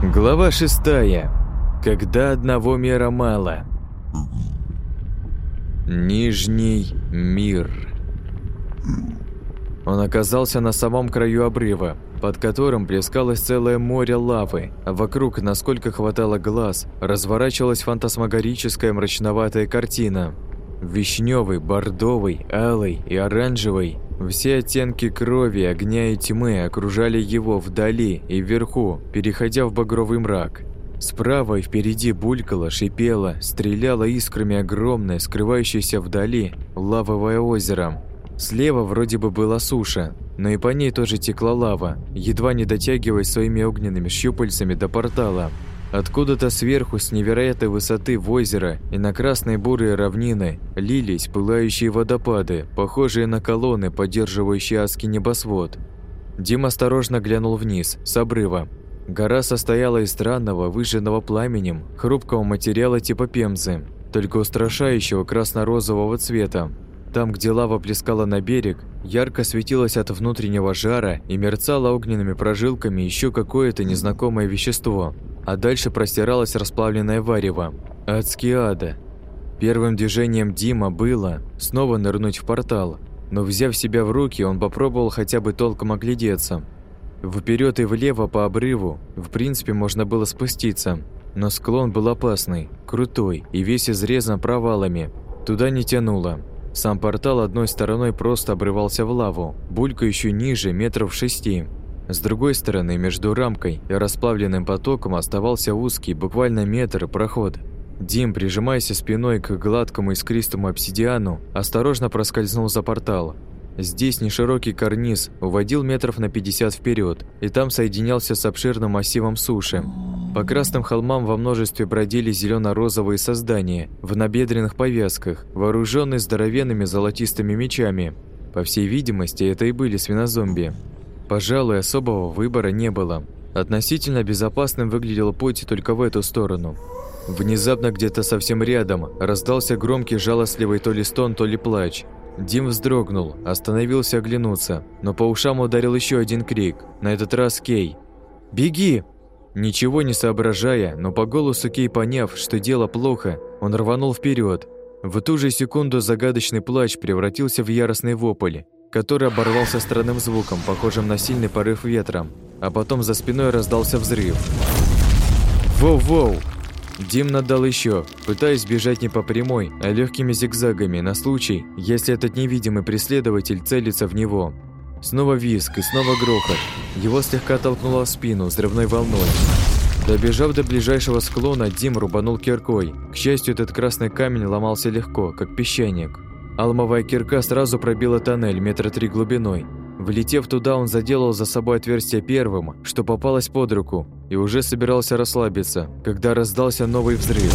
Глава шестая. Когда одного мира мало. Нижний мир. Он оказался на самом краю обрыва, под которым плескалось целое море лавы, а вокруг, насколько хватало глаз, разворачивалась фантасмагорическая мрачноватая картина. Вишневый, бордовый, алый и оранжевый все оттенки крови, огня и тьмы окружали его вдали и вверху, переходя в багровый мрак. Справа и впереди булькало, шипело, стреляло искрами огромное, скрывающееся вдали, лавовое озеро. Слева вроде бы была суша, но и по ней тоже текла лава, едва не дотягиваясь своими огненными щупальцами до портала. Откуда-то сверху с невероятной высоты в озеро и на красные бурые равнины лились пылающие водопады, похожие на колонны, поддерживающие адский небосвод. Дим осторожно глянул вниз, с обрыва. Гора состояла из странного, выжженного пламенем, хрупкого материала типа пемзы, только устрашающего красно-розового цвета. Там, где лава плескала на берег, ярко светилось от внутреннего жара и мерцало огненными прожилками еще какое-то незнакомое вещество – а дальше простиралось расплавленное варево. Адский ада. Первым движением Дима было снова нырнуть в портал, но взяв себя в руки, он попробовал хотя бы толком оглядеться. Вперед и влево по обрыву, в принципе, можно было спуститься, но склон был опасный, крутой и весь изрезан провалами. Туда не тянуло. Сам портал одной стороной просто обрывался в лаву, булькающую ниже метров шести. С другой стороны, между рамкой и расплавленным потоком оставался узкий, буквально метр, проход. Дим, прижимаясь спиной к гладкому искристому обсидиану, осторожно проскользнул за портал. Здесь неширокий карниз уводил метров на 50 вперед, и там соединялся с обширным массивом суши. По красным холмам во множестве бродили зелено-розовые создания в набедренных повязках, вооруженные здоровенными золотистыми мечами. По всей видимости, это и были свинозомби. Пожалуй, особого выбора не было. Относительно безопасным выглядел путь только в эту сторону. Внезапно где-то совсем рядом раздался громкий жалостливый то ли стон, то ли плач. Дим вздрогнул, остановился оглянуться, но по ушам ударил еще один крик, на этот раз Кей. «Беги!» Ничего не соображая, но по голосу Кей поняв, что дело плохо, он рванул вперед. В ту же секунду загадочный плач превратился в яростный вопль который оборвался странным звуком, похожим на сильный порыв ветра, а потом за спиной раздался взрыв. «Воу-воу!» Дим надал еще, пытаясь бежать не по прямой, а легкими зигзагами на случай, если этот невидимый преследователь целится в него. Снова визг и снова грохот. Его слегка толкнуло в спину взрывной волной. Добежав до ближайшего склона, Дим рубанул киркой. К счастью, этот красный камень ломался легко, как песчаник. Алмовая кирка сразу пробила тоннель метра три глубиной. Влетев туда, он заделал за собой отверстие первым, что попалось под руку, и уже собирался расслабиться, когда раздался новый взрыв.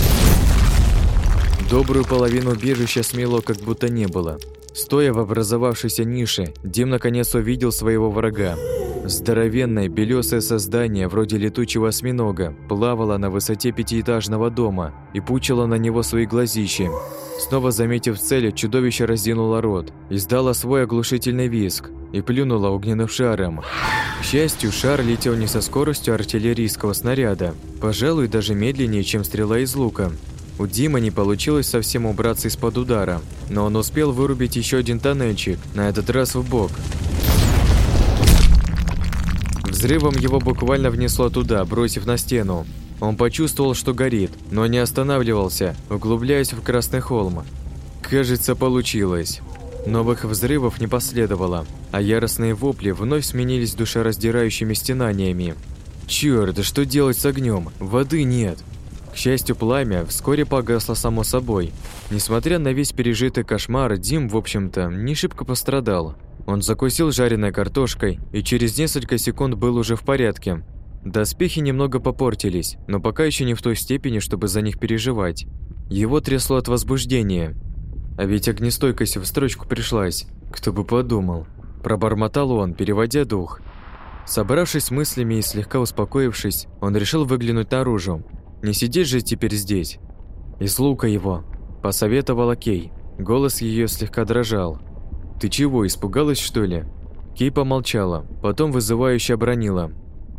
Добрую половину убежища смело как будто не было. Стоя в образовавшейся нише, Дим наконец увидел своего врага. Здоровенное белесое создание, вроде летучего осьминога, плавало на высоте пятиэтажного дома и пучило на него свои глазищи. Снова заметив цель, чудовище раздвинуло рот, издало свой оглушительный визг и плюнуло огненным шаром. К счастью, шар летел не со скоростью артиллерийского снаряда, пожалуй, даже медленнее, чем стрела из лука. У Дима не получилось совсем убраться из-под удара, но он успел вырубить еще один тоннельчик, на этот раз в бок. Взрывом его буквально внесло туда, бросив на стену. Он почувствовал, что горит, но не останавливался, углубляясь в Красный холм. Кажется, получилось. Новых взрывов не последовало, а яростные вопли вновь сменились душераздирающими стенаниями. Чёрт, что делать с огнем? Воды нет. К счастью, пламя вскоре погасло само собой. Несмотря на весь пережитый кошмар, Дим, в общем-то, не шибко пострадал. Он закусил жареной картошкой и через несколько секунд был уже в порядке, Доспехи немного попортились, но пока еще не в той степени, чтобы за них переживать. Его трясло от возбуждения. А ведь огнестойкость в строчку пришлась. Кто бы подумал. Пробормотал он, переводя дух. Собравшись мыслями и слегка успокоившись, он решил выглянуть наружу. Не сидеть же теперь здесь. Из лука его. Посоветовала Кей. Голос ее слегка дрожал. «Ты чего, испугалась, что ли?» Кей помолчала, потом вызывающе обронила.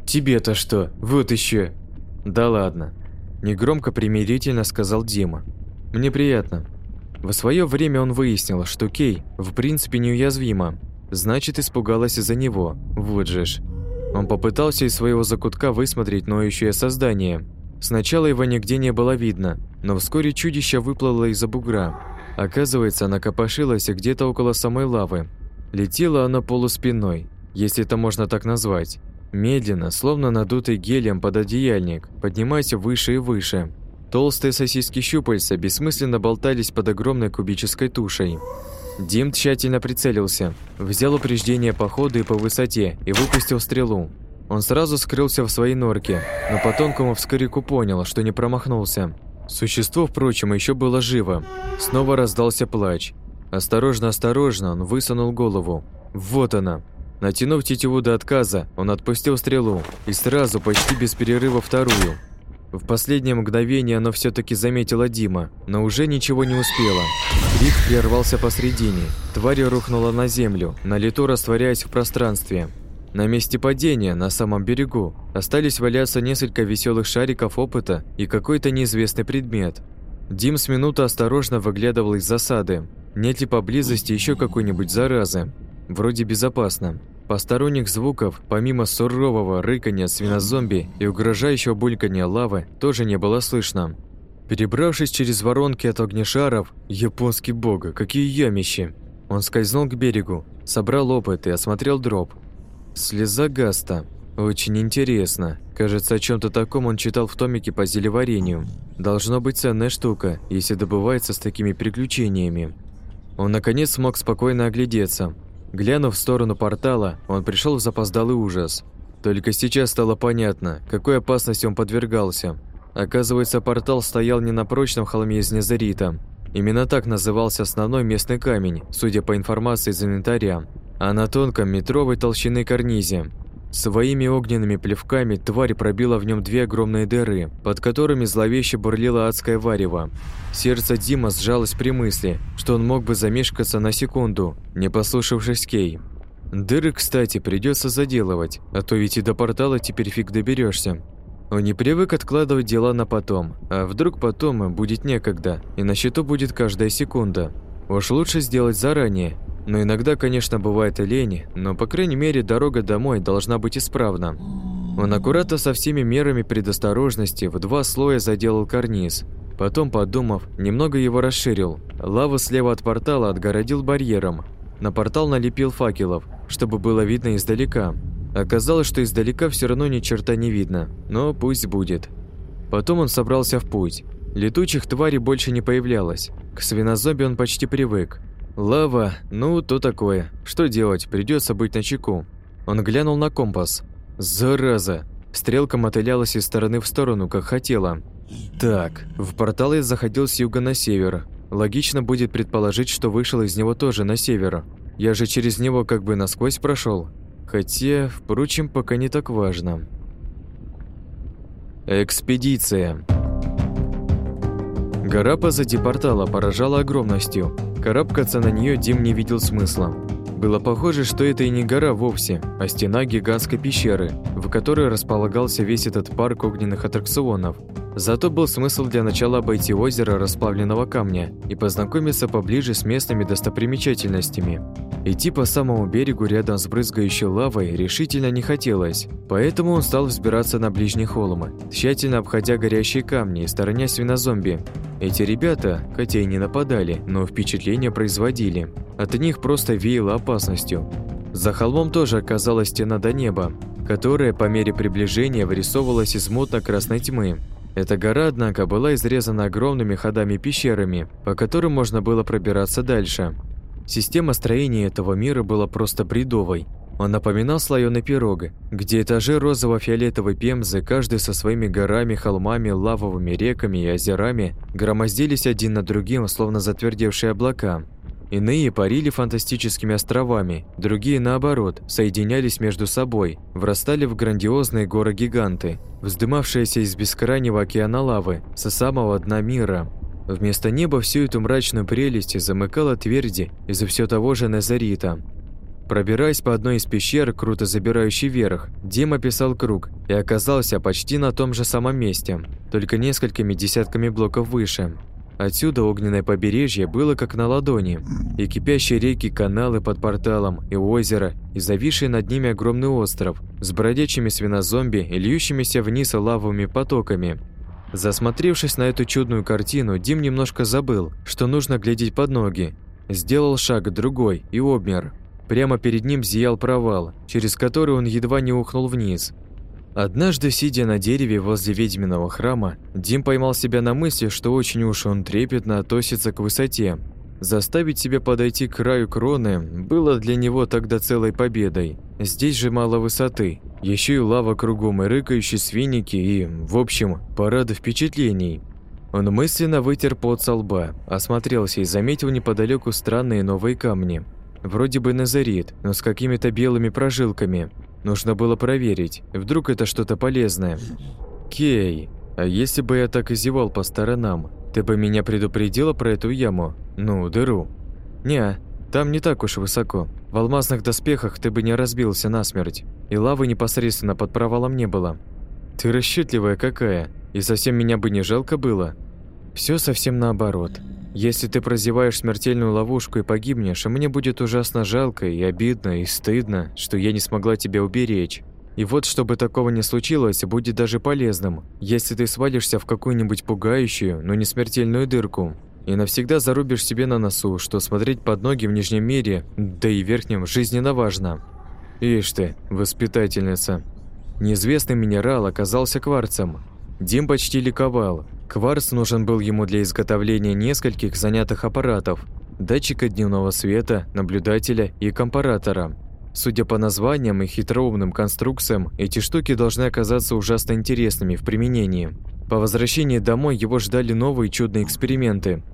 «Тебе-то что? Вот еще!» «Да ладно», – негромко примирительно сказал Дима. «Мне приятно». В свое время он выяснил, что Кей в принципе неуязвима, значит, испугалась из-за него, вот же ж. Он попытался из своего закутка высмотреть ноющее создание. Сначала его нигде не было видно, но вскоре чудище выплыло из-за бугра. Оказывается, она копошилась где-то около самой лавы. Летело оно полуспиной, если это можно так назвать. Медленно, словно надутый гелием под одеяльник, поднимаясь выше и выше. Толстые сосиски щупальца бессмысленно болтались под огромной кубической тушей. Дим тщательно прицелился, взял упреждение по ходу и по высоте и выпустил стрелу. Он сразу скрылся в своей норке, но по тонкому вскрику понял, что не промахнулся. Существо, впрочем, еще было живо. Снова раздался плач. Осторожно-осторожно он высунул голову. Вот она, Натянув тетиву до отказа, он отпустил стрелу и сразу, почти без перерыва, вторую. В последнее мгновение оно все таки заметило Дима, но уже ничего не успело. Крик прервался посредине. Тварь рухнула на землю, на лету растворяясь в пространстве. На месте падения, на самом берегу, остались валяться несколько веселых шариков опыта и какой-то неизвестный предмет. Дим с минуты осторожно выглядывал из засады. Нет ли поблизости еще какой-нибудь заразы? Вроде безопасно. Посторонних звуков, помимо сурового рыкания свинозомби и угрожающего булькания лавы, тоже не было слышно. Перебравшись через воронки от огнешаров, японский бога, какие ямищи! Он скользнул к берегу, собрал опыт и осмотрел дроп. Слеза Гаста. Очень интересно. Кажется, о чем то таком он читал в томике по зелеварению. Должно быть ценная штука, если добывается с такими приключениями. Он наконец смог спокойно оглядеться. Глянув в сторону портала, он пришел в запоздалый ужас. Только сейчас стало понятно, какой опасности он подвергался. Оказывается, портал стоял не на прочном холме из незарита. Именно так назывался основной местный камень, судя по информации из инвентаря, а на тонком метровой толщины карнизе. Своими огненными плевками тварь пробила в нем две огромные дыры, под которыми зловеще бурлило адское варево. Сердце Дима сжалось при мысли, что он мог бы замешкаться на секунду, не послушавшись Кей. Дыры, кстати, придется заделывать, а то ведь и до портала теперь фиг доберешься. Он не привык откладывать дела на потом, а вдруг потом будет некогда, и на счету будет каждая секунда. Уж лучше сделать заранее, но иногда, конечно, бывает и лень, но, по крайней мере, дорога домой должна быть исправна. Он аккуратно со всеми мерами предосторожности в два слоя заделал карниз. Потом, подумав, немного его расширил. Лаву слева от портала отгородил барьером. На портал налепил факелов, чтобы было видно издалека. Оказалось, что издалека все равно ни черта не видно, но пусть будет. Потом он собрался в путь. Летучих тварей больше не появлялось. К свинозомби он почти привык. Лава, ну, то такое. Что делать, придется быть начеку. Он глянул на компас. Зараза! Стрелка мотылялась из стороны в сторону, как хотела. Так, в портал я заходил с юга на север. Логично будет предположить, что вышел из него тоже на север. Я же через него как бы насквозь прошел. Хотя, впрочем, пока не так важно. Экспедиция. Гора позади портала поражала огромностью. Карабкаться на нее Дим не видел смысла. Было похоже, что это и не гора вовсе, а стена гигантской пещеры, в которой располагался весь этот парк огненных аттракционов. Зато был смысл для начала обойти озеро расплавленного камня и познакомиться поближе с местными достопримечательностями. Идти по самому берегу рядом с брызгающей лавой решительно не хотелось, поэтому он стал взбираться на ближний холм, тщательно обходя горящие камни и стороня свинозомби. Эти ребята, хотя и не нападали, но впечатление производили. От них просто веяло опасностью. За холмом тоже оказалась стена до неба, которая по мере приближения вырисовывалась из мутно-красной тьмы, эта гора, однако, была изрезана огромными ходами-пещерами, по которым можно было пробираться дальше. Система строения этого мира была просто бредовой. Он напоминал слоёный пирог, где этажи розово-фиолетовой пемзы, каждый со своими горами, холмами, лавовыми реками и озерами, громоздились один над другим, словно затвердевшие облака. Иные парили фантастическими островами, другие, наоборот, соединялись между собой, врастали в грандиозные горы-гиганты, вздымавшиеся из бескрайнего океана лавы, со самого дна мира. Вместо неба всю эту мрачную прелесть замыкала тверди из-за все того же Назарита. Пробираясь по одной из пещер, круто забирающей вверх, Дима писал круг и оказался почти на том же самом месте, только несколькими десятками блоков выше. Отсюда огненное побережье было как на ладони, и кипящие реки, каналы под порталом, и озеро, и зависший над ними огромный остров с бродячими свинозомби и льющимися вниз лавовыми потоками. Засмотревшись на эту чудную картину, Дим немножко забыл, что нужно глядеть под ноги. Сделал шаг другой и обмер. Прямо перед ним зиял провал, через который он едва не ухнул вниз – Однажды, сидя на дереве возле ведьминого храма, Дим поймал себя на мысли, что очень уж он трепетно относится к высоте. Заставить себя подойти к краю кроны было для него тогда целой победой. Здесь же мало высоты, еще и лава кругом, и рыкающие свиники, и, в общем, парады впечатлений. Он мысленно вытер пот со лба, осмотрелся и заметил неподалеку странные новые камни. Вроде бы назарит, но с какими-то белыми прожилками – Нужно было проверить, вдруг это что-то полезное. Кей, а если бы я так и зевал по сторонам, ты бы меня предупредила про эту яму? Ну, дыру. Не, там не так уж высоко. В алмазных доспехах ты бы не разбился насмерть, и лавы непосредственно под провалом не было. Ты расчетливая какая, и совсем меня бы не жалко было. Все совсем наоборот. Если ты прозеваешь смертельную ловушку и погибнешь, мне будет ужасно жалко и обидно, и стыдно, что я не смогла тебя уберечь. И вот, чтобы такого не случилось, будет даже полезным, если ты свалишься в какую-нибудь пугающую, но не смертельную дырку, и навсегда зарубишь себе на носу, что смотреть под ноги в Нижнем мире, да и Верхнем, жизненно важно. Ишь ты, воспитательница. Неизвестный минерал оказался кварцем. Дим почти ликовал. Кварц нужен был ему для изготовления нескольких занятых аппаратов – датчика дневного света, наблюдателя и компаратора. Судя по названиям и хитроумным конструкциям, эти штуки должны оказаться ужасно интересными в применении. По возвращении домой его ждали новые чудные эксперименты.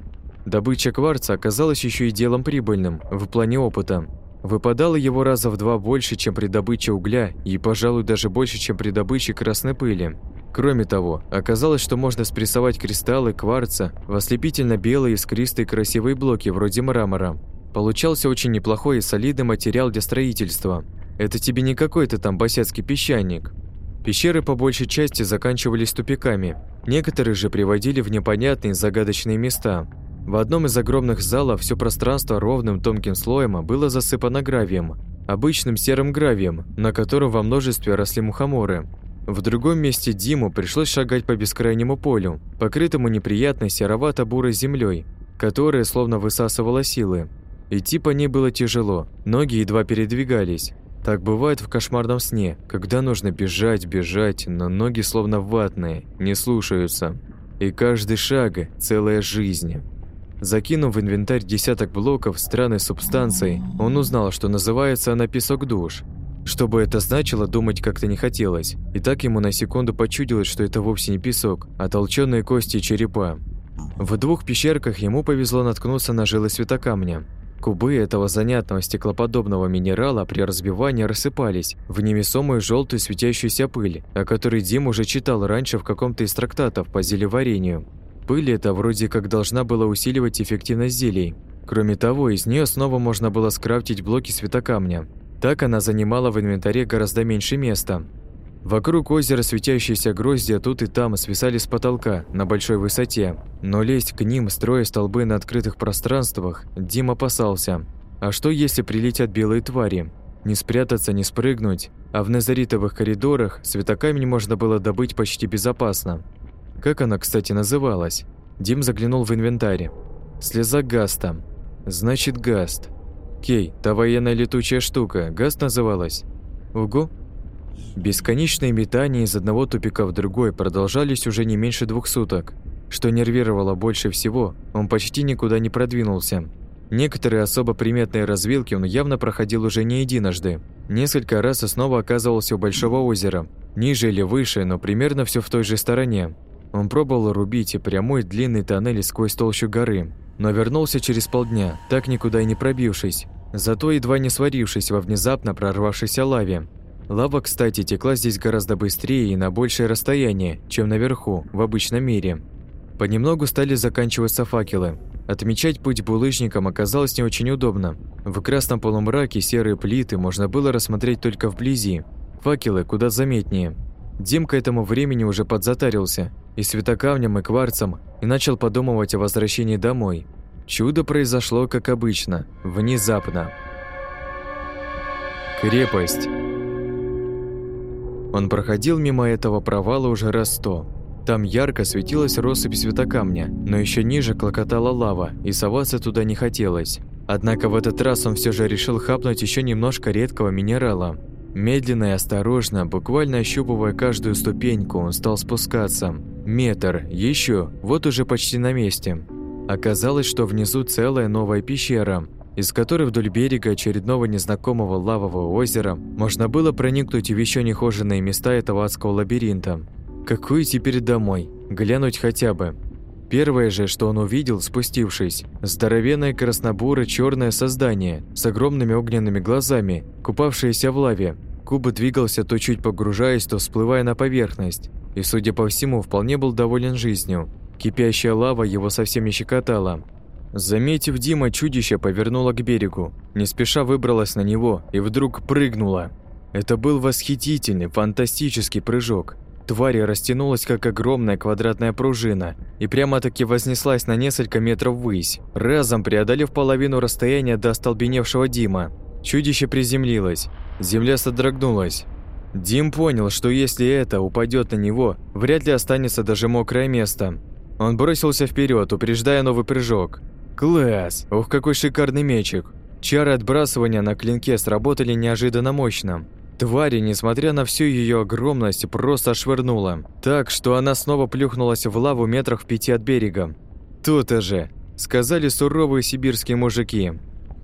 Добыча кварца оказалась еще и делом прибыльным в плане опыта. Выпадало его раза в два больше, чем при добыче угля, и, пожалуй, даже больше, чем при добыче красной пыли. Кроме того, оказалось, что можно спрессовать кристаллы кварца в ослепительно белые искристые красивые блоки вроде мрамора. Получался очень неплохой и солидный материал для строительства. Это тебе не какой-то там басяцкий песчаник. Пещеры по большей части заканчивались тупиками, некоторые же приводили в непонятные загадочные места. В одном из огромных залов все пространство ровным тонким слоем было засыпано гравием, обычным серым гравием, на котором во множестве росли мухоморы. В другом месте Диму пришлось шагать по бескрайнему полю, покрытому неприятной серовато-бурой землей, которая словно высасывала силы. Идти по ней было тяжело, ноги едва передвигались. Так бывает в кошмарном сне, когда нужно бежать, бежать, но ноги словно ватные, не слушаются. И каждый шаг – целая жизнь. Закинув в инвентарь десяток блоков странной субстанции, он узнал, что называется она «песок душ», что бы это значило, думать как-то не хотелось. И так ему на секунду почудилось, что это вовсе не песок, а толченые кости и черепа. В двух пещерках ему повезло наткнуться на жилы светокамня. Кубы этого занятного стеклоподобного минерала при разбивании рассыпались в невесомую желтую светящуюся пыль, о которой Дим уже читал раньше в каком-то из трактатов по зелеварению. Пыль эта вроде как должна была усиливать эффективность зелий. Кроме того, из нее снова можно было скрафтить блоки светокамня, так она занимала в инвентаре гораздо меньше места. Вокруг озера светящиеся гроздья тут и там свисали с потолка на большой высоте, но лезть к ним, строя столбы на открытых пространствах, Дим опасался. А что если прилетят белые твари? Не спрятаться, не спрыгнуть, а в назаритовых коридорах светокамень можно было добыть почти безопасно. Как она, кстати, называлась? Дим заглянул в инвентарь. Слеза Гаста. Значит, Гаст. Кей, та военная летучая штука, газ называлась? Угу. Бесконечные метания из одного тупика в другой продолжались уже не меньше двух суток. Что нервировало больше всего, он почти никуда не продвинулся. Некоторые особо приметные развилки он явно проходил уже не единожды. Несколько раз снова оказывался у Большого озера. Ниже или выше, но примерно все в той же стороне. Он пробовал рубить и прямой длинный тоннель сквозь толщу горы, но вернулся через полдня, так никуда и не пробившись, зато едва не сварившись во внезапно прорвавшейся лаве. Лава, кстати, текла здесь гораздо быстрее и на большее расстояние, чем наверху, в обычном мире. Понемногу стали заканчиваться факелы. Отмечать путь булыжником оказалось не очень удобно. В красном полумраке серые плиты можно было рассмотреть только вблизи. Факелы куда заметнее. Дим к этому времени уже подзатарился и светокамнем, и кварцем, и начал подумывать о возвращении домой. Чудо произошло, как обычно, внезапно. Крепость. Он проходил мимо этого провала уже раз сто. Там ярко светилась россыпь светокамня, но еще ниже клокотала лава, и соваться туда не хотелось. Однако в этот раз он все же решил хапнуть еще немножко редкого минерала. Медленно и осторожно, буквально ощупывая каждую ступеньку, он стал спускаться. Метр, еще, вот уже почти на месте. Оказалось, что внизу целая новая пещера, из которой вдоль берега очередного незнакомого лавового озера можно было проникнуть в еще нехоженные места этого адского лабиринта. Какой теперь домой? Глянуть хотя бы. Первое же, что он увидел, спустившись, здоровенное краснобурое черное создание с огромными огненными глазами, купавшееся в лаве. Куба двигался то чуть погружаясь, то всплывая на поверхность, и, судя по всему, вполне был доволен жизнью. Кипящая лава его совсем не щекотала. Заметив Дима, чудище повернуло к берегу, не спеша выбралось на него и вдруг прыгнуло. Это был восхитительный, фантастический прыжок. Тварь растянулась, как огромная квадратная пружина, и прямо-таки вознеслась на несколько метров ввысь, разом преодолев половину расстояния до остолбеневшего Дима. Чудище приземлилось, земля содрогнулась. Дим понял, что если это упадет на него, вряд ли останется даже мокрое место. Он бросился вперед, упреждая новый прыжок. Класс! Ух, какой шикарный мечик! Чары отбрасывания на клинке сработали неожиданно мощно. Твари, несмотря на всю ее огромность, просто швырнула. Так, что она снова плюхнулась в лаву метрах в пяти от берега. «То-то же!» – сказали суровые сибирские мужики.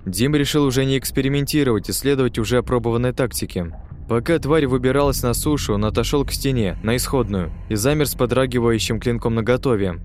Дим решил уже не экспериментировать и следовать уже опробованной тактике. Пока тварь выбиралась на сушу, он отошел к стене, на исходную, и замер с подрагивающим клинком наготове.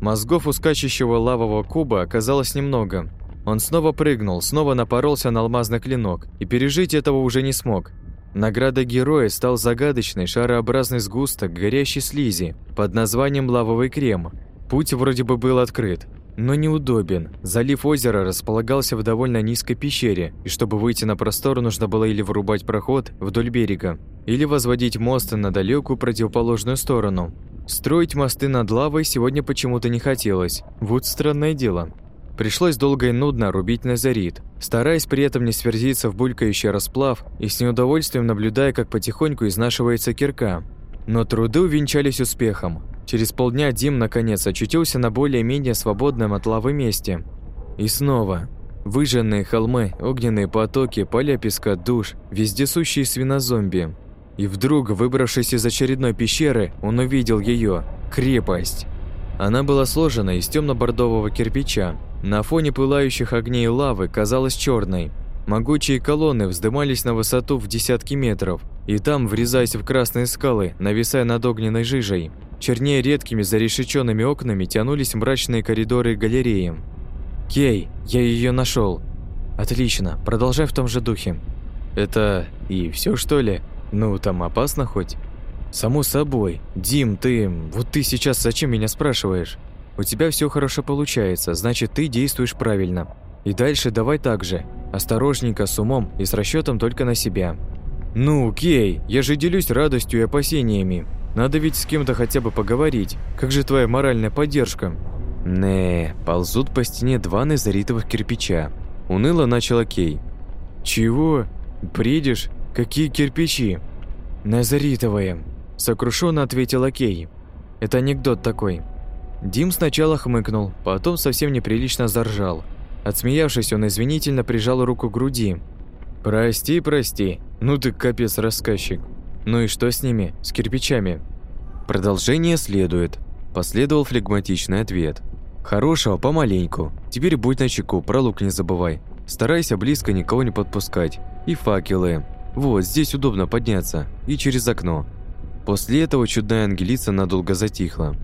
Мозгов у скачущего лавового куба оказалось немного. Он снова прыгнул, снова напоролся на алмазный клинок, и пережить этого уже не смог. Награда героя стал загадочный шарообразный сгусток горящей слизи под названием «Лавовый крем». Путь вроде бы был открыт, но неудобен. Залив озера располагался в довольно низкой пещере, и чтобы выйти на простор, нужно было или вырубать проход вдоль берега, или возводить мост на далекую противоположную сторону. Строить мосты над лавой сегодня почему-то не хотелось. Вот странное дело. Пришлось долго и нудно рубить назарит, стараясь при этом не сверзиться в булькающий расплав и с неудовольствием наблюдая, как потихоньку изнашивается кирка. Но труды увенчались успехом. Через полдня Дим, наконец, очутился на более-менее свободном от лавы месте. И снова. Выжженные холмы, огненные потоки, поля песка, душ, вездесущие свинозомби. И вдруг, выбравшись из очередной пещеры, он увидел ее крепость. Она была сложена из темно-бордового кирпича, на фоне пылающих огней лавы казалась черной. Могучие колонны вздымались на высоту в десятки метров, и там, врезаясь в красные скалы, нависая над огненной жижей, чернее редкими зарешеченными окнами тянулись мрачные коридоры и галереи. «Кей, я ее нашел. «Отлично, продолжай в том же духе». «Это и все что ли? Ну, там опасно хоть?» «Само собой. Дим, ты... Вот ты сейчас зачем меня спрашиваешь?» У тебя все хорошо получается, значит, ты действуешь правильно. И дальше давай так же. Осторожненько, с умом и с расчетом только на себя. Ну, Кей, я же делюсь радостью и опасениями. Надо ведь с кем-то хотя бы поговорить. Как же твоя моральная поддержка? Не, ползут по стене два назаритовых кирпича. Уныло начала Кей. Чего? Бредишь? Какие кирпичи? Назаритовые. Сокрушенно ответила Кей. Это анекдот такой. Дим сначала хмыкнул, потом совсем неприлично заржал. Отсмеявшись, он извинительно прижал руку к груди. «Прости, прости. Ну ты капец рассказчик. Ну и что с ними, с кирпичами?» «Продолжение следует», – последовал флегматичный ответ. «Хорошего помаленьку. Теперь будь начеку, про лук не забывай. Старайся близко никого не подпускать. И факелы. Вот, здесь удобно подняться. И через окно». После этого чудная ангелица надолго затихла.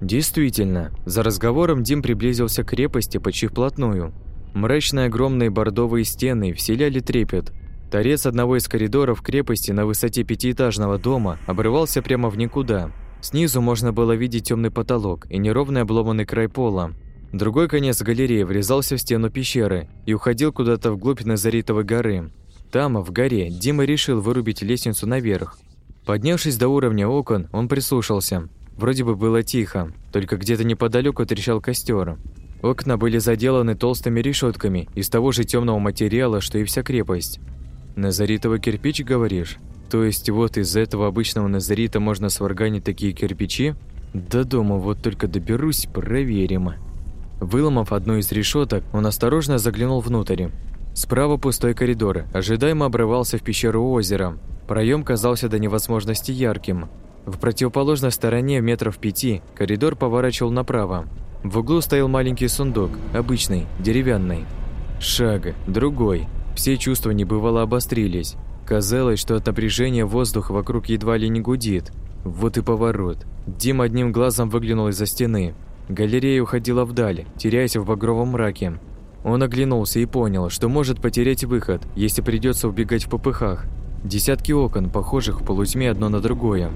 Действительно, за разговором Дим приблизился к крепости почти вплотную. Мрачные огромные бордовые стены вселяли трепет. Торец одного из коридоров крепости на высоте пятиэтажного дома обрывался прямо в никуда. Снизу можно было видеть темный потолок и неровный обломанный край пола. Другой конец галереи врезался в стену пещеры и уходил куда-то вглубь Назаритовой горы. Там, в горе, Дима решил вырубить лестницу наверх. Поднявшись до уровня окон, он прислушался. Вроде бы было тихо, только где-то неподалеку трещал костер. Окна были заделаны толстыми решетками из того же темного материала, что и вся крепость. Назаритовый кирпич, говоришь? То есть вот из этого обычного назарита можно сварганить такие кирпичи? До дома вот только доберусь, проверим. Выломав одну из решеток, он осторожно заглянул внутрь. Справа пустой коридор, ожидаемо обрывался в пещеру озера. Проем казался до невозможности ярким. В противоположной стороне, метров пяти, коридор поворачивал направо. В углу стоял маленький сундук, обычный, деревянный. Шаг, другой. Все чувства небывало обострились. Казалось, что от напряжения воздух вокруг едва ли не гудит. Вот и поворот. Дим одним глазом выглянул из-за стены. Галерея уходила вдаль, теряясь в багровом мраке. Он оглянулся и понял, что может потерять выход, если придется убегать в попыхах. Десятки окон, похожих в полутьме одно на другое.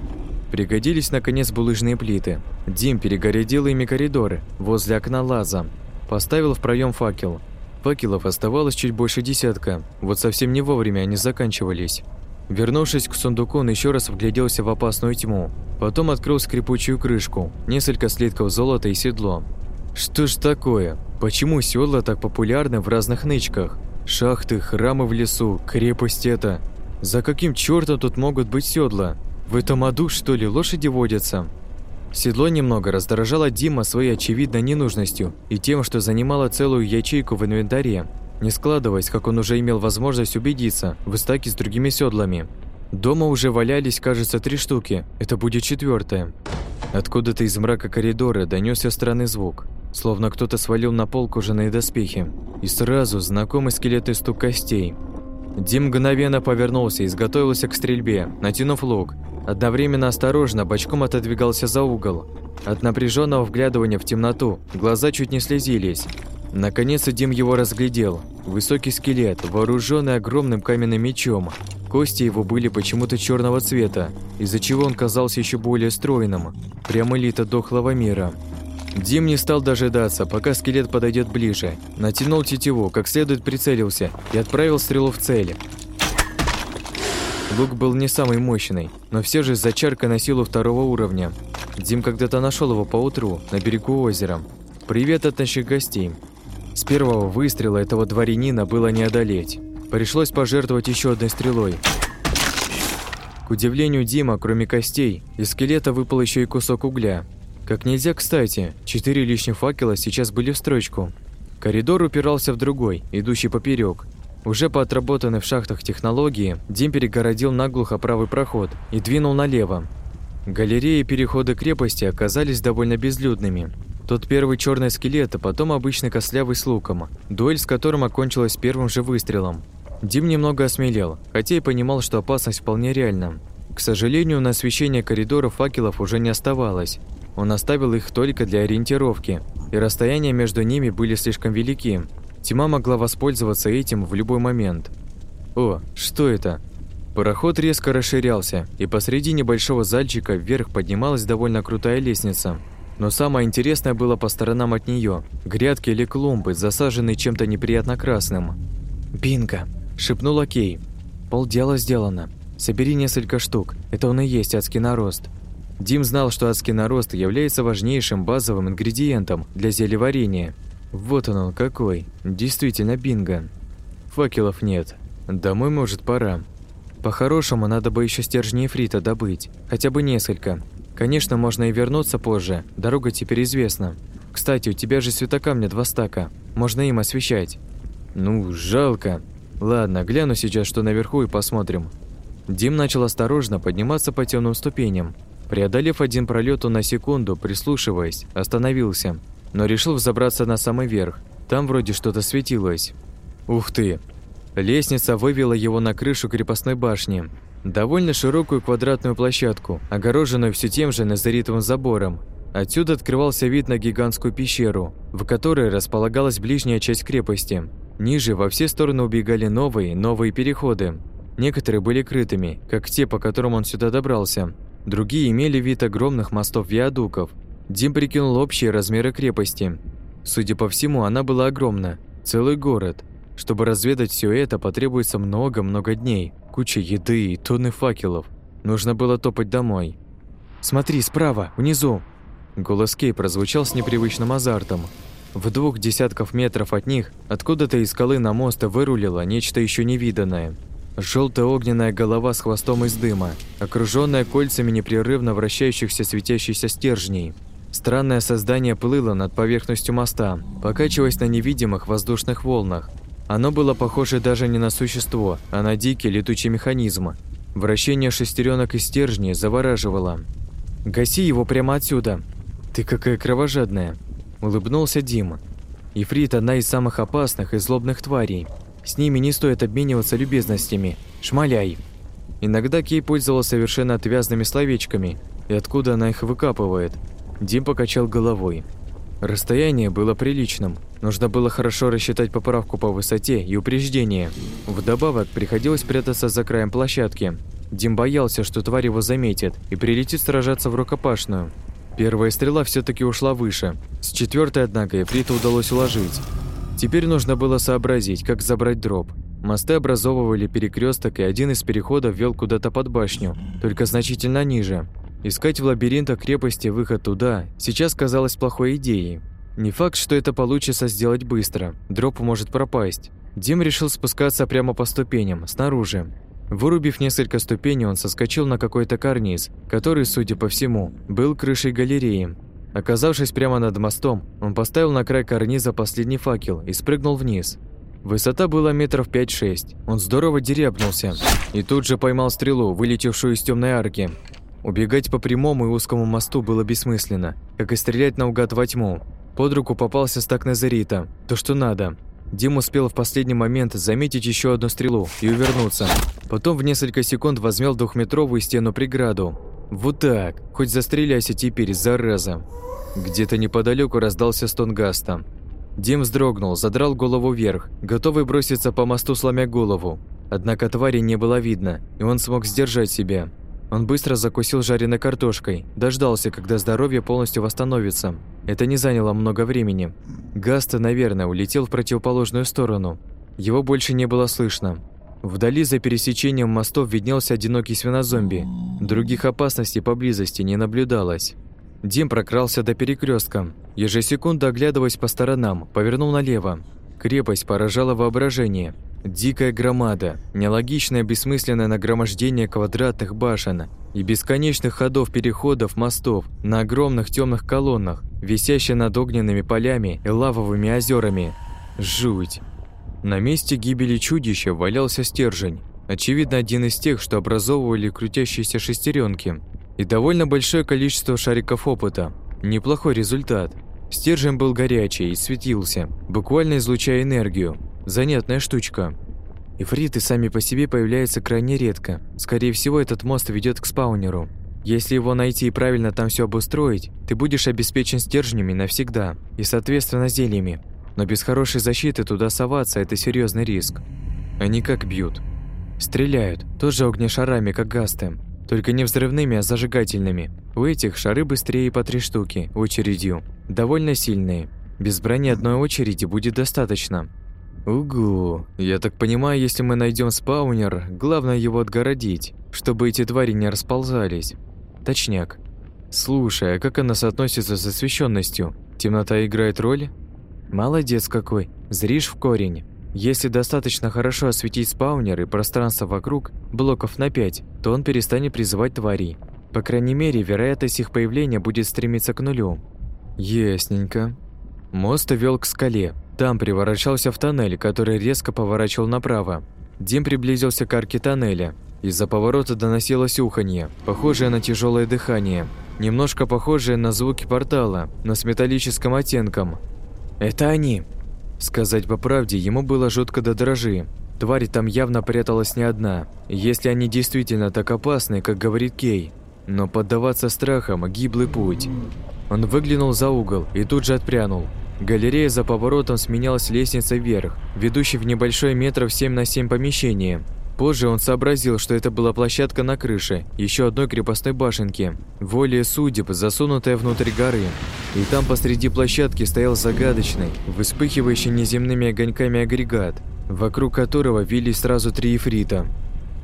Пригодились, наконец, булыжные плиты. Дим перегородил ими коридоры возле окна лаза. Поставил в проем факел. Факелов оставалось чуть больше десятка. Вот совсем не вовремя они заканчивались. Вернувшись к сундуку, он еще раз вгляделся в опасную тьму. Потом открыл скрипучую крышку, несколько слитков золота и седло. Что ж такое? Почему седла так популярны в разных нычках? Шахты, храмы в лесу, крепость это. За каким чертом тут могут быть седла? В этом аду, что ли, лошади водятся? Седло немного раздражало Дима своей очевидной ненужностью и тем, что занимало целую ячейку в инвентаре, не складываясь, как он уже имел возможность убедиться, в стаке с другими седлами. Дома уже валялись, кажется, три штуки, это будет четвертое. Откуда-то из мрака коридора донесся странный звук, словно кто-то свалил на пол кожаные доспехи, и сразу знакомый скелетный стук костей. Дим мгновенно повернулся и изготовился к стрельбе, натянув лук, Одновременно осторожно бочком отодвигался за угол. От напряженного вглядывания в темноту глаза чуть не слезились. Наконец Дим его разглядел. Высокий скелет, вооруженный огромным каменным мечом. Кости его были почему-то черного цвета, из-за чего он казался еще более стройным, прямо элита дохлого мира. Дим не стал дожидаться, пока скелет подойдет ближе. Натянул тетиву, как следует прицелился и отправил стрелу в цель. Лук был не самый мощный, но все же зачарка на силу второго уровня. Дим когда-то нашел его поутру, на берегу озера. Привет от наших гостей. С первого выстрела этого дворянина было не одолеть. Пришлось пожертвовать еще одной стрелой. К удивлению Дима, кроме костей, из скелета выпал еще и кусок угля. Как нельзя кстати, четыре лишних факела сейчас были в строчку. Коридор упирался в другой, идущий поперек, уже по отработанной в шахтах технологии, Дим перегородил наглухо правый проход и двинул налево. Галереи и переходы крепости оказались довольно безлюдными. Тот первый черный скелет, а потом обычный кослявый с луком, дуэль с которым окончилась первым же выстрелом. Дим немного осмелел, хотя и понимал, что опасность вполне реальна. К сожалению, на освещение коридоров факелов уже не оставалось. Он оставил их только для ориентировки, и расстояния между ними были слишком велики, Тьма могла воспользоваться этим в любой момент. О, что это? Пароход резко расширялся, и посреди небольшого зальчика вверх поднималась довольно крутая лестница. Но самое интересное было по сторонам от нее: грядки или клумбы, засаженные чем-то неприятно красным. «Бинго!» – шепнула Кей. «Полдела сделано. Собери несколько штук, это он и есть адский нарост». Дим знал, что адский нарост является важнейшим базовым ингредиентом для зельеварения – вот он он какой. Действительно бинго. Факелов нет. Домой, может, пора. По-хорошему, надо бы еще стержни фрита добыть. Хотя бы несколько. Конечно, можно и вернуться позже. Дорога теперь известна. Кстати, у тебя же светокамня два стака. Можно им освещать. Ну, жалко. Ладно, гляну сейчас, что наверху, и посмотрим. Дим начал осторожно подниматься по темным ступеням. Преодолев один пролет, он на секунду, прислушиваясь, остановился – но решил взобраться на самый верх. Там вроде что-то светилось. Ух ты! Лестница вывела его на крышу крепостной башни. Довольно широкую квадратную площадку, огороженную все тем же назаритовым забором. Отсюда открывался вид на гигантскую пещеру, в которой располагалась ближняя часть крепости. Ниже во все стороны убегали новые, новые переходы. Некоторые были крытыми, как те, по которым он сюда добрался. Другие имели вид огромных мостов-виадуков, Дим прикинул общие размеры крепости. Судя по всему, она была огромна. Целый город. Чтобы разведать все это, потребуется много-много дней. Куча еды и тонны факелов. Нужно было топать домой. «Смотри, справа, внизу!» Голос Кей прозвучал с непривычным азартом. В двух десятков метров от них откуда-то из скалы на мост вырулило нечто еще невиданное. Желтая огненная голова с хвостом из дыма, окруженная кольцами непрерывно вращающихся светящихся стержней. Странное создание плыло над поверхностью моста, покачиваясь на невидимых воздушных волнах. Оно было похоже даже не на существо, а на дикий летучий механизм. Вращение шестеренок и стержней завораживало. «Гаси его прямо отсюда!» «Ты какая кровожадная!» Улыбнулся Дима. Ифрит – одна из самых опасных и злобных тварей. С ними не стоит обмениваться любезностями. Шмаляй. Иногда Кей пользовался совершенно отвязными словечками, и откуда она их выкапывает. Дим покачал головой. Расстояние было приличным. Нужно было хорошо рассчитать поправку по высоте и упреждение. Вдобавок, приходилось прятаться за краем площадки. Дим боялся, что тварь его заметит и прилетит сражаться в рукопашную. Первая стрела все таки ушла выше. С четвертой, однако, Эфрита удалось уложить. Теперь нужно было сообразить, как забрать дроп. Мосты образовывали перекресток, и один из переходов вел куда-то под башню, только значительно ниже. Искать в лабиринтах крепости выход туда сейчас казалось плохой идеей. Не факт, что это получится сделать быстро. Дроп может пропасть. Дим решил спускаться прямо по ступеням, снаружи. Вырубив несколько ступеней, он соскочил на какой-то карниз, который, судя по всему, был крышей галереи. Оказавшись прямо над мостом, он поставил на край карниза последний факел и спрыгнул вниз. Высота была метров 5-6. Он здорово дерябнулся и тут же поймал стрелу, вылетевшую из темной арки. Убегать по прямому и узкому мосту было бессмысленно, как и стрелять наугад во тьму. Под руку попался стак Назарита, то что надо. Дим успел в последний момент заметить еще одну стрелу и увернуться. Потом в несколько секунд возмел двухметровую стену-преграду. Вот так, хоть застреляйся теперь, зараза. Где-то неподалеку раздался стон Гаста. Дим вздрогнул, задрал голову вверх, готовый броситься по мосту, сломя голову. Однако твари не было видно, и он смог сдержать себя. Он быстро закусил жареной картошкой, дождался, когда здоровье полностью восстановится. Это не заняло много времени. Гаста, наверное, улетел в противоположную сторону. Его больше не было слышно. Вдали за пересечением мостов виднелся одинокий свинозомби. Других опасностей поблизости не наблюдалось. Дим прокрался до перекрестка. Ежесекунду оглядываясь по сторонам, повернул налево. Крепость поражала воображение. Дикая громада, нелогичное бессмысленное нагромождение квадратных башен и бесконечных ходов-переходов мостов на огромных темных колоннах, висящие над огненными полями и лавовыми озерами. Жуть! На месте гибели чудища валялся стержень, очевидно один из тех, что образовывали крутящиеся шестеренки, и довольно большое количество шариков опыта. Неплохой результат. Стержень был горячий и светился, буквально излучая энергию, Занятная штучка. Ифриты сами по себе появляются крайне редко. Скорее всего, этот мост ведет к спаунеру. Если его найти и правильно там все обустроить, ты будешь обеспечен стержнями навсегда и, соответственно, зельями. Но без хорошей защиты туда соваться – это серьезный риск. Они как бьют? Стреляют, тоже огнешарами, как гасты. Только не взрывными, а зажигательными. У этих шары быстрее по три штуки, очередью. Довольно сильные. Без брони одной очереди будет достаточно. «Угу. Я так понимаю, если мы найдем спаунер, главное его отгородить, чтобы эти твари не расползались. Точняк. Слушай, а как она соотносится с освещенностью? Темнота играет роль? Молодец какой. Зришь в корень. Если достаточно хорошо осветить спаунер и пространство вокруг, блоков на 5, то он перестанет призывать тварей. По крайней мере, вероятность их появления будет стремиться к нулю. Ясненько. Мост вел к скале, там превращался в тоннель, который резко поворачивал направо. Дим приблизился к арке тоннеля. Из-за поворота доносилось уханье, похожее на тяжелое дыхание, немножко похожее на звуки портала, но с металлическим оттенком. «Это они!» Сказать по правде, ему было жутко до дрожи. Тварь там явно пряталась не одна, если они действительно так опасны, как говорит Кей. Но поддаваться страхам – гиблый путь. Он выглянул за угол и тут же отпрянул. Галерея за поворотом сменялась лестницей вверх, ведущей в небольшое метров 7 на 7 помещение. Позже он сообразил, что это была площадка на крыше еще одной крепостной башенки, воле судеб, засунутая внутрь горы. И там посреди площадки стоял загадочный, вспыхивающий неземными огоньками агрегат, вокруг которого вились сразу три ифрита.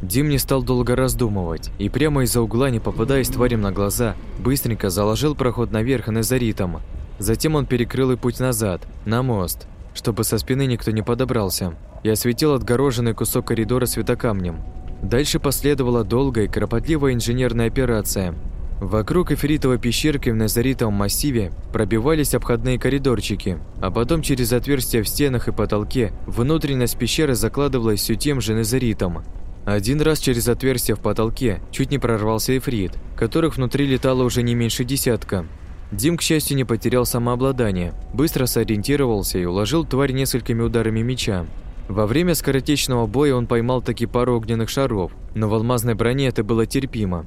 Дим не стал долго раздумывать и прямо из-за угла, не попадаясь тварям на глаза, быстренько заложил проход наверх незаритом. Затем он перекрыл и путь назад, на мост, чтобы со спины никто не подобрался, и осветил отгороженный кусок коридора светокамнем. Дальше последовала долгая и кропотливая инженерная операция. Вокруг эфиритовой пещерки в Назаритовом массиве пробивались обходные коридорчики, а потом через отверстия в стенах и потолке внутренность пещеры закладывалась все тем же Назаритом. Один раз через отверстие в потолке чуть не прорвался эфрит, которых внутри летало уже не меньше десятка. Дим, к счастью, не потерял самообладание, быстро сориентировался и уложил тварь несколькими ударами меча. Во время скоротечного боя он поймал таки пару огненных шаров, но в алмазной броне это было терпимо.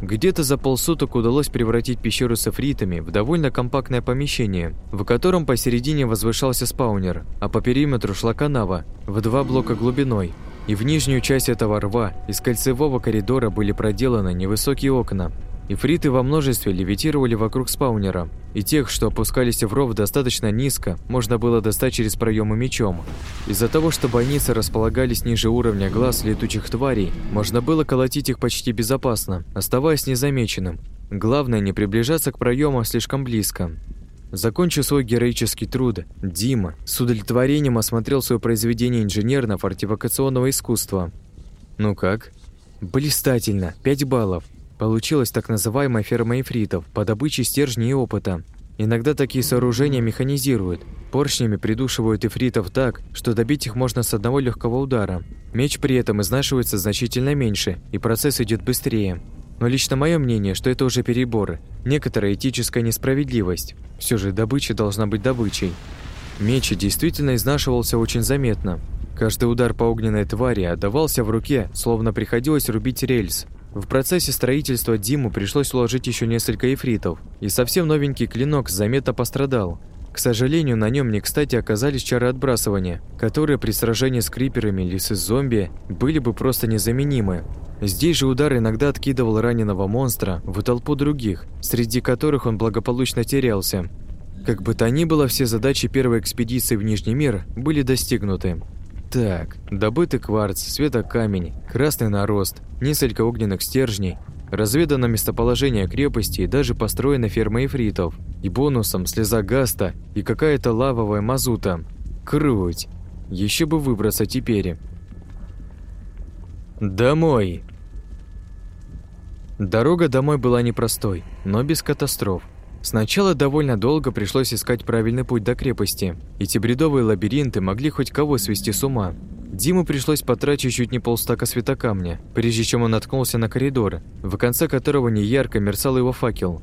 Где-то за полсуток удалось превратить пещеру с эфритами в довольно компактное помещение, в котором посередине возвышался спаунер, а по периметру шла канава в два блока глубиной. И в нижнюю часть этого рва из кольцевого коридора были проделаны невысокие окна, Ифриты во множестве левитировали вокруг спаунера, и тех, что опускались в ров достаточно низко, можно было достать через проемы мечом. Из-за того, что бойницы располагались ниже уровня глаз летучих тварей, можно было колотить их почти безопасно, оставаясь незамеченным. Главное не приближаться к проемам слишком близко. Закончив свой героический труд, Дима с удовлетворением осмотрел свое произведение инженерно-фортификационного искусства. «Ну как?» «Блистательно! Пять баллов!» Получилась так называемая ферма эфритов по добыче стержней и опыта. Иногда такие сооружения механизируют, поршнями придушивают эфритов так, что добить их можно с одного легкого удара. Меч при этом изнашивается значительно меньше, и процесс идет быстрее. Но лично мое мнение, что это уже переборы, некоторая этическая несправедливость. Все же добыча должна быть добычей. Меч действительно изнашивался очень заметно. Каждый удар по огненной твари отдавался в руке, словно приходилось рубить рельс. В процессе строительства Диму пришлось уложить еще несколько эфритов, и совсем новенький клинок заметно пострадал. К сожалению, на нем не кстати оказались чары отбрасывания, которые при сражении с криперами или с зомби были бы просто незаменимы. Здесь же удар иногда откидывал раненого монстра в толпу других, среди которых он благополучно терялся. Как бы то ни было, все задачи первой экспедиции в Нижний мир были достигнуты. Так, добытый кварц, светокамень, красный нарост, несколько огненных стержней, разведано местоположение крепости и даже построена ферма эфритов, и бонусом слеза гаста и какая-то лавовая мазута. Круть! Еще бы выбраться теперь. Домой! Дорога домой была непростой, но без катастроф. Сначала довольно долго пришлось искать правильный путь до крепости. Эти бредовые лабиринты могли хоть кого свести с ума. Диму пришлось потратить чуть не полстака светокамня, прежде чем он наткнулся на коридор, в конце которого неярко мерцал его факел.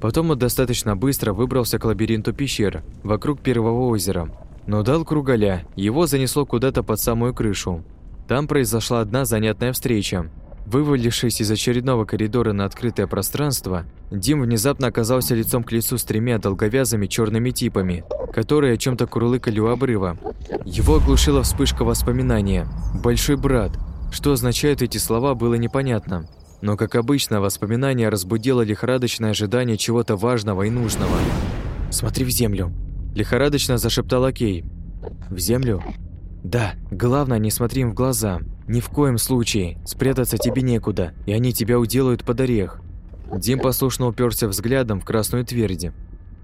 Потом он достаточно быстро выбрался к лабиринту пещер вокруг Первого озера. Но дал кругаля, его занесло куда-то под самую крышу. Там произошла одна занятная встреча. Вывалившись из очередного коридора на открытое пространство, Дим внезапно оказался лицом к лицу с тремя долговязыми черными типами, которые о чем то курлыкали у обрыва. Его оглушила вспышка воспоминания. «Большой брат». Что означают эти слова, было непонятно. Но, как обычно, воспоминание разбудило лихорадочное ожидание чего-то важного и нужного. «Смотри в землю», – лихорадочно зашептал Окей. «В землю?» «Да, главное, не смотри им в глаза. Ни в коем случае. Спрятаться тебе некуда, и они тебя уделают под орех. Дим послушно уперся взглядом в красную тверди.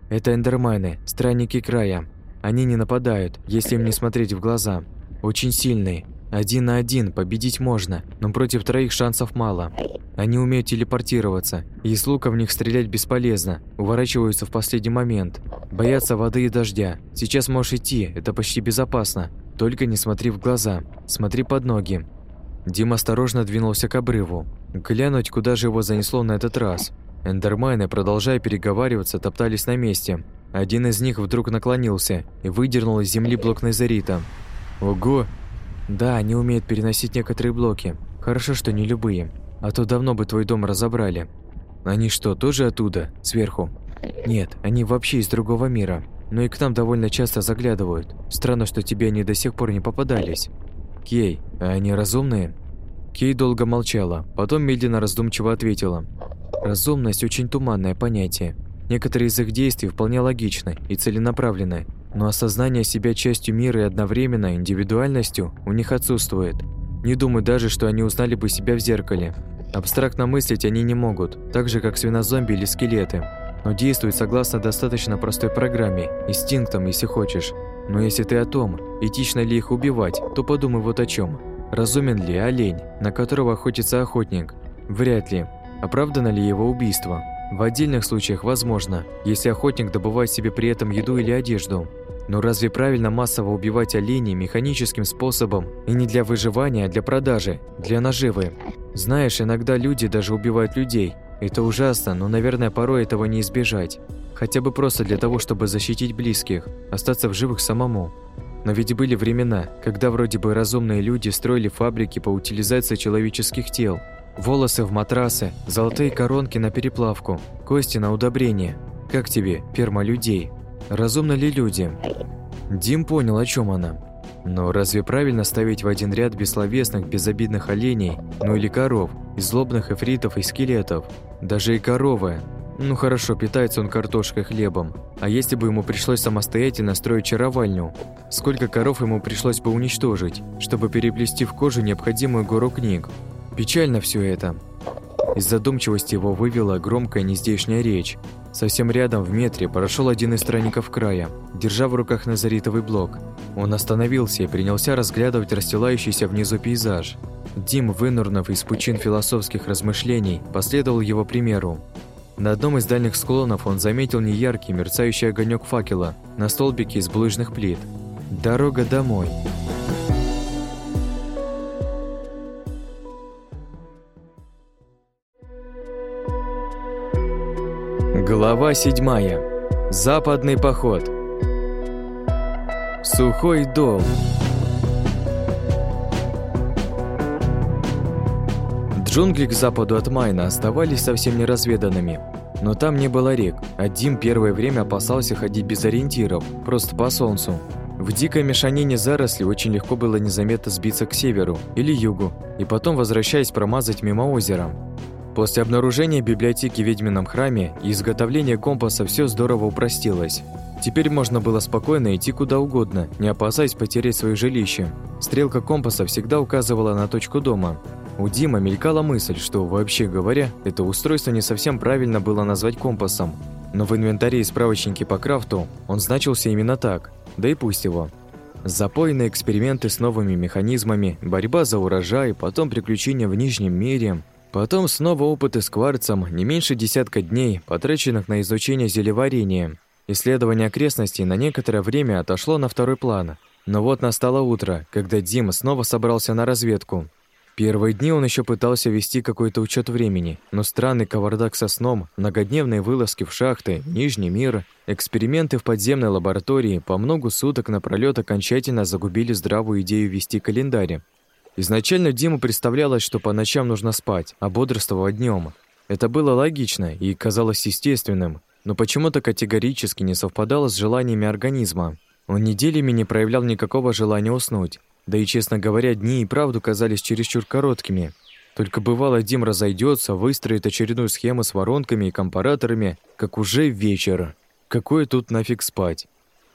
Это эндермены, странники края. Они не нападают, если им не смотреть в глаза. Очень сильные. Один на один победить можно, но против троих шансов мало. Они умеют телепортироваться, и из лука в них стрелять бесполезно, уворачиваются в последний момент. Боятся воды и дождя. Сейчас можешь идти, это почти безопасно. Только не смотри в глаза, смотри под ноги. Дим осторожно двинулся к обрыву. Глянуть, куда же его занесло на этот раз. Эндермайны, продолжая переговариваться, топтались на месте. Один из них вдруг наклонился и выдернул из земли блок Назарита. Ого! Да, они умеют переносить некоторые блоки. Хорошо, что не любые. А то давно бы твой дом разобрали. Они что, тоже оттуда? Сверху? Нет, они вообще из другого мира. Но и к нам довольно часто заглядывают. Странно, что тебе они до сих пор не попадались. Кей, а они разумные? Кей долго молчала, потом медленно раздумчиво ответила. «Разумность – очень туманное понятие. Некоторые из их действий вполне логичны и целенаправленны, но осознание себя частью мира и одновременно индивидуальностью у них отсутствует. Не думаю даже, что они узнали бы себя в зеркале. Абстрактно мыслить они не могут, так же, как свинозомби или скелеты. Но действуют согласно достаточно простой программе, инстинктам, если хочешь. Но если ты о том, этично ли их убивать, то подумай вот о чем. Разумен ли олень, на которого охотится охотник? Вряд ли. Оправдано ли его убийство? В отдельных случаях возможно, если охотник добывает себе при этом еду или одежду. Но разве правильно массово убивать оленей механическим способом и не для выживания, а для продажи, для наживы? Знаешь, иногда люди даже убивают людей. Это ужасно, но, наверное, порой этого не избежать. Хотя бы просто для того, чтобы защитить близких, остаться в живых самому. Но ведь были времена, когда вроде бы разумные люди строили фабрики по утилизации человеческих тел, Волосы в матрасы, золотые коронки на переплавку, кости на удобрение. Как тебе, перма людей? Разумны ли люди? Дим понял, о чем она. Но разве правильно ставить в один ряд бессловесных, безобидных оленей, ну или коров, и злобных эфритов и скелетов? Даже и коровы. Ну хорошо, питается он картошкой хлебом. А если бы ему пришлось самостоятельно строить чаровальню? Сколько коров ему пришлось бы уничтожить, чтобы переплести в кожу необходимую гору книг? Печально все это. Из задумчивости его вывела громкая нездешняя речь. Совсем рядом, в метре, прошел один из странников края, держа в руках назаритовый блок. Он остановился и принялся разглядывать расстилающийся внизу пейзаж. Дим, вынурнув из пучин философских размышлений, последовал его примеру. На одном из дальних склонов он заметил неяркий мерцающий огонек факела на столбике из булыжных плит. «Дорога домой». Глава 7. Западный поход. Сухой дом. Джунгли к западу от Майна оставались совсем неразведанными. Но там не было рек, а Дим первое время опасался ходить без ориентиров, просто по солнцу. В дикой мешанине заросли очень легко было незаметно сбиться к северу или югу, и потом, возвращаясь, промазать мимо озера. После обнаружения библиотеки в ведьмином храме и изготовления компаса все здорово упростилось. Теперь можно было спокойно идти куда угодно, не опасаясь потерять свое жилище. Стрелка компаса всегда указывала на точку дома. У Димы мелькала мысль, что, вообще говоря, это устройство не совсем правильно было назвать компасом. Но в инвентаре и справочнике по крафту он значился именно так, да и пусть его. Запойные эксперименты с новыми механизмами, борьба за урожай, потом приключения в Нижнем мире – Потом снова опыты с кварцем, не меньше десятка дней, потраченных на изучение зелеварения. Исследование окрестностей на некоторое время отошло на второй план. Но вот настало утро, когда Дима снова собрался на разведку. Первые дни он еще пытался вести какой-то учет времени, но странный кавардак со сном, многодневные вылазки в шахты, Нижний мир, эксперименты в подземной лаборатории по многу суток напролёт окончательно загубили здравую идею вести календарь. Изначально Диму представлялось, что по ночам нужно спать, а бодрствовать днем. Это было логично и казалось естественным, но почему-то категорически не совпадало с желаниями организма. Он неделями не проявлял никакого желания уснуть. Да и, честно говоря, дни и правду казались чересчур короткими. Только бывало, Дим разойдется, выстроит очередную схему с воронками и компараторами, как уже вечер. Какое тут нафиг спать?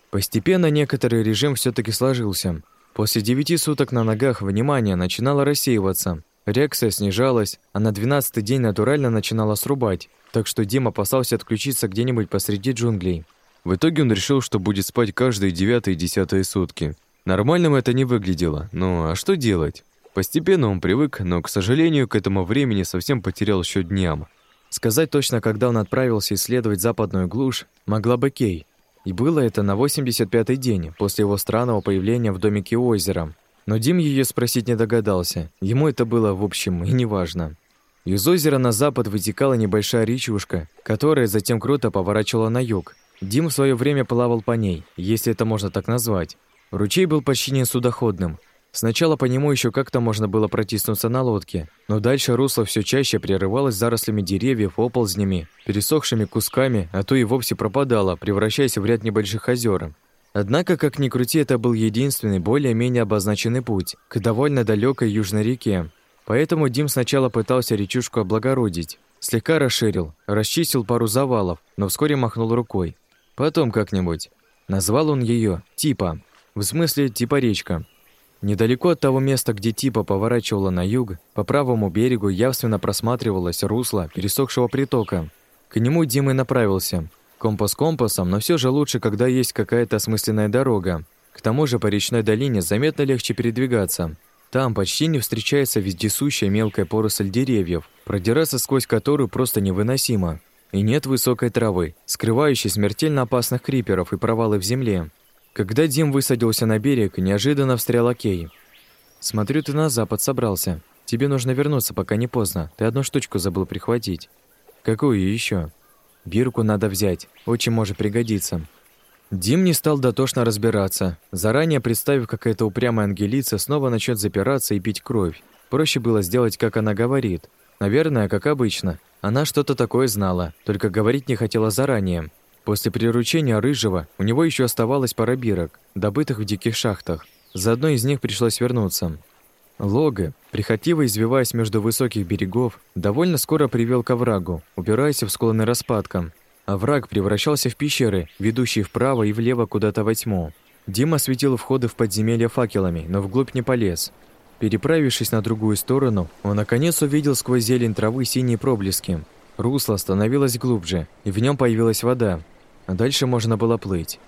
Постепенно некоторый режим все таки сложился. После девяти суток на ногах внимание начинало рассеиваться. Реакция снижалась, а на двенадцатый день натурально начинала срубать, так что Дим опасался отключиться где-нибудь посреди джунглей. В итоге он решил, что будет спать каждые девятые и десятые сутки. Нормальным это не выглядело, ну а что делать? Постепенно он привык, но, к сожалению, к этому времени совсем потерял счет дням. Сказать точно, когда он отправился исследовать западную глушь, могла бы Кей, и было это на 85-й день после его странного появления в домике озера. Но Дим ее спросить не догадался. Ему это было, в общем, и неважно. Из озера на запад вытекала небольшая речушка, которая затем круто поворачивала на юг. Дим в свое время плавал по ней, если это можно так назвать. Ручей был почти не судоходным, Сначала по нему еще как-то можно было протиснуться на лодке, но дальше русло все чаще прерывалось зарослями деревьев, оползнями, пересохшими кусками, а то и вовсе пропадало, превращаясь в ряд небольших озер. Однако, как ни крути, это был единственный более-менее обозначенный путь к довольно далекой южной реке. Поэтому Дим сначала пытался речушку облагородить. Слегка расширил, расчистил пару завалов, но вскоре махнул рукой. Потом как-нибудь. Назвал он ее Типа. В смысле, типа речка. Недалеко от того места, где Типа поворачивала на юг, по правому берегу явственно просматривалось русло пересохшего притока. К нему Дима и направился. Компас компасом, но все же лучше, когда есть какая-то осмысленная дорога. К тому же по речной долине заметно легче передвигаться – там почти не встречается вездесущая мелкая поросль деревьев, продираться сквозь которую просто невыносимо. И нет высокой травы, скрывающей смертельно опасных криперов и провалы в земле. Когда Дим высадился на берег, неожиданно встрял Окей. «Смотрю, ты на запад собрался. Тебе нужно вернуться, пока не поздно. Ты одну штучку забыл прихватить». «Какую еще? «Бирку надо взять. Очень может пригодиться». Дим не стал дотошно разбираться, заранее представив, как эта упрямая ангелица снова начнет запираться и пить кровь. Проще было сделать, как она говорит. Наверное, как обычно. Она что-то такое знала, только говорить не хотела заранее. После приручения Рыжего у него еще оставалось пара бирок, добытых в диких шахтах. За одной из них пришлось вернуться. Лога, прихотиво извиваясь между высоких берегов, довольно скоро привел к оврагу, упираясь в склоны распадком. А враг превращался в пещеры, ведущие вправо и влево куда-то во тьму. Дима светил входы в подземелья факелами, но вглубь не полез. Переправившись на другую сторону, он наконец увидел сквозь зелень травы синие проблески. Русло становилось глубже, и в нем появилась вода. А дальше можно было плыть.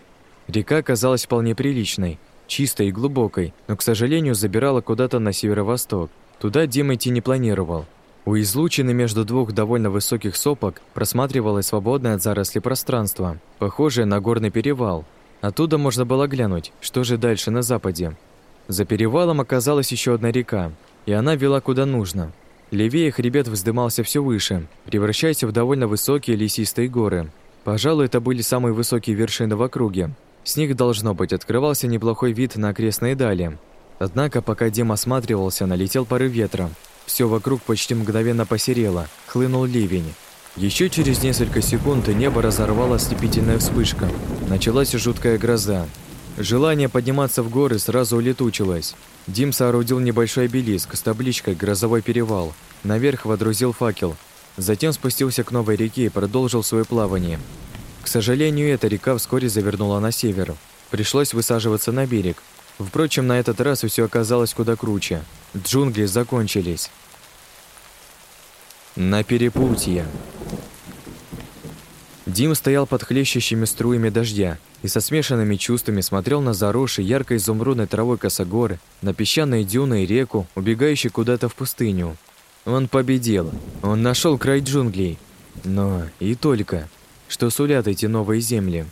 Река казалась вполне приличной, чистой и глубокой, но, к сожалению, забирала куда-то на северо-восток. Туда Дима идти не планировал. У излучины между двух довольно высоких сопок просматривалось свободное от заросли пространство, похожее на горный перевал. Оттуда можно было глянуть, что же дальше на западе. За перевалом оказалась еще одна река, и она вела куда нужно. Левее хребет вздымался все выше, превращаясь в довольно высокие лесистые горы. Пожалуй, это были самые высокие вершины в округе. С них, должно быть, открывался неплохой вид на окрестные дали. Однако, пока Дим осматривался, налетел порыв ветра, все вокруг почти мгновенно посерело, хлынул ливень. Еще через несколько секунд небо разорвало ослепительная вспышка. Началась жуткая гроза. Желание подниматься в горы сразу улетучилось. Дим соорудил небольшой обелиск с табличкой «Грозовой перевал». Наверх водрузил факел. Затем спустился к новой реке и продолжил свое плавание. К сожалению, эта река вскоре завернула на север. Пришлось высаживаться на берег. Впрочем, на этот раз все оказалось куда круче. Джунгли закончились. На перепутье. Дим стоял под хлещущими струями дождя и со смешанными чувствами смотрел на заросший яркой изумрудной травой косогоры, на песчаные дюны и реку, убегающие куда-то в пустыню. Он победил. Он нашел край джунглей. Но и только. Что сулят эти новые земли?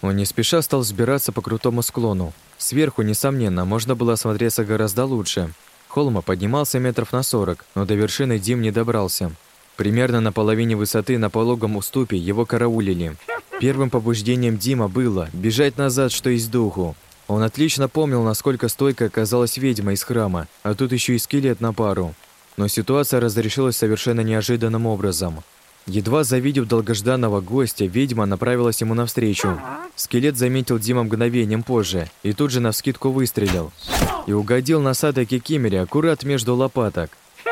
Он не спеша стал взбираться по крутому склону. Сверху, несомненно, можно было осмотреться гораздо лучше. Холма поднимался метров на сорок, но до вершины Дим не добрался. Примерно на половине высоты на пологом уступе его караулили. Первым побуждением Дима было бежать назад, что из духу. Он отлично помнил, насколько стойкой оказалась ведьма из храма, а тут еще и скелет на пару. Но ситуация разрешилась совершенно неожиданным образом. Едва завидев долгожданного гостя, ведьма направилась ему навстречу. Скелет заметил Дима мгновением позже и тут же навскидку выстрелил и угодил носатой кикимере аккурат между лопаток.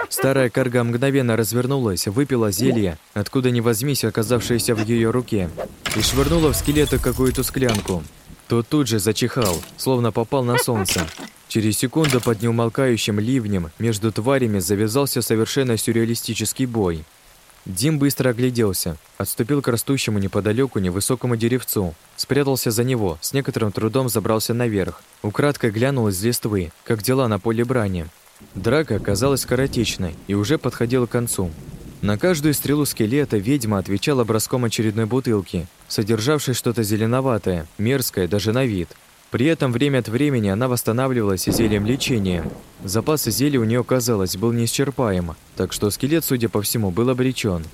Старая карга мгновенно развернулась, выпила зелье, откуда ни возьмись оказавшееся в ее руке, и швырнула в скелета какую-то склянку. Тот тут же зачихал, словно попал на солнце. Через секунду под неумолкающим ливнем между тварями завязался совершенно сюрреалистический бой. Дим быстро огляделся, отступил к растущему неподалеку невысокому деревцу, спрятался за него, с некоторым трудом забрался наверх, украдкой глянул из листвы, как дела на поле брани. Драка оказалась скоротечной и уже подходила к концу. На каждую стрелу скелета ведьма отвечала броском очередной бутылки, содержавшей что-то зеленоватое, мерзкое даже на вид – при этом время от времени она восстанавливалась зельем лечения. Запас зелья у нее, казалось, был неисчерпаем, так что скелет, судя по всему, был обречен.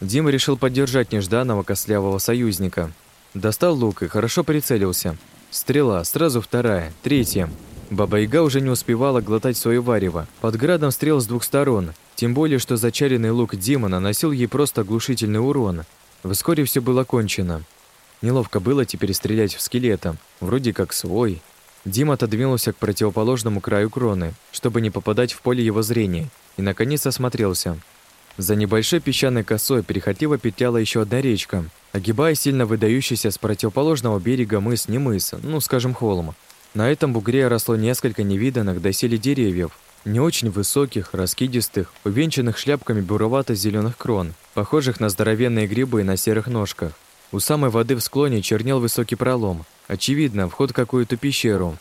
Дима решил поддержать нежданного костлявого союзника. Достал лук и хорошо прицелился. Стрела, сразу вторая, третья. Баба-яга уже не успевала глотать свое варево. Под градом стрел с двух сторон, тем более, что зачаренный лук Дима наносил ей просто оглушительный урон. Вскоре все было кончено. Неловко было теперь стрелять в скелета, вроде как свой. Дима отодвинулся к противоположному краю кроны, чтобы не попадать в поле его зрения, и, наконец, осмотрелся. За небольшой песчаной косой перехотливо петляла еще одна речка, огибая сильно выдающийся с противоположного берега мыс не мыс, ну, скажем, холм. На этом бугре росло несколько невиданных доселе деревьев, не очень высоких, раскидистых, увенчанных шляпками буровато зеленых крон, похожих на здоровенные грибы на серых ножках. У самой воды в склоне чернел высокий пролом. Очевидно, вход в какую-то пещеру.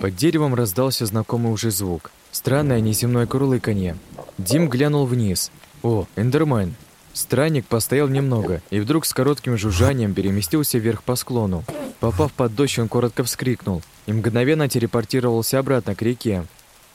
Под деревом раздался знакомый уже звук. Странное неземное курлыканье. Дим глянул вниз. О, эндермен. Странник постоял немного и вдруг с коротким жужжанием переместился вверх по склону. Попав под дождь, он коротко вскрикнул и мгновенно телепортировался обратно к реке.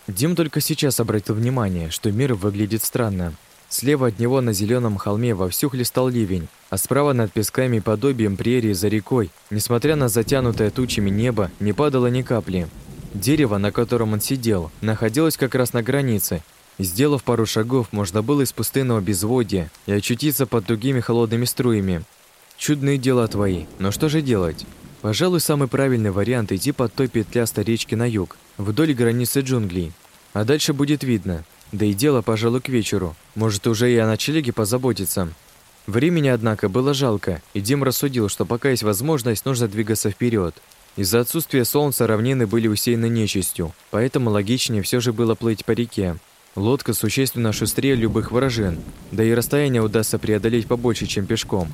Дим только сейчас обратил внимание, что мир выглядит странно. Слева от него на зеленом холме вовсю хлестал ливень, а справа над песками подобием прерии за рекой, несмотря на затянутое тучами небо, не падало ни капли. Дерево, на котором он сидел, находилось как раз на границе, Сделав пару шагов, можно было из пустынного безводья и очутиться под другими холодными струями. Чудные дела твои, но что же делать? Пожалуй, самый правильный вариант идти под той петлястой речки на юг, вдоль границы джунглей. А дальше будет видно. Да и дело, пожалуй, к вечеру. Может, уже и о ночлеге позаботиться. Времени, однако, было жалко, и Дим рассудил, что пока есть возможность, нужно двигаться вперед. Из-за отсутствия солнца равнины были усеяны нечистью, поэтому логичнее все же было плыть по реке, Лодка существенно шустрее любых вражин, да и расстояние удастся преодолеть побольше, чем пешком.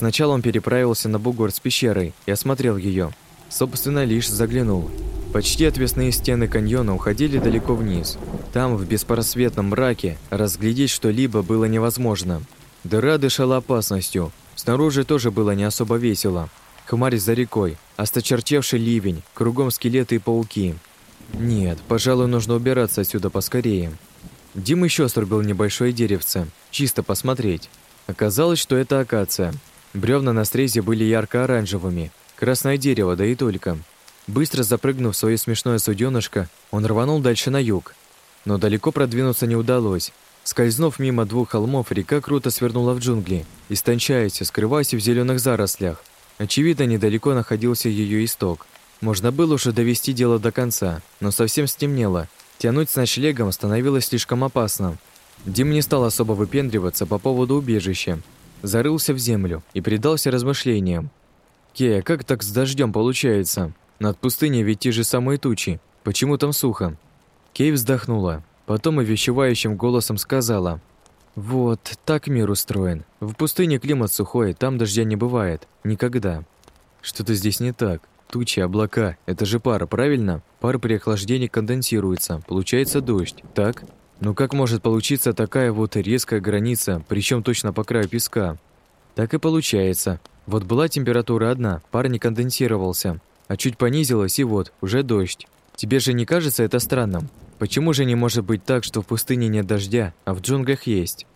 Сначала он переправился на бугор с пещерой и осмотрел ее. Собственно, лишь заглянул. Почти отвесные стены каньона уходили далеко вниз. Там, в беспросветном мраке, разглядеть что-либо было невозможно. Дыра дышала опасностью. Снаружи тоже было не особо весело. Хмарь за рекой, осточерчевший ливень, кругом скелеты и пауки. Нет, пожалуй, нужно убираться отсюда поскорее. Дима еще срубил небольшое деревце, чисто посмотреть. Оказалось, что это акация. Бревна на срезе были ярко-оранжевыми, красное дерево, да и только. Быстро запрыгнув в свое смешное суденышко, он рванул дальше на юг. Но далеко продвинуться не удалось. Скользнув мимо двух холмов, река круто свернула в джунгли, истончаясь, скрываясь в зеленых зарослях. Очевидно, недалеко находился ее исток. Можно было уже довести дело до конца, но совсем стемнело, Тянуть с ночлегом становилось слишком опасно. Дим не стал особо выпендриваться по поводу убежища. Зарылся в землю и предался размышлениям. «Кея, как так с дождем получается? Над пустыней ведь те же самые тучи. Почему там сухо?» Кей вздохнула. Потом увещевающим голосом сказала. «Вот, так мир устроен. В пустыне климат сухой, там дождя не бывает. Никогда. Что-то здесь не так. Тучи, облака – это же пара, правильно? Пар при охлаждении конденсируется, получается дождь, так? Но как может получиться такая вот резкая граница, причем точно по краю песка? Так и получается. Вот была температура одна, пар не конденсировался, а чуть понизилась и вот, уже дождь. Тебе же не кажется это странным? Почему же не может быть так, что в пустыне нет дождя, а в джунглях есть?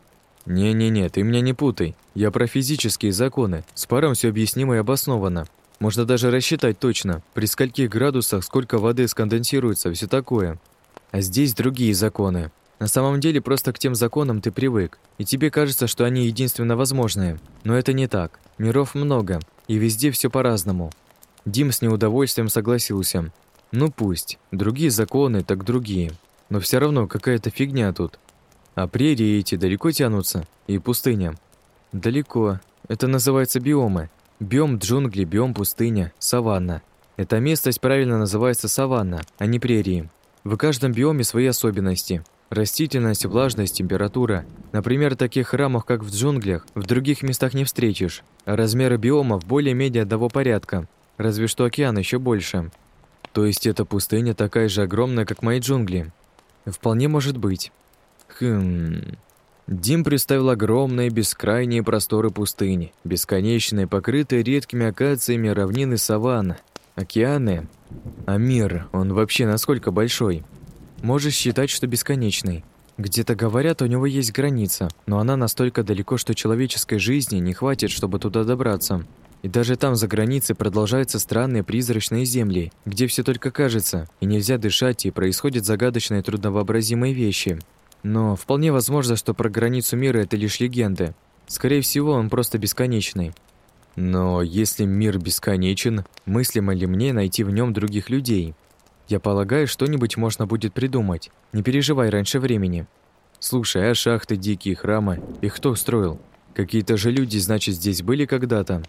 Не-не-не, ты меня не путай. Я про физические законы. С паром все объяснимо и обосновано. Можно даже рассчитать точно, при скольких градусах сколько воды сконденсируется, все такое. А здесь другие законы. На самом деле просто к тем законам ты привык, и тебе кажется, что они единственно возможные. Но это не так. Миров много, и везде все по-разному. Дим с неудовольствием согласился. Ну пусть, другие законы, так другие. Но все равно какая-то фигня тут. А прерии эти далеко тянутся, и пустыня. Далеко. Это называется биомы. Биом джунгли, биом пустыня, саванна. Эта местность правильно называется саванна, а не прерии. В каждом биоме свои особенности. Растительность, влажность, температура. Например, таких храмов, как в джунглях, в других местах не встретишь. А размеры биомов более-менее одного порядка. Разве что океан еще больше. То есть эта пустыня такая же огромная, как мои джунгли? Вполне может быть. Хм... Дим представил огромные бескрайние просторы пустыни, бесконечные, покрытые редкими акациями равнины саванны, океаны. А мир, он вообще насколько большой? Можешь считать, что бесконечный. Где-то говорят, у него есть граница, но она настолько далеко, что человеческой жизни не хватит, чтобы туда добраться. И даже там, за границей, продолжаются странные призрачные земли, где все только кажется, и нельзя дышать, и происходят загадочные трудновообразимые вещи – но вполне возможно, что про границу мира это лишь легенды. Скорее всего, он просто бесконечный. Но если мир бесконечен, мыслимо ли мне найти в нем других людей? Я полагаю, что-нибудь можно будет придумать. Не переживай раньше времени. Слушай, а шахты, дикие храмы, их кто строил? Какие-то же люди, значит, здесь были когда-то?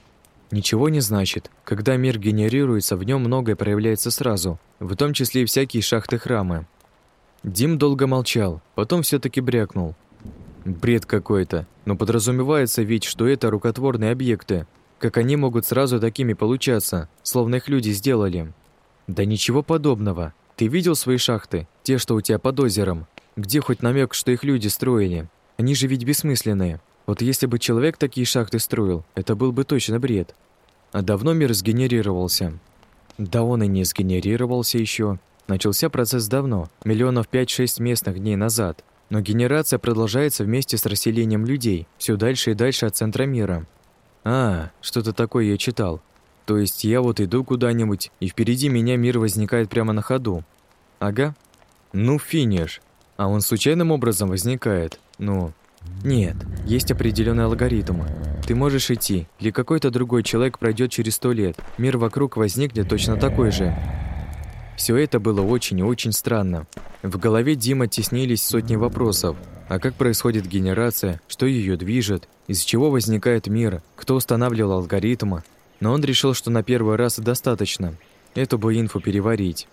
Ничего не значит. Когда мир генерируется, в нем многое проявляется сразу, в том числе и всякие шахты-храмы. Дим долго молчал, потом все таки брякнул. Бред какой-то, но подразумевается ведь, что это рукотворные объекты. Как они могут сразу такими получаться, словно их люди сделали? Да ничего подобного. Ты видел свои шахты, те, что у тебя под озером? Где хоть намек, что их люди строили? Они же ведь бессмысленные. Вот если бы человек такие шахты строил, это был бы точно бред. А давно мир сгенерировался. Да он и не сгенерировался еще. Начался процесс давно, миллионов 5-6 местных дней назад. Но генерация продолжается вместе с расселением людей, все дальше и дальше от центра мира. А, что-то такое я читал. То есть я вот иду куда-нибудь, и впереди меня мир возникает прямо на ходу. Ага. Ну, финиш. А он случайным образом возникает. Ну, нет, есть определенный алгоритм. Ты можешь идти, или какой-то другой человек пройдет через сто лет. Мир вокруг возникнет точно такой же. Все это было очень и очень странно. В голове Дима теснились сотни вопросов. А как происходит генерация, что ее движет, из чего возникает мир, кто устанавливал алгоритмы. Но он решил, что на первый раз достаточно. Эту бы инфу переварить.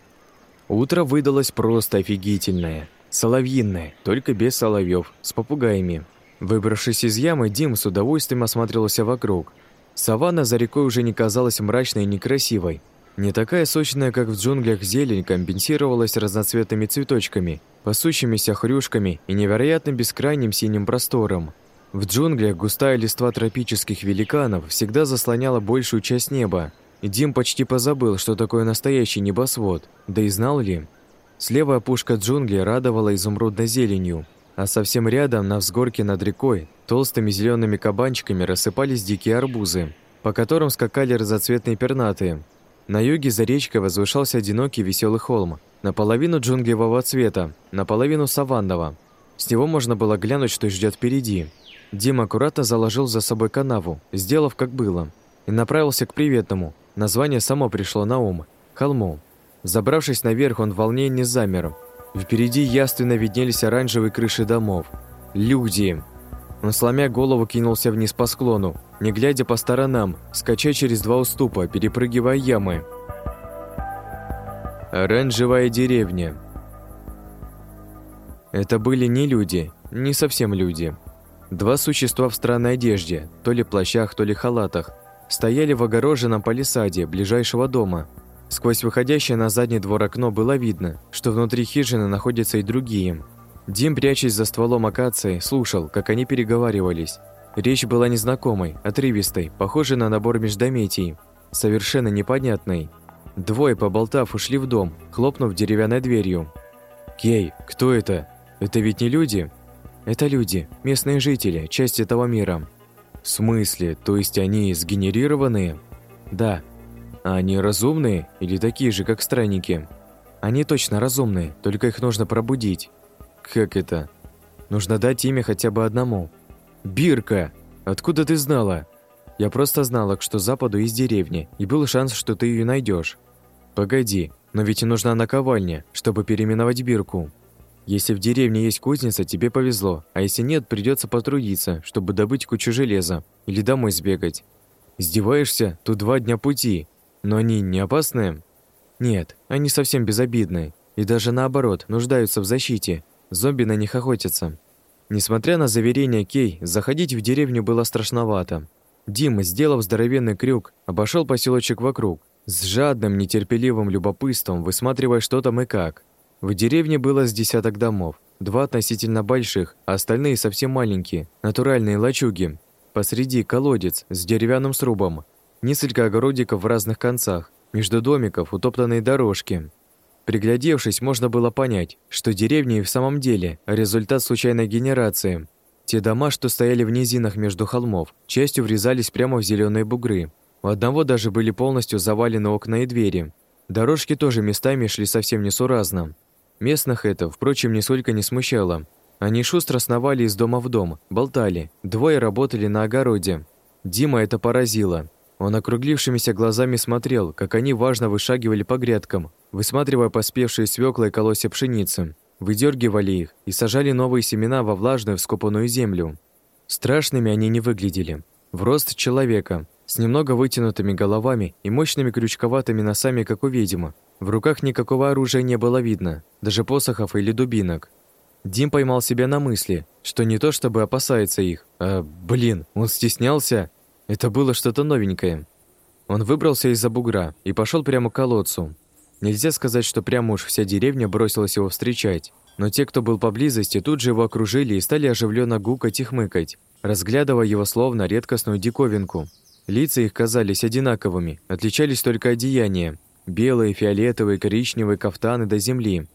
Утро выдалось просто офигительное. Соловьиное, только без соловьев, с попугаями. Выбравшись из ямы, Дим с удовольствием осмотрелся вокруг. Саванна за рекой уже не казалась мрачной и некрасивой. Не такая сочная, как в джунглях зелень, компенсировалась разноцветными цветочками, пасущимися хрюшками и невероятно бескрайним синим простором. В джунглях густая листва тропических великанов всегда заслоняла большую часть неба, Дим почти позабыл, что такое настоящий небосвод, да и знал ли – Слева опушка джунглей радовала изумрудной зеленью, а совсем рядом, на взгорке над рекой, толстыми зелеными кабанчиками рассыпались дикие арбузы, по которым скакали разноцветные пернатые. На юге за речкой возвышался одинокий веселый холм, наполовину джунглевого цвета, наполовину саванного. С него можно было глянуть, что ждет впереди. Дим аккуратно заложил за собой канаву, сделав как было, и направился к приветному. Название само пришло на ум – холму. Забравшись наверх, он в волнении замер. Впереди яственно виднелись оранжевые крыши домов. Люди! Он, сломя голову, кинулся вниз по склону, не глядя по сторонам, скача через два уступа, перепрыгивая ямы. Оранжевая деревня. Это были не люди, не совсем люди. Два существа в странной одежде, то ли плащах, то ли халатах, стояли в огороженном палисаде ближайшего дома – Сквозь выходящее на задний двор окно было видно, что внутри хижины находятся и другие. Дим, прячась за стволом акации, слушал, как они переговаривались. Речь была незнакомой, отрывистой, похожей на набор междометий, совершенно непонятной. Двое, поболтав, ушли в дом, хлопнув деревянной дверью. «Кей, кто это? Это ведь не люди?» «Это люди, местные жители, часть этого мира». «В смысле? То есть они сгенерированные?» «Да, а они разумные или такие же, как странники? Они точно разумные, только их нужно пробудить. Как это? Нужно дать имя хотя бы одному. Бирка! Откуда ты знала? Я просто знала, что западу из деревни, и был шанс, что ты ее найдешь. Погоди, но ведь и нужна наковальня, чтобы переименовать Бирку. Если в деревне есть кузница, тебе повезло, а если нет, придется потрудиться, чтобы добыть кучу железа или домой сбегать. Издеваешься? Тут два дня пути, но они не опасные? Нет, они совсем безобидные. И даже наоборот, нуждаются в защите. Зомби на них охотятся. Несмотря на заверения Кей, заходить в деревню было страшновато. Дима, сделав здоровенный крюк, обошел поселочек вокруг, с жадным, нетерпеливым любопытством, высматривая, что там и как. В деревне было с десяток домов, два относительно больших, а остальные совсем маленькие, натуральные лачуги. Посреди колодец с деревянным срубом, Несколько огородиков в разных концах, между домиков утоптанные дорожки. Приглядевшись, можно было понять, что деревня и в самом деле результат случайной генерации. Те дома, что стояли в низинах между холмов, частью врезались прямо в зеленые бугры. У одного даже были полностью завалены окна и двери. Дорожки тоже местами шли совсем несуразно. Местных это, впрочем, нисколько не смущало. Они шустро сновали из дома в дом, болтали. Двое работали на огороде. Дима это поразило. Он округлившимися глазами смотрел, как они важно вышагивали по грядкам, высматривая поспевшие свёкла и колосья пшеницы. выдергивали их и сажали новые семена во влажную вскопанную землю. Страшными они не выглядели. В рост человека, с немного вытянутыми головами и мощными крючковатыми носами, как у ведьмы. В руках никакого оружия не было видно, даже посохов или дубинок. Дим поймал себя на мысли, что не то чтобы опасается их, а, блин, он стеснялся. Это было что-то новенькое. Он выбрался из-за бугра и пошел прямо к колодцу. Нельзя сказать, что прямо уж вся деревня бросилась его встречать, но те, кто был поблизости, тут же его окружили и стали оживленно гукать и хмыкать, разглядывая его словно редкостную диковинку. Лица их казались одинаковыми, отличались только одеяния. Белые, фиолетовые, коричневые кафтаны до земли.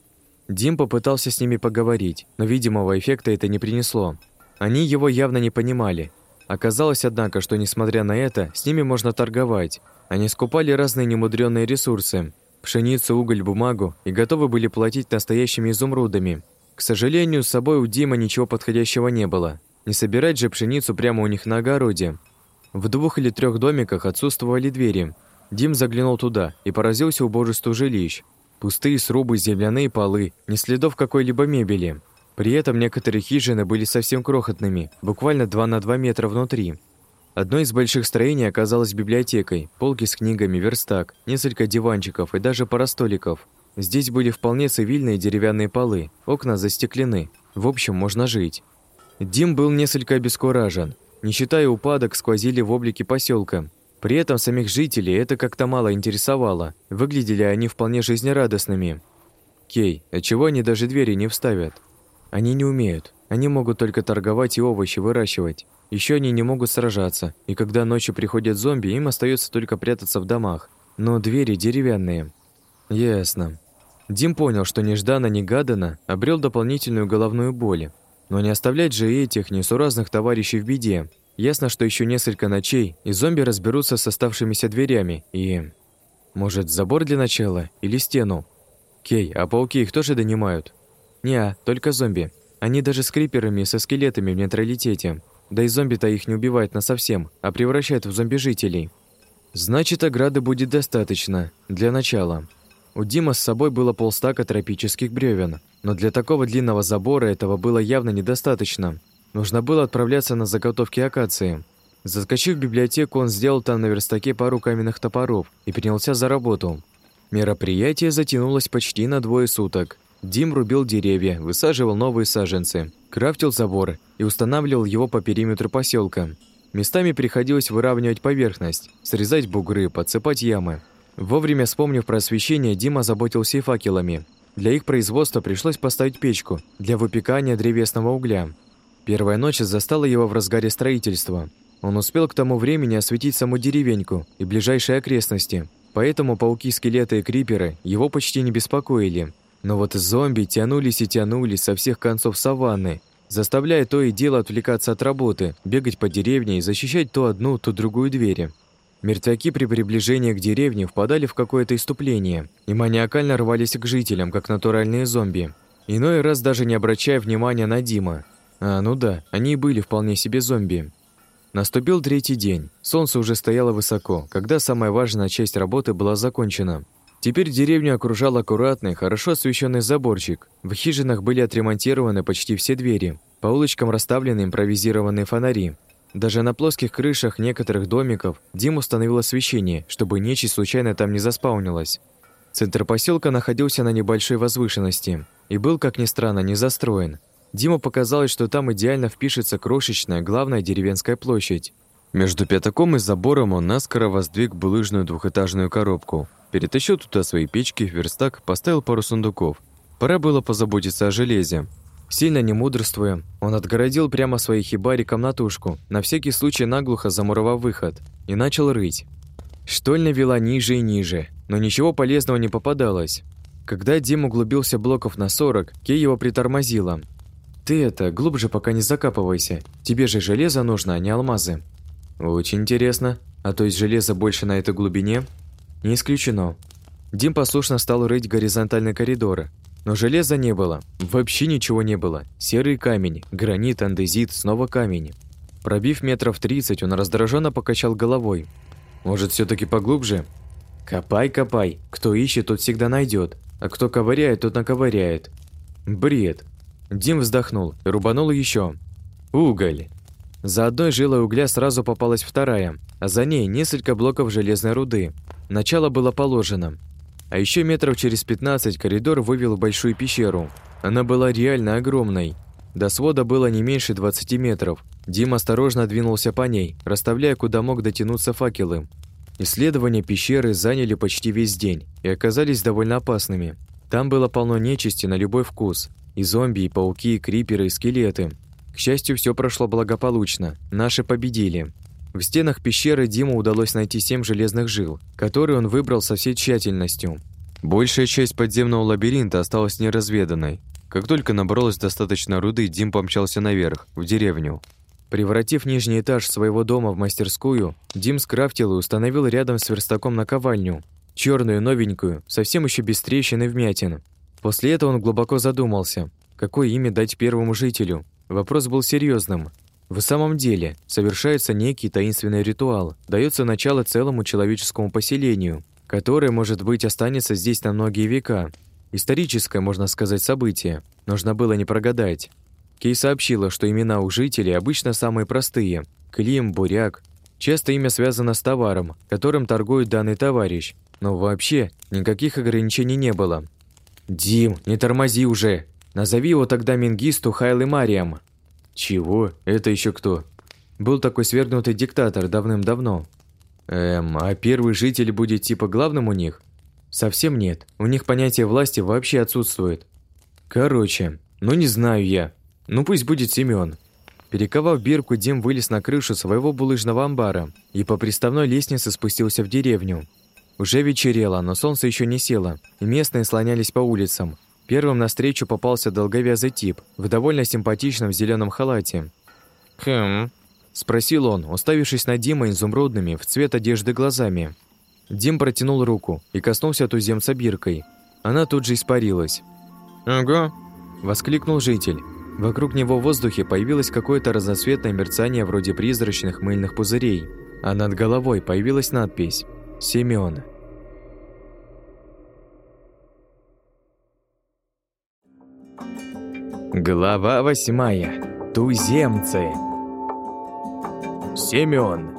Дим попытался с ними поговорить, но видимого эффекта это не принесло. Они его явно не понимали. Оказалось, однако, что, несмотря на это, с ними можно торговать. Они скупали разные немудрённые ресурсы – пшеницу, уголь, бумагу и готовы были платить настоящими изумрудами. К сожалению, с собой у Дима ничего подходящего не было. Не собирать же пшеницу прямо у них на огороде. В двух или трех домиках отсутствовали двери. Дим заглянул туда и поразился убожеству жилищ. Пустые срубы, земляные полы, ни следов какой-либо мебели. При этом некоторые хижины были совсем крохотными, буквально 2 на 2 метра внутри. Одно из больших строений оказалось библиотекой, полки с книгами, верстак, несколько диванчиков и даже пара столиков. Здесь были вполне цивильные деревянные полы, окна застеклены. В общем, можно жить. Дим был несколько обескуражен. Не считая упадок, сквозили в облике поселка. При этом самих жителей это как-то мало интересовало. Выглядели они вполне жизнерадостными. «Кей, а чего они даже двери не вставят?» «Они не умеют. Они могут только торговать и овощи выращивать. Еще они не могут сражаться, и когда ночью приходят зомби, им остается только прятаться в домах. Но двери деревянные. Ясно. Дим понял, что нежданно-негаданно обрел дополнительную головную боль. Но не оставлять же этих несуразных товарищей в беде. Ясно, что еще несколько ночей, и зомби разберутся с оставшимися дверями, и... Может, забор для начала? Или стену? Кей, а пауки их тоже донимают? Неа, только зомби. Они даже с криперами со скелетами в нейтралитете. Да и зомби-то их не убивает насовсем, а превращает в зомби-жителей. Значит, ограды будет достаточно. Для начала. У Дима с собой было полстака тропических бревен, но для такого длинного забора этого было явно недостаточно. Нужно было отправляться на заготовки акации. Заскочив в библиотеку, он сделал там на верстаке пару каменных топоров и принялся за работу. Мероприятие затянулось почти на двое суток. Дим рубил деревья, высаживал новые саженцы, крафтил забор и устанавливал его по периметру поселка. Местами приходилось выравнивать поверхность, срезать бугры, подсыпать ямы. Вовремя вспомнив про освещение, Дима заботился и факелами. Для их производства пришлось поставить печку для выпекания древесного угля. Первая ночь застала его в разгаре строительства. Он успел к тому времени осветить саму деревеньку и ближайшие окрестности, поэтому пауки-скелеты и криперы его почти не беспокоили – но вот зомби тянулись и тянулись со всех концов саванны, заставляя то и дело отвлекаться от работы, бегать по деревне и защищать то одну, то другую двери. Мертвяки при приближении к деревне впадали в какое-то иступление и маниакально рвались к жителям, как натуральные зомби. Иной раз даже не обращая внимания на Дима. А, ну да, они и были вполне себе зомби. Наступил третий день. Солнце уже стояло высоко, когда самая важная часть работы была закончена – Теперь деревню окружал аккуратный, хорошо освещенный заборчик. В хижинах были отремонтированы почти все двери. По улочкам расставлены импровизированные фонари. Даже на плоских крышах некоторых домиков Дим установил освещение, чтобы нечисть случайно там не заспаунилась. Центр поселка находился на небольшой возвышенности и был, как ни странно, не застроен. Диму показалось, что там идеально впишется крошечная главная деревенская площадь. Между пятаком и забором он наскоро воздвиг булыжную двухэтажную коробку – Перетащил туда свои печки, верстак, поставил пару сундуков. Пора было позаботиться о железе. Сильно не мудрствуя, он отгородил прямо своей хибаре комнатушку, на всякий случай наглухо замуровав выход, и начал рыть. Штольня вела ниже и ниже, но ничего полезного не попадалось. Когда Дим углубился блоков на 40, Кей его притормозила. «Ты это, глубже пока не закапывайся. Тебе же железо нужно, а не алмазы». «Очень интересно. А то есть железо больше на этой глубине?» Не исключено. Дим послушно стал рыть горизонтальные коридоры. Но железа не было. Вообще ничего не было. Серый камень, гранит, андезит, снова камень. Пробив метров тридцать, он раздраженно покачал головой. Может, все таки поглубже? Копай, копай. Кто ищет, тот всегда найдет, а кто ковыряет, тот наковыряет. Бред. Дим вздохнул рубанул еще. Уголь. За одной жилой угля сразу попалась вторая, а за ней несколько блоков железной руды. Начало было положено. А еще метров через 15 коридор вывел в большую пещеру. Она была реально огромной. До свода было не меньше 20 метров. Дим осторожно двинулся по ней, расставляя куда мог дотянуться факелы. Исследования пещеры заняли почти весь день и оказались довольно опасными. Там было полно нечисти на любой вкус. И зомби, и пауки, и криперы, и скелеты. К счастью, все прошло благополучно. Наши победили. В стенах пещеры Диму удалось найти семь железных жил, которые он выбрал со всей тщательностью. Большая часть подземного лабиринта осталась неразведанной. Как только набралось достаточно руды, Дим помчался наверх, в деревню. Превратив нижний этаж своего дома в мастерскую, Дим скрафтил и установил рядом с верстаком наковальню. черную, новенькую, совсем еще без трещин и вмятин. После этого он глубоко задумался, какое имя дать первому жителю. Вопрос был серьезным. В самом деле, совершается некий таинственный ритуал, дается начало целому человеческому поселению, которое, может быть, останется здесь на многие века. Историческое, можно сказать, событие. Нужно было не прогадать. Кей сообщила, что имена у жителей обычно самые простые. Клим, Буряк. Часто имя связано с товаром, которым торгует данный товарищ. Но вообще никаких ограничений не было. «Дим, не тормози уже! Назови его тогда Мингисту Хайл Мариам!» «Чего? Это еще кто?» Был такой свергнутый диктатор давным-давно. Эм, а первый житель будет типа главным у них? Совсем нет. У них понятие власти вообще отсутствует. Короче, ну не знаю я. Ну пусть будет Семён. Перековав бирку, Дим вылез на крышу своего булыжного амбара и по приставной лестнице спустился в деревню. Уже вечерело, но солнце еще не село, и местные слонялись по улицам. Первым навстречу попался долговязый тип в довольно симпатичном зеленом халате. «Хм?» – спросил он, уставившись на Дима изумрудными в цвет одежды глазами. Дим протянул руку и коснулся туземца биркой. Она тут же испарилась. «Ага!» – воскликнул житель. Вокруг него в воздухе появилось какое-то разноцветное мерцание вроде призрачных мыльных пузырей, а над головой появилась надпись «Семён». Глава восьмая. Туземцы. Семён.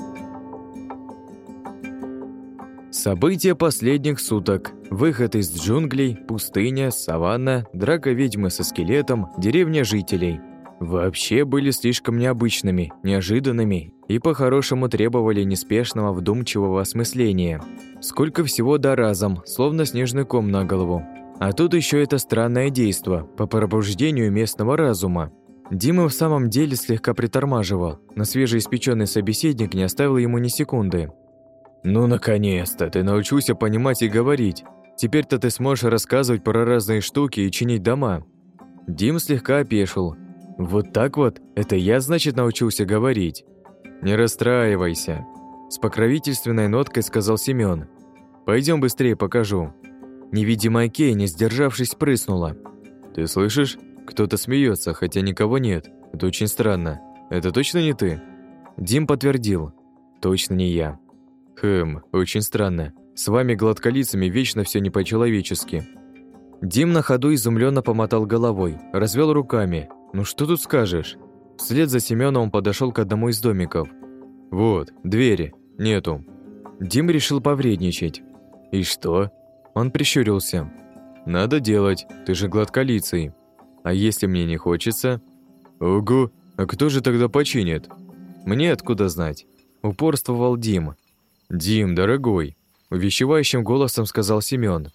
События последних суток. Выход из джунглей, пустыня, саванна, драка ведьмы со скелетом, деревня жителей. Вообще были слишком необычными, неожиданными и по-хорошему требовали неспешного, вдумчивого осмысления. Сколько всего да разом, словно снежный ком на голову. А тут еще это странное действо по пробуждению местного разума. Дима в самом деле слегка притормаживал, но свежеиспеченный собеседник не оставил ему ни секунды. «Ну, наконец-то, ты научился понимать и говорить. Теперь-то ты сможешь рассказывать про разные штуки и чинить дома». Дим слегка опешил. «Вот так вот? Это я, значит, научился говорить?» «Не расстраивайся», – с покровительственной ноткой сказал Семён. «Пойдем быстрее покажу». Невидимая Кей, не сдержавшись, прыснула. «Ты слышишь? Кто-то смеется, хотя никого нет. Это очень странно. Это точно не ты?» Дим подтвердил. «Точно не я». «Хм, очень странно. С вами гладколицами вечно все не по-человечески». Дим на ходу изумленно помотал головой, развел руками. «Ну что тут скажешь?» Вслед за Семеном он подошел к одному из домиков. «Вот, двери. Нету». Дим решил повредничать. «И что?» Он прищурился. «Надо делать, ты же гладколицый. А если мне не хочется?» «Ого, а кто же тогда починит?» «Мне откуда знать?» Упорствовал Дим. «Дим, дорогой», – увещевающим голосом сказал Семён.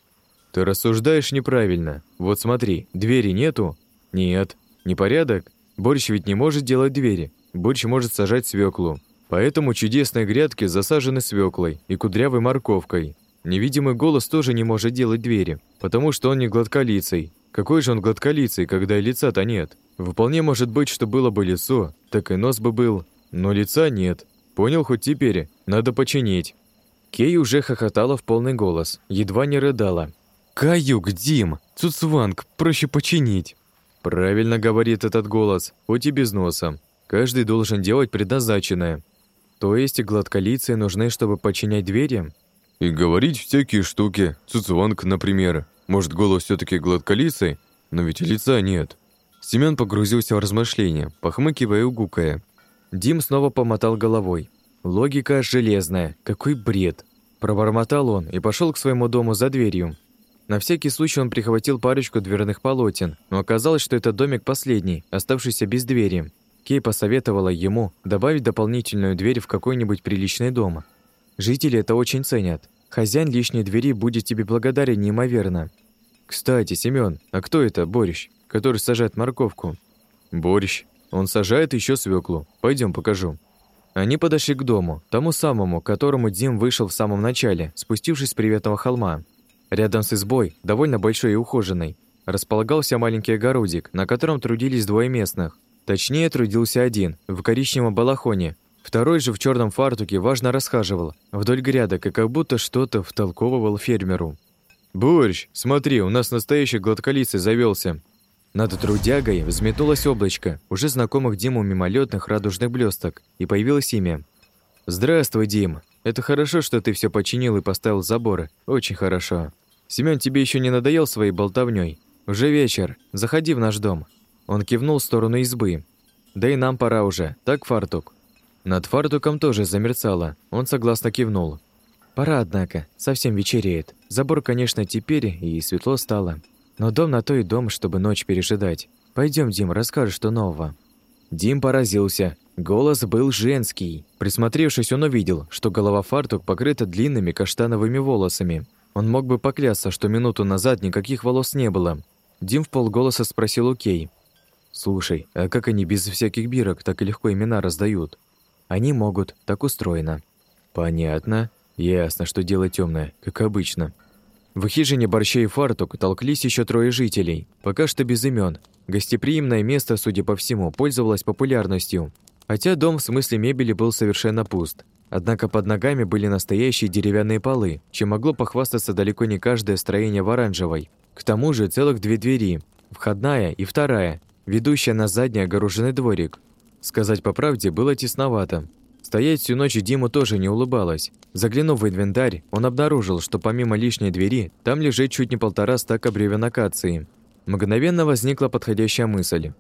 «Ты рассуждаешь неправильно. Вот смотри, двери нету?» «Нет. Непорядок? Борщ ведь не может делать двери. Борщ может сажать свеклу. Поэтому чудесные грядки засажены свеклой и кудрявой морковкой. Невидимый голос тоже не может делать двери, потому что он не гладколицый. Какой же он гладколицый, когда и лица-то нет? Вполне может быть, что было бы лицо, так и нос бы был, но лица нет. Понял хоть теперь? Надо починить. Кей уже хохотала в полный голос, едва не рыдала. «Каюк, Дим! Цуцванг, проще починить!» Правильно говорит этот голос, хоть и без носа. Каждый должен делать предназначенное. То есть гладколицы нужны, чтобы починять двери? И говорить всякие штуки. Цуцванг, например. Может, голос все таки гладколицый? но ведь лица нет. Семён погрузился в размышления, похмыкивая и угукая. Дим снова помотал головой. Логика железная, какой бред. Пробормотал он и пошел к своему дому за дверью. На всякий случай он прихватил парочку дверных полотен, но оказалось, что это домик последний, оставшийся без двери. Кей посоветовала ему добавить дополнительную дверь в какой-нибудь приличный дом. Жители это очень ценят. Хозяин лишней двери будет тебе благодарен неимоверно. Кстати, Семён, а кто это Борщ, который сажает морковку? Борщ. Он сажает еще свеклу. Пойдем покажу. Они подошли к дому, тому самому, к которому Дим вышел в самом начале, спустившись с приветного холма. Рядом с избой, довольно большой и ухоженной, располагался маленький огородик, на котором трудились двое местных. Точнее, трудился один, в коричневом балахоне. Второй же в черном фартуке важно расхаживал вдоль грядок и как будто что-то втолковывал фермеру. «Борщ, смотри, у нас настоящий гладколицый завелся. Над трудягой взметнулось облачко, уже знакомых Диму мимолетных радужных блесток, и появилось имя. «Здравствуй, Дим. Это хорошо, что ты все починил и поставил заборы. Очень хорошо. Семён тебе еще не надоел своей болтовней. Уже вечер. Заходи в наш дом. Он кивнул в сторону избы. «Да и нам пора уже. Так, фартук?» Над фартуком тоже замерцало. Он согласно кивнул. «Пора, однако. Совсем вечереет. Забор, конечно, теперь и светло стало. Но дом на то и дом, чтобы ночь пережидать. Пойдем, Дим, расскажешь, что нового». Дим поразился. Голос был женский. Присмотревшись, он увидел, что голова фартук покрыта длинными каштановыми волосами. Он мог бы поклясться, что минуту назад никаких волос не было. Дим в полголоса спросил у Кей, Слушай, а как они без всяких бирок так и легко имена раздают? Они могут, так устроено. Понятно. Ясно, что дело темное, как обычно. В хижине борща и фартук толклись еще трое жителей, пока что без имен. Гостеприимное место, судя по всему, пользовалось популярностью. Хотя дом в смысле мебели был совершенно пуст. Однако под ногами были настоящие деревянные полы, чем могло похвастаться далеко не каждое строение в оранжевой. К тому же целых две двери, входная и вторая, ведущая на задний огороженный дворик. Сказать по правде было тесновато. Стоять всю ночь Диму тоже не улыбалась. Заглянув в инвентарь, он обнаружил, что помимо лишней двери, там лежит чуть не полтора стака бревен акации. Мгновенно возникла подходящая мысль.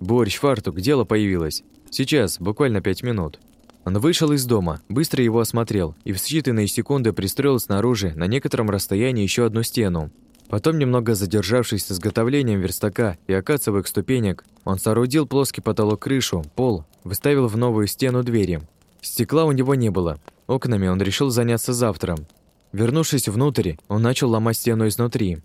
«Борщ, фартук, дело появилось. Сейчас, буквально пять минут». Он вышел из дома, быстро его осмотрел и в считанные секунды пристроил снаружи на некотором расстоянии еще одну стену. Потом, немного задержавшись с изготовлением верстака и акациевых ступенек, он соорудил плоский потолок крышу, пол, выставил в новую стену двери. Стекла у него не было. Окнами он решил заняться завтра. Вернувшись внутрь, он начал ломать стену изнутри.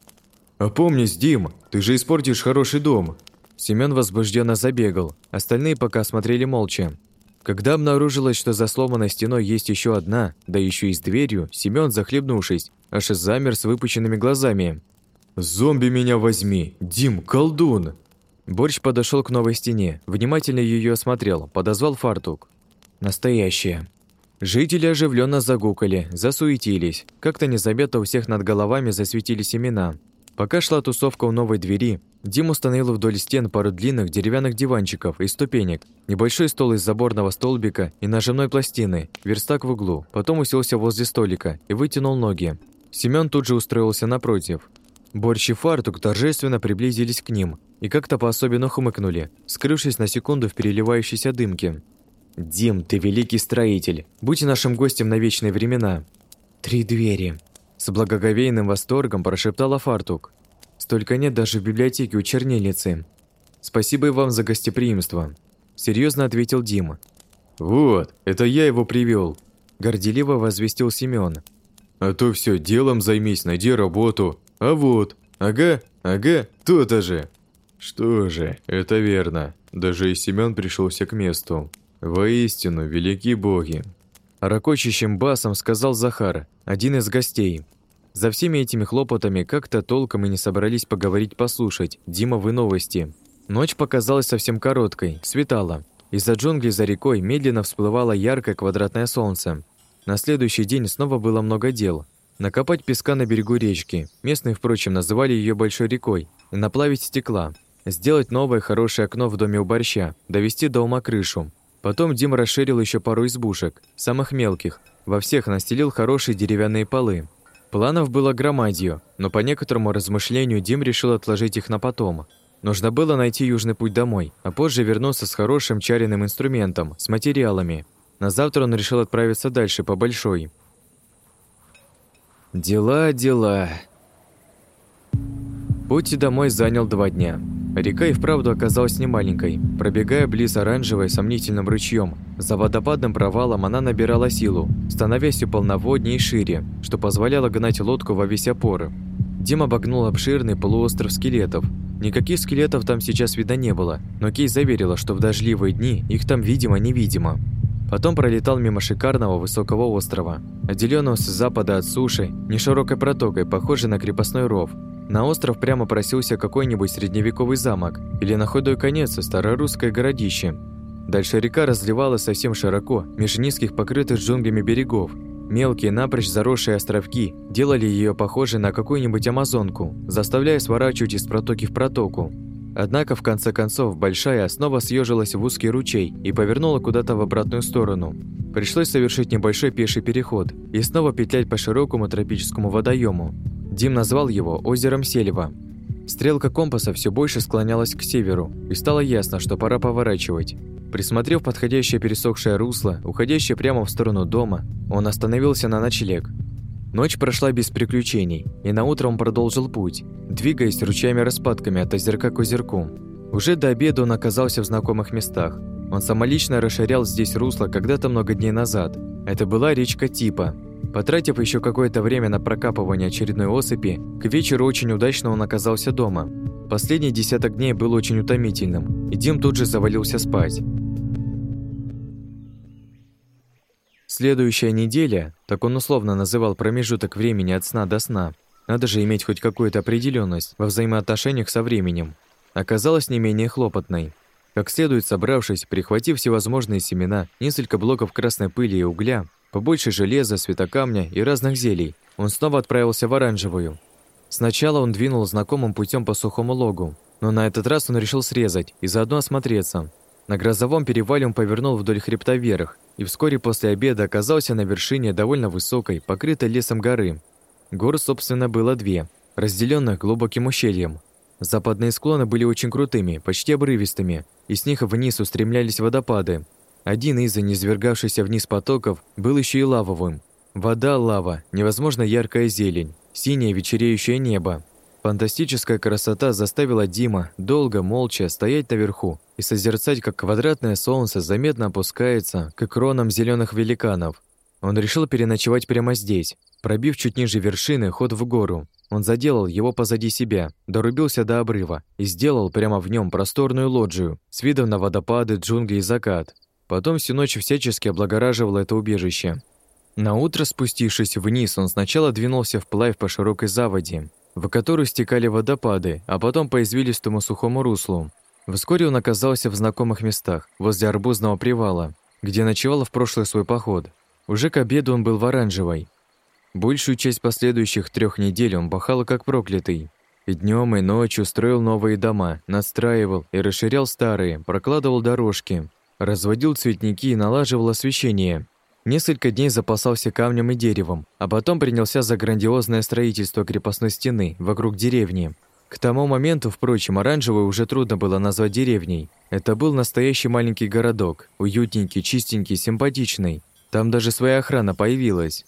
«Опомнись, Дим, ты же испортишь хороший дом!» Семён возбужденно забегал, остальные пока смотрели молча. Когда обнаружилось, что за сломанной стеной есть еще одна, да еще и с дверью, Семён, захлебнувшись, аж замер с выпученными глазами. «Зомби меня возьми! Дим, колдун!» Борщ подошел к новой стене, внимательно ее осмотрел, подозвал фартук. «Настоящая». Жители оживленно загукали, засуетились. Как-то незаметно у всех над головами засветились имена. Пока шла тусовка у новой двери, Дим установил вдоль стен пару длинных деревянных диванчиков и ступенек, небольшой стол из заборного столбика и нажимной пластины, верстак в углу, потом уселся возле столика и вытянул ноги. Семён тут же устроился напротив. Борщ и фартук торжественно приблизились к ним и как-то по-особенно хмыкнули, скрывшись на секунду в переливающейся дымке. «Дим, ты великий строитель. Будь нашим гостем на вечные времена». «Три двери», – с благоговейным восторгом прошептала фартук. «Столько нет даже в библиотеке у чернильницы». «Спасибо и вам за гостеприимство», – серьезно ответил Дима. «Вот, это я его привел», – горделиво возвестил Семён. «А то все делом займись, найди работу, а вот, ага, ага, то-то же. Что же, это верно. Даже и Семён пришелся к месту. Воистину, велики боги. Рокочущим басом сказал Захар, один из гостей. За всеми этими хлопотами как-то толком и не собрались поговорить послушать. Дима, вы новости. Ночь показалась совсем короткой, светало. Из-за джунглей за рекой медленно всплывало яркое квадратное солнце. На следующий день снова было много дел. Накопать песка на берегу речки, местные, впрочем, называли ее большой рекой, наплавить стекла, сделать новое хорошее окно в доме у борща, довести до ума крышу. Потом Дим расширил еще пару избушек, самых мелких, во всех настелил хорошие деревянные полы. Планов было громадью, но по некоторому размышлению Дим решил отложить их на потом. Нужно было найти южный путь домой, а позже вернуться с хорошим чаренным инструментом, с материалами. На завтра он решил отправиться дальше, по Большой. Дела, дела. Путь домой занял два дня. Река и вправду оказалась немаленькой. Пробегая близ оранжевой сомнительным ручьем, за водопадным провалом она набирала силу, становясь все полноводнее и шире, что позволяло гнать лодку во весь опоры. Дим обогнул обширный полуостров скелетов. Никаких скелетов там сейчас видно не было, но Кей заверила, что в дождливые дни их там видимо-невидимо. Потом пролетал мимо шикарного высокого острова, отделенного с запада от суши, неширокой протокой, похожей на крепостной ров, на остров прямо просился какой-нибудь средневековый замок или на худой конец старорусское городище. Дальше река разливалась совсем широко, меж низких покрытых джунглями берегов. Мелкие, напрочь заросшие островки делали ее похожей на какую-нибудь амазонку, заставляя сворачивать из протоки в протоку. Однако, в конце концов, Большая снова съежилась в узкий ручей и повернула куда-то в обратную сторону. Пришлось совершить небольшой пеший переход и снова петлять по широкому тропическому водоему. Дим назвал его озером Селева. Стрелка компаса все больше склонялась к северу, и стало ясно, что пора поворачивать. Присмотрев подходящее пересохшее русло, уходящее прямо в сторону дома, он остановился на ночлег. Ночь прошла без приключений, и на утро он продолжил путь, двигаясь ручьями-распадками от озерка к озерку. Уже до обеда он оказался в знакомых местах. Он самолично расширял здесь русло когда-то много дней назад. Это была речка Типа, Потратив еще какое-то время на прокапывание очередной осыпи, к вечеру очень удачно он оказался дома. Последний десяток дней был очень утомительным, и Дим тут же завалился спать. Следующая неделя, так он условно называл промежуток времени от сна до сна, надо же иметь хоть какую-то определенность во взаимоотношениях со временем, оказалась не менее хлопотной. Как следует собравшись, прихватив всевозможные семена, несколько блоков красной пыли и угля, Побольше железа, светокамня и разных зелий. Он снова отправился в оранжевую. Сначала он двинул знакомым путем по сухому логу, но на этот раз он решил срезать и заодно осмотреться. На грозовом перевале он повернул вдоль хребта вверх и вскоре после обеда оказался на вершине довольно высокой, покрытой лесом горы. Гор, собственно, было две, разделенных глубоким ущельем. Западные склоны были очень крутыми, почти обрывистыми, и с них вниз устремлялись водопады, один из низвергавшихся вниз потоков был еще и лавовым. Вода – лава, невозможно яркая зелень, синее вечереющее небо. Фантастическая красота заставила Дима долго, молча стоять наверху и созерцать, как квадратное солнце заметно опускается к кронам зеленых великанов. Он решил переночевать прямо здесь, пробив чуть ниже вершины ход в гору. Он заделал его позади себя, дорубился до обрыва и сделал прямо в нем просторную лоджию с видом на водопады, джунгли и закат. Потом всю ночь всячески облагораживал это убежище. На утро, спустившись вниз, он сначала двинулся вплавь по широкой заводе, в которую стекали водопады, а потом по извилистому сухому руслу. Вскоре он оказался в знакомых местах, возле арбузного привала, где ночевал в прошлый свой поход. Уже к обеду он был в оранжевой. Большую часть последующих трех недель он бахал как проклятый. И днем, и ночью строил новые дома, настраивал и расширял старые, прокладывал дорожки, разводил цветники и налаживал освещение. Несколько дней запасался камнем и деревом, а потом принялся за грандиозное строительство крепостной стены вокруг деревни. К тому моменту, впрочем, Оранжевый уже трудно было назвать деревней. Это был настоящий маленький городок, уютненький, чистенький, симпатичный. Там даже своя охрана появилась.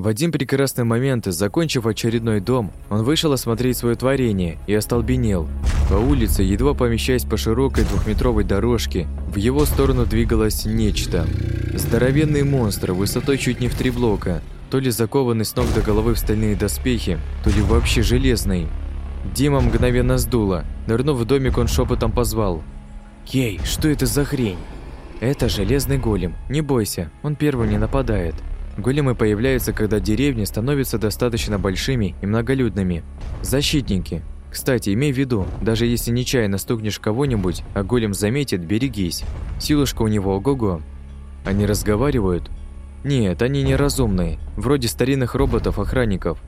В один прекрасный момент, закончив очередной дом, он вышел осмотреть свое творение и остолбенел. По улице, едва помещаясь по широкой двухметровой дорожке, в его сторону двигалось нечто. Здоровенный монстр, высотой чуть не в три блока, то ли закованный с ног до головы в стальные доспехи, то ли вообще железный. Дима мгновенно сдуло. Нырнув в домик, он шепотом позвал. «Кей, что это за хрень?» «Это железный голем. Не бойся, он первым не нападает. Големы появляются, когда деревни становятся достаточно большими и многолюдными. Защитники. Кстати, имей в виду, даже если нечаянно стукнешь кого-нибудь, а голем заметит, берегись. Силушка у него ого-го. Они разговаривают? Нет, они неразумные, вроде старинных роботов-охранников.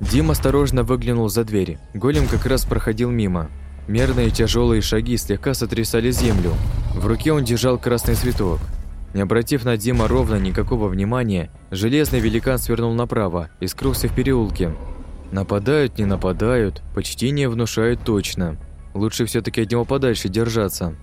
Дим осторожно выглянул за дверь. Голем как раз проходил мимо. Мерные тяжелые шаги слегка сотрясали землю. В руке он держал красный цветок. Не обратив на Дима ровно никакого внимания, железный великан свернул направо и скрылся в переулке. Нападают, не нападают, почти не внушают точно. Лучше все таки от него подальше держаться.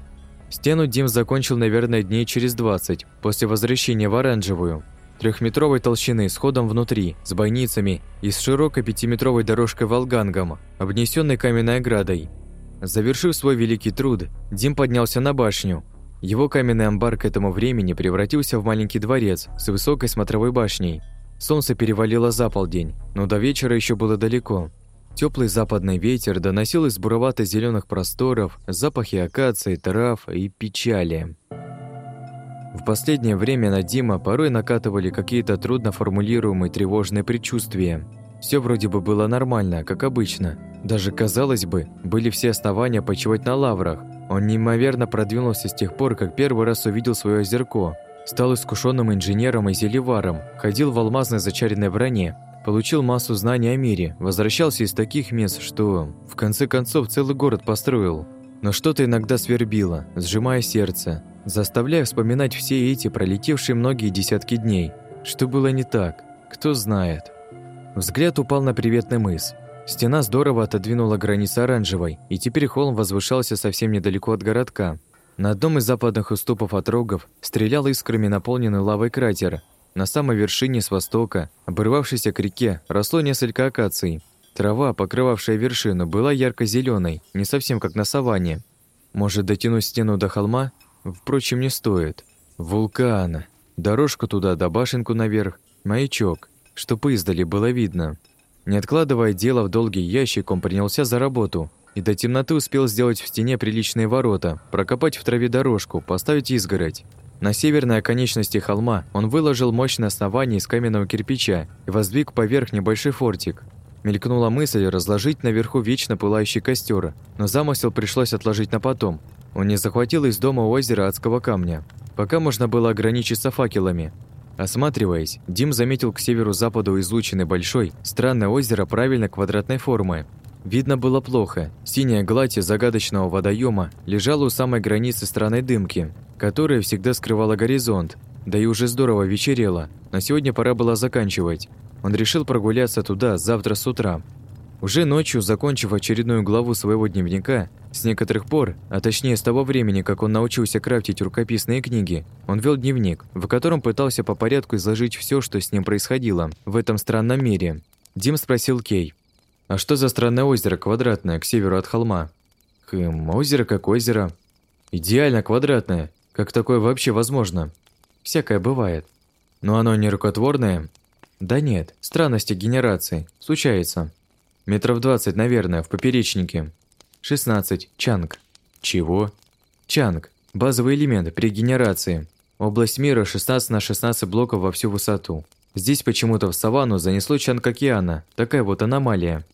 Стену Дим закончил, наверное, дней через 20, после возвращения в оранжевую. Трехметровой толщины с ходом внутри, с бойницами и с широкой пятиметровой дорожкой волгангом, обнесенной каменной оградой. Завершив свой великий труд, Дим поднялся на башню, его каменный амбар к этому времени превратился в маленький дворец с высокой смотровой башней. Солнце перевалило за полдень, но до вечера еще было далеко. Теплый западный ветер доносил из буровато зеленых просторов запахи акации, трав и печали. В последнее время на Дима порой накатывали какие-то трудно формулируемые тревожные предчувствия. Все вроде бы было нормально, как обычно. Даже, казалось бы, были все основания почивать на лаврах, он неимоверно продвинулся с тех пор, как первый раз увидел свое озерко. Стал искушенным инженером и зелеваром, ходил в алмазной зачаренной броне, получил массу знаний о мире, возвращался из таких мест, что, в конце концов, целый город построил. Но что-то иногда свербило, сжимая сердце, заставляя вспоминать все эти пролетевшие многие десятки дней. Что было не так, кто знает. Взгляд упал на приветный мыс. Стена здорово отодвинула границы оранжевой, и теперь холм возвышался совсем недалеко от городка. На одном из западных уступов от рогов стрелял искрами наполненный лавой кратер. На самой вершине с востока, обрывавшейся к реке, росло несколько акаций. Трава, покрывавшая вершину, была ярко зеленой не совсем как на саванне. Может, дотянуть стену до холма? Впрочем, не стоит. Вулкан. Дорожку туда, до башенку наверх. Маячок. Что издали было видно. Не откладывая дело в долгий ящик, он принялся за работу и до темноты успел сделать в стене приличные ворота, прокопать в траве дорожку, поставить изгородь. На северной оконечности холма он выложил мощное основание из каменного кирпича и воздвиг поверх небольшой фортик. Мелькнула мысль разложить наверху вечно пылающий костер, но замысел пришлось отложить на потом. Он не захватил из дома озера адского камня. Пока можно было ограничиться факелами, Осматриваясь, Дим заметил к северу-западу излучины большой, странное озеро правильно квадратной формы. Видно было плохо. Синяя гладь загадочного водоема лежала у самой границы странной дымки, которая всегда скрывала горизонт. Да и уже здорово вечерело, но сегодня пора было заканчивать. Он решил прогуляться туда завтра с утра, уже ночью, закончив очередную главу своего дневника, с некоторых пор, а точнее с того времени, как он научился крафтить рукописные книги, он вел дневник, в котором пытался по порядку изложить все, что с ним происходило в этом странном мире. Дим спросил Кей, «А что за странное озеро квадратное к северу от холма?» «Хм, озеро как озеро. Идеально квадратное. Как такое вообще возможно?» «Всякое бывает. Но оно не рукотворное?» «Да нет, странности генерации. Случается». Метров двадцать, наверное, в поперечнике. Шестнадцать. Чанг. Чего? Чанг. Базовый элемент при генерации. Область мира 16 на 16 блоков во всю высоту. Здесь почему-то в саванну занесло чанг океана. Такая вот аномалия.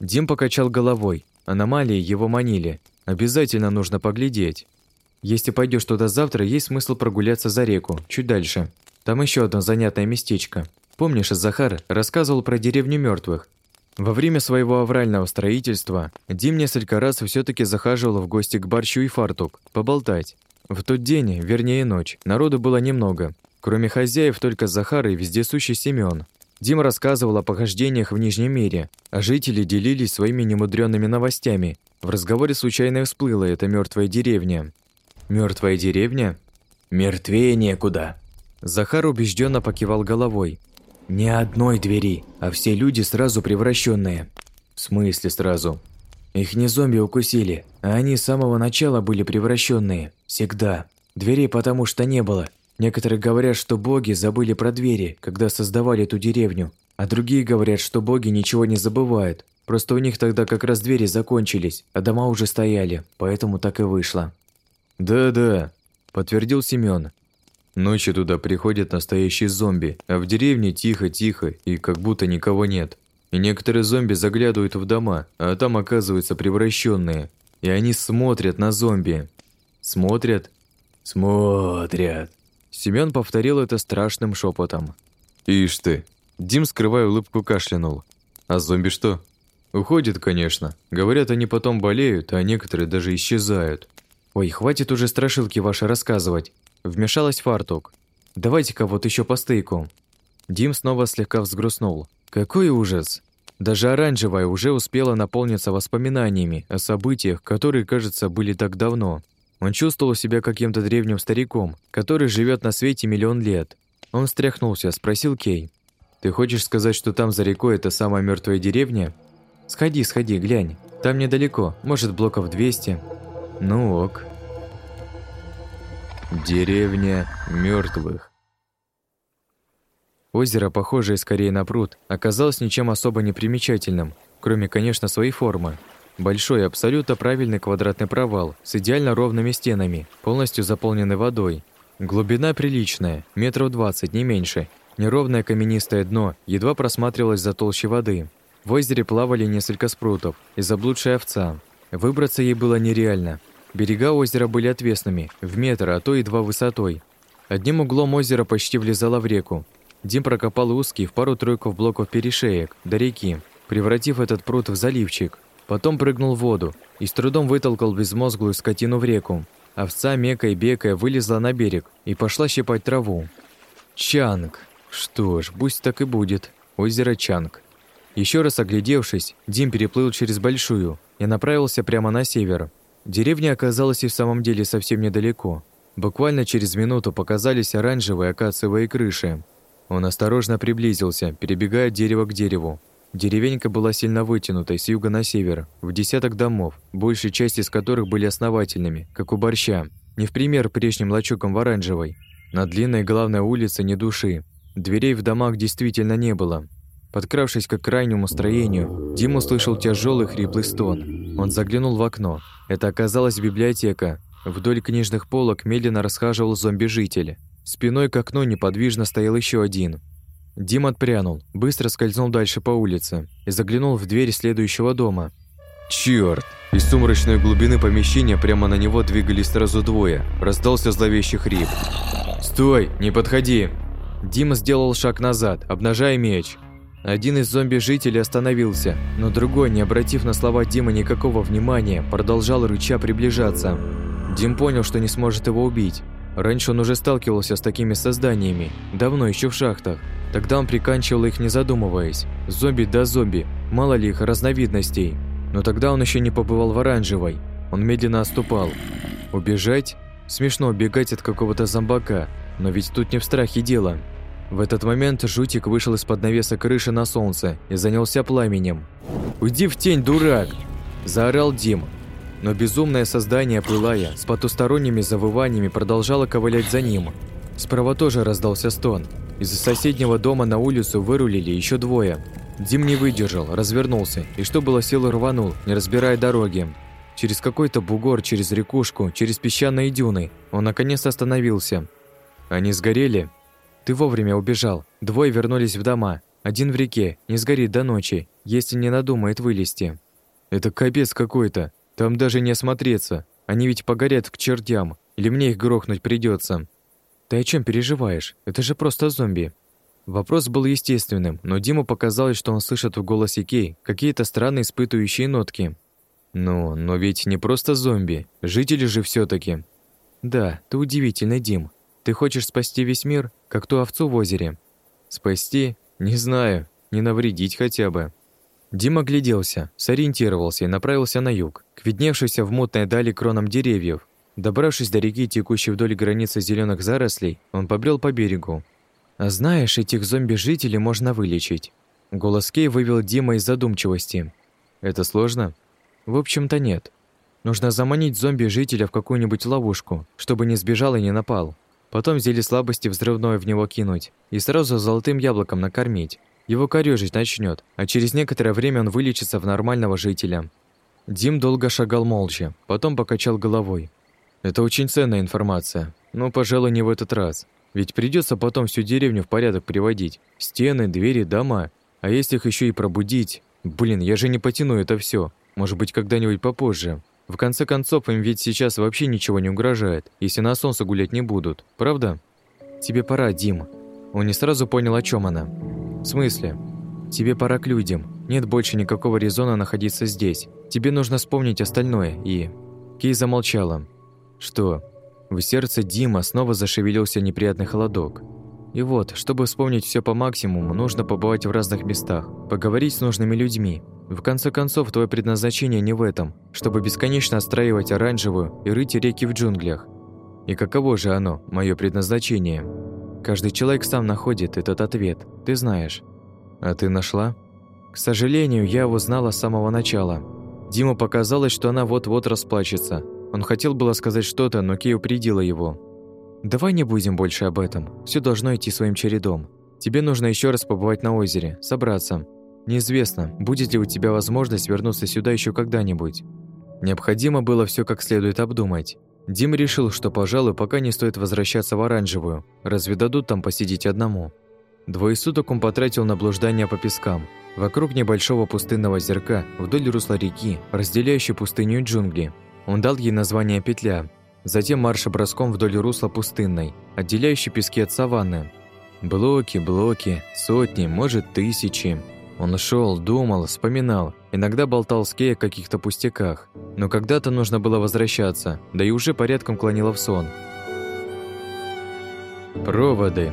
Дим покачал головой. Аномалии его манили. Обязательно нужно поглядеть. Если пойдешь туда завтра, есть смысл прогуляться за реку, чуть дальше. Там еще одно занятное местечко. Помнишь, Захар рассказывал про деревню мертвых? Во время своего аврального строительства Дим несколько раз все таки захаживал в гости к Барчу и Фартук, поболтать. В тот день, вернее ночь, народу было немного. Кроме хозяев, только Захар и вездесущий Семён. Дим рассказывал о похождениях в Нижнем мире, а жители делились своими немудрёнными новостями. В разговоре случайно всплыла эта мертвая деревня. Мертвая деревня? Мертвее некуда. Захар убежденно покивал головой, ни одной двери, а все люди сразу превращенные. В смысле сразу? Их не зомби укусили, а они с самого начала были превращенные. Всегда. Дверей потому что не было. Некоторые говорят, что боги забыли про двери, когда создавали эту деревню, а другие говорят, что боги ничего не забывают. Просто у них тогда как раз двери закончились, а дома уже стояли, поэтому так и вышло. «Да-да», – подтвердил Семён. Ночью туда приходят настоящие зомби, а в деревне тихо-тихо и как будто никого нет. И некоторые зомби заглядывают в дома, а там оказываются превращенные. И они смотрят на зомби. Смотрят? Смотрят. Семён повторил это страшным шепотом. Ишь ты. Дим, скрывая улыбку, кашлянул. А зомби что? Уходят, конечно. Говорят, они потом болеют, а некоторые даже исчезают. Ой, хватит уже страшилки ваши рассказывать. Вмешалась Фартук. Давайте-ка вот еще по стейку». Дим снова слегка взгрустнул. «Какой ужас! Даже оранжевая уже успела наполниться воспоминаниями о событиях, которые, кажется, были так давно. Он чувствовал себя каким-то древним стариком, который живет на свете миллион лет. Он встряхнулся, спросил Кей. «Ты хочешь сказать, что там за рекой это самая мертвая деревня?» «Сходи, сходи, глянь. Там недалеко, может, блоков 200». «Ну ок». Деревня мертвых. Озеро, похожее скорее на пруд, оказалось ничем особо не примечательным, кроме, конечно, своей формы. Большой, абсолютно правильный квадратный провал с идеально ровными стенами, полностью заполненный водой. Глубина приличная, метров двадцать, не меньше. Неровное каменистое дно едва просматривалось за толщей воды. В озере плавали несколько спрутов и заблудшая овца. Выбраться ей было нереально. Берега озера были отвесными, в метр, а то и два высотой. Одним углом озеро почти влезало в реку, Дим прокопал узкий в пару-тройку блоков перешеек до реки, превратив этот пруд в заливчик. Потом прыгнул в воду и с трудом вытолкал безмозглую скотину в реку. Овца, мекая бекая, вылезла на берег и пошла щипать траву. Чанг. Что ж, пусть так и будет. Озеро Чанг. Еще раз оглядевшись, Дим переплыл через Большую и направился прямо на север. Деревня оказалась и в самом деле совсем недалеко. Буквально через минуту показались оранжевые акациевые крыши. Он осторожно приблизился, перебегая дерево к дереву. Деревенька была сильно вытянутой с юга на север, в десяток домов, большей часть из которых были основательными, как у борща, не в пример прежним лачукам в оранжевой. На длинной главной улице ни души. Дверей в домах действительно не было. Подкравшись к крайнему строению, Дим услышал тяжелый хриплый стон. Он заглянул в окно. Это оказалась библиотека. Вдоль книжных полок медленно расхаживал зомби-житель. Спиной к окну неподвижно стоял еще один. Дим отпрянул, быстро скользнул дальше по улице и заглянул в дверь следующего дома. Черт! Из сумрачной глубины помещения прямо на него двигались сразу двое. Раздался зловещий хрип. «Стой! Не подходи!» Дима сделал шаг назад, обнажая меч. Один из зомби-жителей остановился, но другой, не обратив на слова Димы никакого внимания, продолжал рыча приближаться. Дим понял, что не сможет его убить, Раньше он уже сталкивался с такими созданиями, давно еще в шахтах. Тогда он приканчивал их не задумываясь. Зомби да зомби, мало ли их разновидностей. Но тогда он еще не побывал в оранжевой. Он медленно отступал. Убежать? Смешно убегать от какого-то зомбака, но ведь тут не в страхе дело. В этот момент жутик вышел из-под навеса крыши на солнце и занялся пламенем. «Уйди в тень, дурак!» – заорал Дим, но безумное создание, пылая, с потусторонними завываниями продолжало ковылять за ним. Справа тоже раздался стон. Из соседнего дома на улицу вырулили еще двое. Дим не выдержал, развернулся и, что было силы, рванул, не разбирая дороги. Через какой-то бугор, через рекушку, через песчаные дюны он наконец остановился. Они сгорели? Ты вовремя убежал. Двое вернулись в дома. Один в реке, не сгорит до ночи, если не надумает вылезти. Это капец какой-то. Там даже не осмотреться. Они ведь погорят к чертям. Или мне их грохнуть придется. Ты о чем переживаешь? Это же просто зомби. Вопрос был естественным, но Диму показалось, что он слышит в голосе Кей какие-то странные испытывающие нотки. Ну, но ведь не просто зомби, жители же все таки Да, ты удивительный, Дим. Ты хочешь спасти весь мир, как ту овцу в озере? Спасти? Не знаю, не навредить хотя бы. Дима гляделся, сориентировался и направился на юг, к видневшейся в мутной дали кронам деревьев. Добравшись до реки, текущей вдоль границы зеленых зарослей, он побрел по берегу. «А знаешь, этих зомби-жителей можно вылечить». Голос Кей вывел Дима из задумчивости. «Это сложно?» «В общем-то нет. Нужно заманить зомби-жителя в какую-нибудь ловушку, чтобы не сбежал и не напал. Потом зелье слабости взрывное в него кинуть и сразу золотым яблоком накормить. Его корёжить начнет, а через некоторое время он вылечится в нормального жителя. Дим долго шагал молча, потом покачал головой. Это очень ценная информация, но, пожалуй, не в этот раз. Ведь придется потом всю деревню в порядок приводить. Стены, двери, дома. А если их еще и пробудить... Блин, я же не потяну это все. Может быть, когда-нибудь попозже. В конце концов, им ведь сейчас вообще ничего не угрожает, если на солнце гулять не будут. Правда? Тебе пора, Дим. Он не сразу понял, о чем она. «В смысле?» «Тебе пора к людям. Нет больше никакого резона находиться здесь. Тебе нужно вспомнить остальное и...» Кей замолчала. «Что? В сердце Дима снова зашевелился неприятный холодок. И вот, чтобы вспомнить все по максимуму, нужно побывать в разных местах, поговорить с нужными людьми. В конце концов, твое предназначение не в этом, чтобы бесконечно отстраивать оранжевую и рыть реки в джунглях. И каково же оно, мое предназначение? Каждый человек сам находит этот ответ, ты знаешь. А ты нашла? К сожалению, я его знала с самого начала. Диму показалось, что она вот-вот расплачется. Он хотел было сказать что-то, но Кей упредила его. «Давай не будем больше об этом. Все должно идти своим чередом. Тебе нужно еще раз побывать на озере, собраться. Неизвестно, будет ли у тебя возможность вернуться сюда еще когда-нибудь. Необходимо было все как следует обдумать. Дим решил, что, пожалуй, пока не стоит возвращаться в оранжевую. Разве дадут там посидеть одному? Двое суток он потратил на блуждание по пескам. Вокруг небольшого пустынного озерка, вдоль русла реки, разделяющей пустыню и джунгли. Он дал ей название «Петля», Затем марш-броском вдоль русла пустынной, отделяющей пески от саванны. Блоки, блоки, сотни, может, тысячи. Он шел, думал, вспоминал, иногда болтал с Кей о каких-то пустяках. Но когда-то нужно было возвращаться, да и уже порядком клонило в сон. Проводы.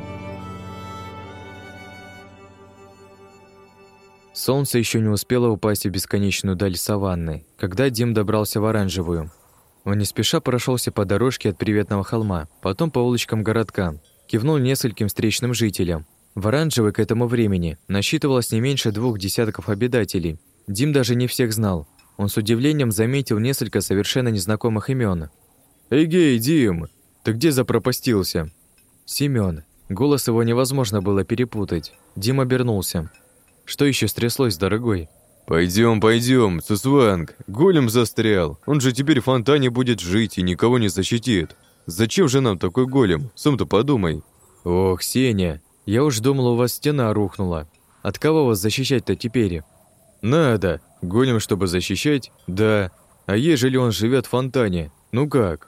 Солнце еще не успело упасть в бесконечную даль саванны, когда Дим добрался в оранжевую – он не спеша прошелся по дорожке от приветного холма, потом по улочкам городка, кивнул нескольким встречным жителям. В Оранжевой к этому времени насчитывалось не меньше двух десятков обитателей. Дим даже не всех знал. Он с удивлением заметил несколько совершенно незнакомых имен. «Эгей, Дим! Ты где запропастился?» Семён. Голос его невозможно было перепутать. Дим обернулся. «Что еще стряслось, дорогой?» «Пойдем, пойдем, Сусванг, голем застрял. Он же теперь в фонтане будет жить и никого не защитит. Зачем же нам такой голем? Сам-то подумай». «Ох, Сеня, я уж думал, у вас стена рухнула. От кого вас защищать-то теперь?» «Надо. Голем, чтобы защищать? Да. А ежели он живет в фонтане? Ну как?»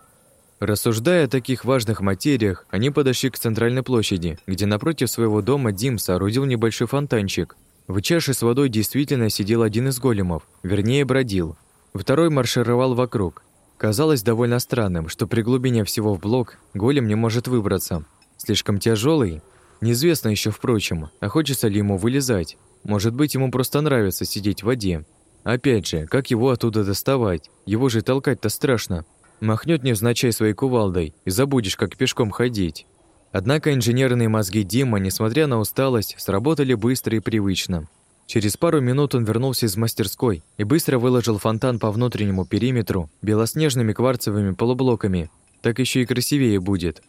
Рассуждая о таких важных материях, они подошли к центральной площади, где напротив своего дома Дим соорудил небольшой фонтанчик, в чаше с водой действительно сидел один из големов, вернее, бродил. Второй маршировал вокруг. Казалось довольно странным, что при глубине всего в блок голем не может выбраться. Слишком тяжелый? Неизвестно еще, впрочем, а хочется ли ему вылезать. Может быть, ему просто нравится сидеть в воде. Опять же, как его оттуда доставать? Его же толкать-то страшно. Махнет невзначай своей кувалдой, и забудешь, как пешком ходить. Однако инженерные мозги Дима, несмотря на усталость, сработали быстро и привычно. Через пару минут он вернулся из мастерской и быстро выложил фонтан по внутреннему периметру белоснежными кварцевыми полублоками. Так еще и красивее будет.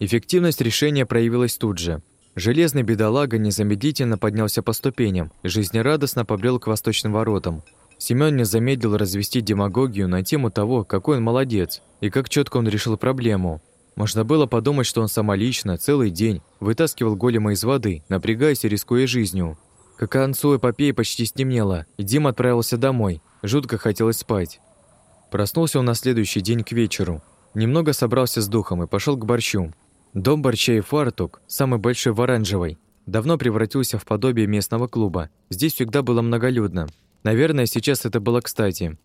Эффективность решения проявилась тут же. Железный бедолага незамедлительно поднялся по ступеням и жизнерадостно побрел к восточным воротам. Семён не замедлил развести демагогию на тему того, какой он молодец и как четко он решил проблему. Можно было подумать, что он самолично целый день вытаскивал голема из воды, напрягаясь и рискуя жизнью. К концу эпопеи почти стемнело, и Дим отправился домой. Жутко хотелось спать. Проснулся он на следующий день к вечеру. Немного собрался с духом и пошел к борщу. Дом борща и фартук, самый большой в Оранжевой, давно превратился в подобие местного клуба. Здесь всегда было многолюдно. Наверное, сейчас это было кстати.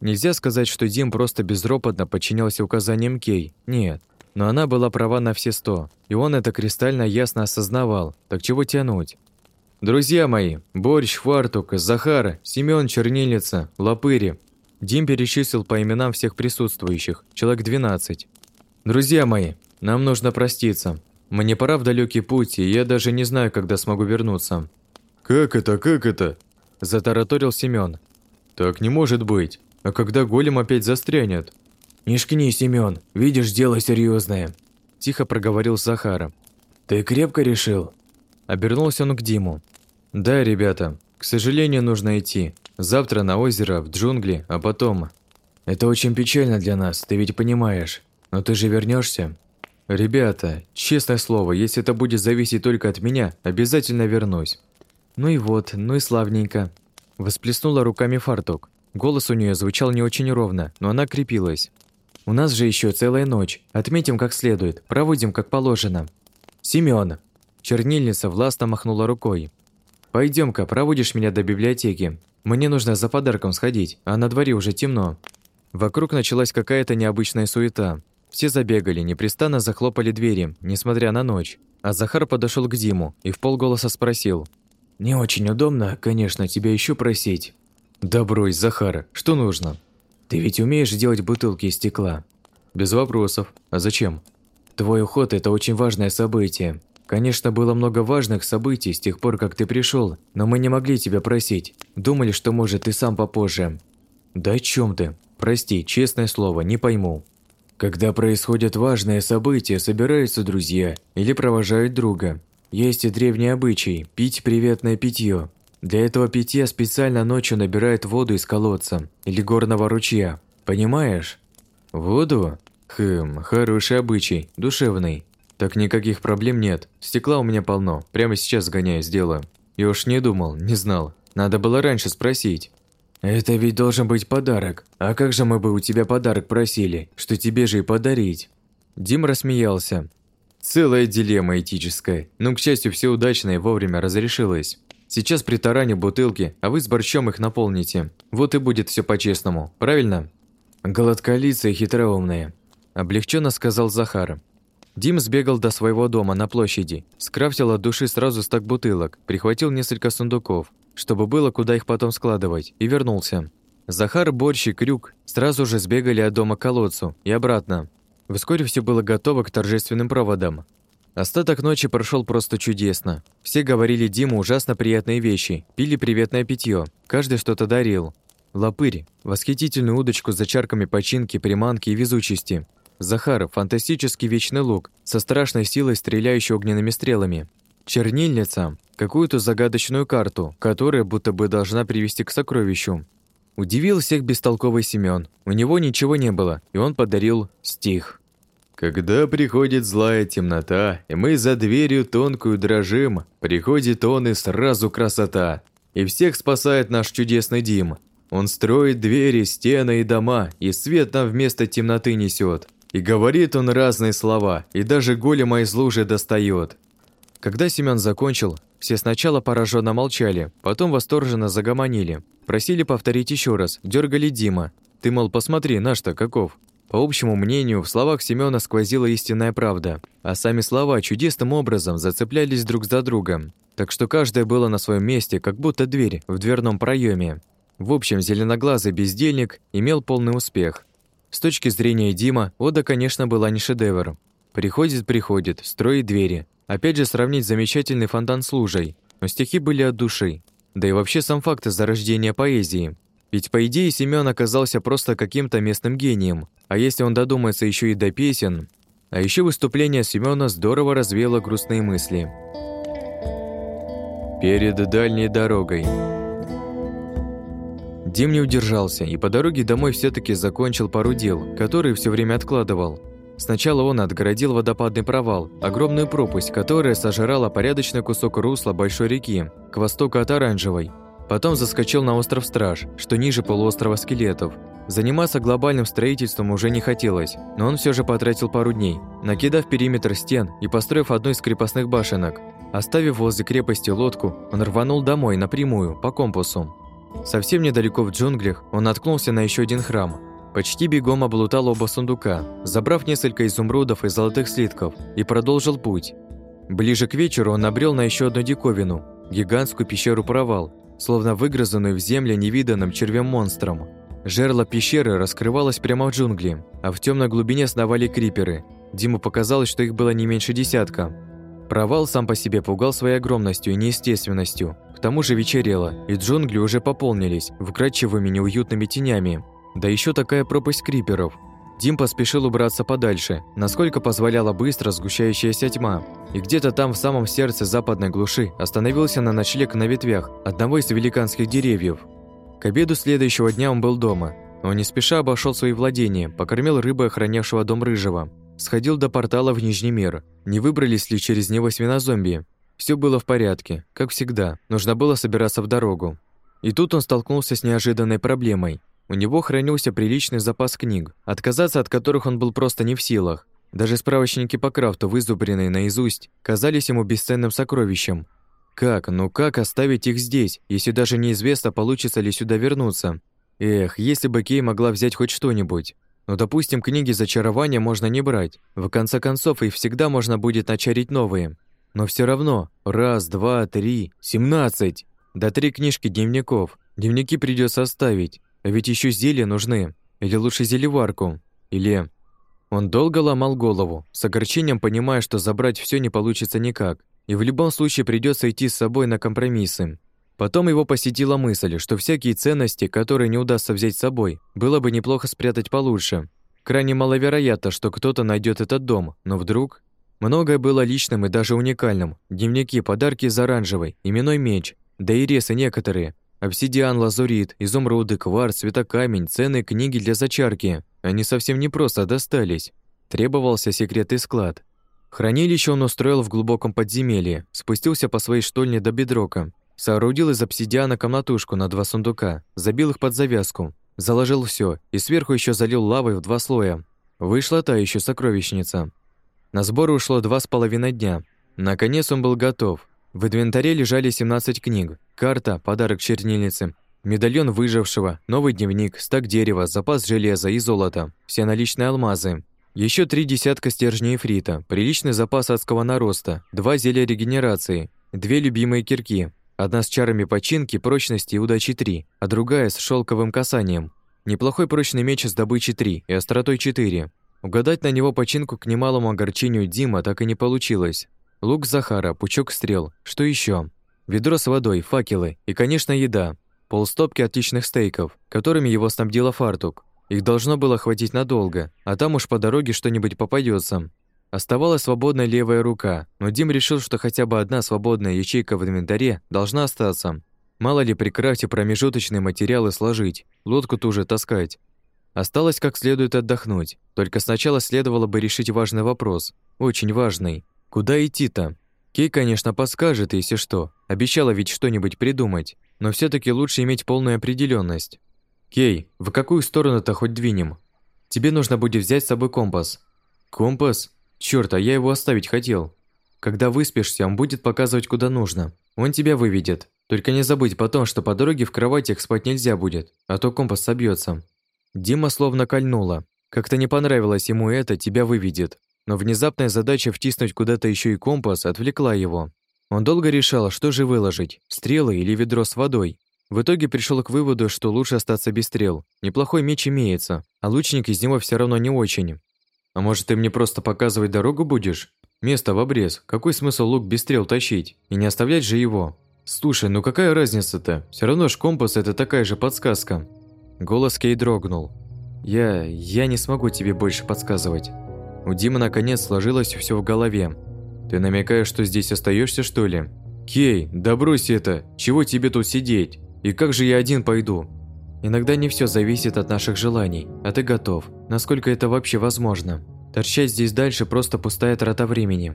Нельзя сказать, что Дим просто безропотно подчинялся указаниям Кей. Нет. Но она была права на все сто, и он это кристально ясно осознавал. Так чего тянуть? «Друзья мои, Борщ, Фартук, Захар, Семён, Чернильница, Лопыри». Дим перечислил по именам всех присутствующих, человек 12. «Друзья мои, нам нужно проститься. Мне пора в далекий путь, и я даже не знаю, когда смогу вернуться». «Как это, как это?» – затараторил Семён. «Так не может быть. А когда голем опять застрянет?» «Не шкни, Семён, видишь, дело серьезное, тихо проговорил Захара. «Ты крепко решил?» Обернулся он к Диму. «Да, ребята, к сожалению, нужно идти. Завтра на озеро, в джунгли, а потом...» «Это очень печально для нас, ты ведь понимаешь. Но ты же вернешься. «Ребята, честное слово, если это будет зависеть только от меня, обязательно вернусь». «Ну и вот, ну и славненько». Восплеснула руками фартук. Голос у нее звучал не очень ровно, но она крепилась. У нас же еще целая ночь. Отметим как следует, проводим как положено. Семён. Чернильница властно махнула рукой. Пойдем-ка, проводишь меня до библиотеки. Мне нужно за подарком сходить, а на дворе уже темно. Вокруг началась какая-то необычная суета. Все забегали, непрестанно захлопали двери, несмотря на ночь. А Захар подошел к Диму и в полголоса спросил. «Не очень удобно, конечно, тебя еще просить». «Да брось, Захар, что нужно?» «Ты ведь умеешь делать бутылки из стекла?» «Без вопросов. А зачем?» «Твой уход – это очень важное событие. Конечно, было много важных событий с тех пор, как ты пришел, но мы не могли тебя просить. Думали, что, может, ты сам попозже». «Да о чем ты? Прости, честное слово, не пойму». Когда происходят важные события, собираются друзья или провожают друга. Есть и древний обычай – пить приветное питье. Для этого питья специально ночью набирают воду из колодца или горного ручья. Понимаешь? Воду? Хм, хороший обычай, душевный. Так никаких проблем нет. Стекла у меня полно. Прямо сейчас сгоняю, сделаю. Я уж не думал, не знал. Надо было раньше спросить. «Это ведь должен быть подарок. А как же мы бы у тебя подарок просили, что тебе же и подарить?» Дим рассмеялся. Целая дилемма этическая, но, к счастью, все удачно и вовремя разрешилось. Сейчас при таране бутылки, а вы с борщом их наполните. Вот и будет все по-честному, правильно? Голодколица и хитроумная. Облегченно сказал Захар. Дим сбегал до своего дома на площади, скрафтил от души сразу стак бутылок, прихватил несколько сундуков, чтобы было куда их потом складывать, и вернулся. Захар, Борщ и Крюк сразу же сбегали от дома к колодцу и обратно. Вскоре все было готово к торжественным проводам. Остаток ночи прошел просто чудесно. Все говорили Диму ужасно приятные вещи, пили приветное питье, каждый что-то дарил. Лопырь, восхитительную удочку с зачарками починки, приманки и везучести. Захар, фантастический вечный лук, со страшной силой стреляющий огненными стрелами. Чернильница, какую-то загадочную карту, которая будто бы должна привести к сокровищу. Удивил всех бестолковый Семён. У него ничего не было, и он подарил стих. Когда приходит злая темнота, и мы за дверью тонкую дрожим, приходит он и сразу красота. И всех спасает наш чудесный Дим. Он строит двери, стены и дома, и свет нам вместо темноты несет. И говорит он разные слова, и даже голема из лужи достает. Когда Семён закончил, все сначала пораженно молчали, потом восторженно загомонили. Просили повторить еще раз, дергали Дима. Ты, мол, посмотри, наш-то каков. По общему мнению, в словах Семёна сквозила истинная правда, а сами слова чудесным образом зацеплялись друг за другом. Так что каждое было на своем месте, как будто дверь в дверном проеме. В общем, зеленоглазый бездельник имел полный успех. С точки зрения Дима, Ода, конечно, была не шедевр. Приходит-приходит, строит двери, Опять же сравнить замечательный фонтан с лужей, но стихи были от души. Да и вообще сам факт зарождения поэзии. Ведь по идее Семён оказался просто каким-то местным гением, а если он додумается еще и до песен... А еще выступление Семёна здорово развеяло грустные мысли. Перед дальней дорогой. Дим не удержался и по дороге домой все таки закончил пару дел, которые все время откладывал. Сначала он отгородил водопадный провал, огромную пропасть, которая сожрала порядочный кусок русла большой реки, к востоку от Оранжевой. Потом заскочил на остров Страж, что ниже полуострова Скелетов. Заниматься глобальным строительством уже не хотелось, но он все же потратил пару дней, накидав периметр стен и построив одну из крепостных башенок. Оставив возле крепости лодку, он рванул домой напрямую, по компасу. Совсем недалеко в джунглях он наткнулся на еще один храм – Почти бегом облутал оба сундука, забрав несколько изумрудов и золотых слитков, и продолжил путь. Ближе к вечеру он набрел на еще одну диковину – гигантскую пещеру-провал, словно выгрызанную в земле невиданным червем-монстром. Жерло пещеры раскрывалось прямо в джунгли, а в темной глубине сновали криперы. Диму показалось, что их было не меньше десятка. Провал сам по себе пугал своей огромностью и неестественностью. К тому же вечерело, и джунгли уже пополнились вкрадчивыми неуютными тенями, да еще такая пропасть криперов. Дим поспешил убраться подальше, насколько позволяла быстро сгущающаяся тьма, и где-то там в самом сердце западной глуши остановился на ночлег на ветвях одного из великанских деревьев. К обеду следующего дня он был дома. Он не спеша обошел свои владения, покормил рыбы охранявшего дом Рыжего, сходил до портала в Нижний мир, не выбрались ли через него свинозомби. Все было в порядке, как всегда, нужно было собираться в дорогу. И тут он столкнулся с неожиданной проблемой. У него хранился приличный запас книг, отказаться от которых он был просто не в силах. Даже справочники по крафту, вызубренные наизусть, казались ему бесценным сокровищем. Как, ну как оставить их здесь, если даже неизвестно, получится ли сюда вернуться? Эх, если бы Кей могла взять хоть что-нибудь. Но, допустим, книги зачарования можно не брать. В конце концов, их всегда можно будет начарить новые. Но все равно, раз, два, три, семнадцать. Да три книжки дневников. Дневники придется оставить. А ведь еще зелья нужны. Или лучше зелеварку. Или... Он долго ломал голову, с огорчением понимая, что забрать все не получится никак, и в любом случае придется идти с собой на компромиссы. Потом его посетила мысль, что всякие ценности, которые не удастся взять с собой, было бы неплохо спрятать получше. Крайне маловероятно, что кто-то найдет этот дом, но вдруг... Многое было личным и даже уникальным. Дневники, подарки из оранжевой, именной меч, да и ресы некоторые. Обсидиан, лазурит, изумруды, кварц, светокамень, ценные книги для зачарки. Они совсем не просто достались. Требовался секретный склад. Хранилище он устроил в глубоком подземелье, спустился по своей штольне до бедрока, соорудил из обсидиана комнатушку на два сундука, забил их под завязку, заложил все и сверху еще залил лавой в два слоя. Вышла та еще сокровищница. На сборы ушло два с половиной дня. Наконец он был готов. В инвентаре лежали 17 книг, карта, подарок чернильницы, медальон выжившего, новый дневник, стак дерева, запас железа и золота, все наличные алмазы. Еще три десятка стержней фрита, приличный запас адского нароста, два зелья регенерации, две любимые кирки, одна с чарами починки, прочности и удачи 3, а другая с шелковым касанием. Неплохой прочный меч с добычей 3 и остротой 4. Угадать на него починку к немалому огорчению Дима так и не получилось. Лук Захара, пучок стрел. Что еще? Ведро с водой, факелы и, конечно, еда. Полстопки отличных стейков, которыми его снабдила фартук. Их должно было хватить надолго, а там уж по дороге что-нибудь попадется. Оставалась свободная левая рука, но Дим решил, что хотя бы одна свободная ячейка в инвентаре должна остаться. Мало ли при крафте промежуточные материалы сложить, лодку ту же таскать. Осталось как следует отдохнуть. Только сначала следовало бы решить важный вопрос. Очень важный. Куда идти-то? Кей, конечно, подскажет, если что. Обещала ведь что-нибудь придумать. Но все таки лучше иметь полную определенность. Кей, в какую сторону-то хоть двинем? Тебе нужно будет взять с собой компас. Компас? Чёрт, а я его оставить хотел. Когда выспишься, он будет показывать, куда нужно. Он тебя выведет. Только не забудь потом, что по дороге в кроватях спать нельзя будет, а то компас собьется. Дима словно кольнула. Как-то не понравилось ему это, тебя выведет. Но внезапная задача втиснуть куда-то еще и компас отвлекла его. Он долго решал, что же выложить, стрелы или ведро с водой. В итоге пришел к выводу, что лучше остаться без стрел. Неплохой меч имеется, а лучник из него все равно не очень. А может, ты мне просто показывать дорогу будешь? Место в обрез. Какой смысл лук без стрел тащить? И не оставлять же его? Слушай, ну какая разница-то? Все равно ж компас это такая же подсказка. Голос Кей дрогнул. Я... я не смогу тебе больше подсказывать. У Димы наконец сложилось все в голове. «Ты намекаешь, что здесь остаешься, что ли?» «Кей, да брось это! Чего тебе тут сидеть? И как же я один пойду?» «Иногда не все зависит от наших желаний, а ты готов. Насколько это вообще возможно? Торчать здесь дальше просто пустая трата времени».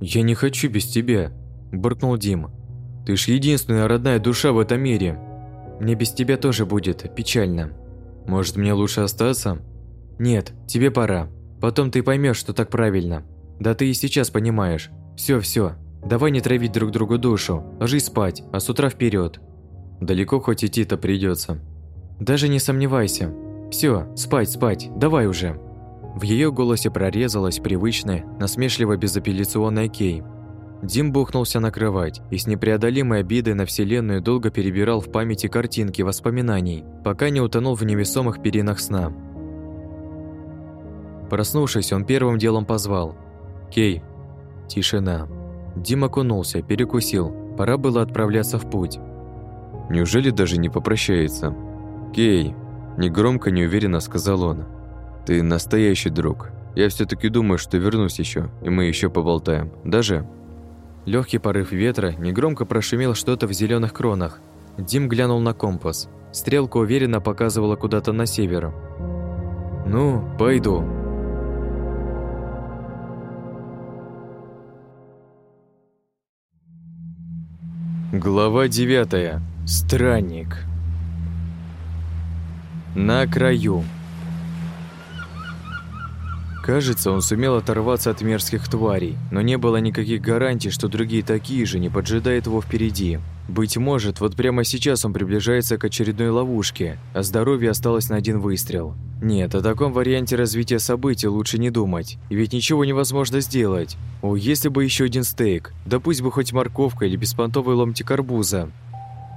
«Я не хочу без тебя», – буркнул Дим. «Ты ж единственная родная душа в этом мире». «Мне без тебя тоже будет печально». «Может, мне лучше остаться?» «Нет, тебе пора. Потом ты поймешь, что так правильно. Да ты и сейчас понимаешь. Все, все. Давай не травить друг другу душу. Ложись спать, а с утра вперед. Далеко хоть идти-то придется. Даже не сомневайся. Все, спать, спать. Давай уже. В ее голосе прорезалась привычная, насмешливо безапелляционная Кей. Дим бухнулся на кровать и с непреодолимой обидой на Вселенную долго перебирал в памяти картинки воспоминаний, пока не утонул в невесомых перинах сна. Проснувшись, он первым делом позвал. «Кей!» Тишина. Дима окунулся, перекусил. Пора было отправляться в путь. «Неужели даже не попрощается?» «Кей!» Негромко, неуверенно сказал он. «Ты настоящий друг. Я все таки думаю, что вернусь еще, и мы еще поболтаем. Даже...» Легкий порыв ветра негромко прошумел что-то в зеленых кронах. Дим глянул на компас. Стрелка уверенно показывала куда-то на север. «Ну, пойду», Глава 9. Странник. На краю. Кажется, он сумел оторваться от мерзких тварей, но не было никаких гарантий, что другие такие же не поджидают его впереди. Быть может, вот прямо сейчас он приближается к очередной ловушке, а здоровье осталось на один выстрел. Нет, о таком варианте развития событий лучше не думать, ведь ничего невозможно сделать. О, если бы еще один стейк, да пусть бы хоть морковка или беспонтовый ломтик арбуза.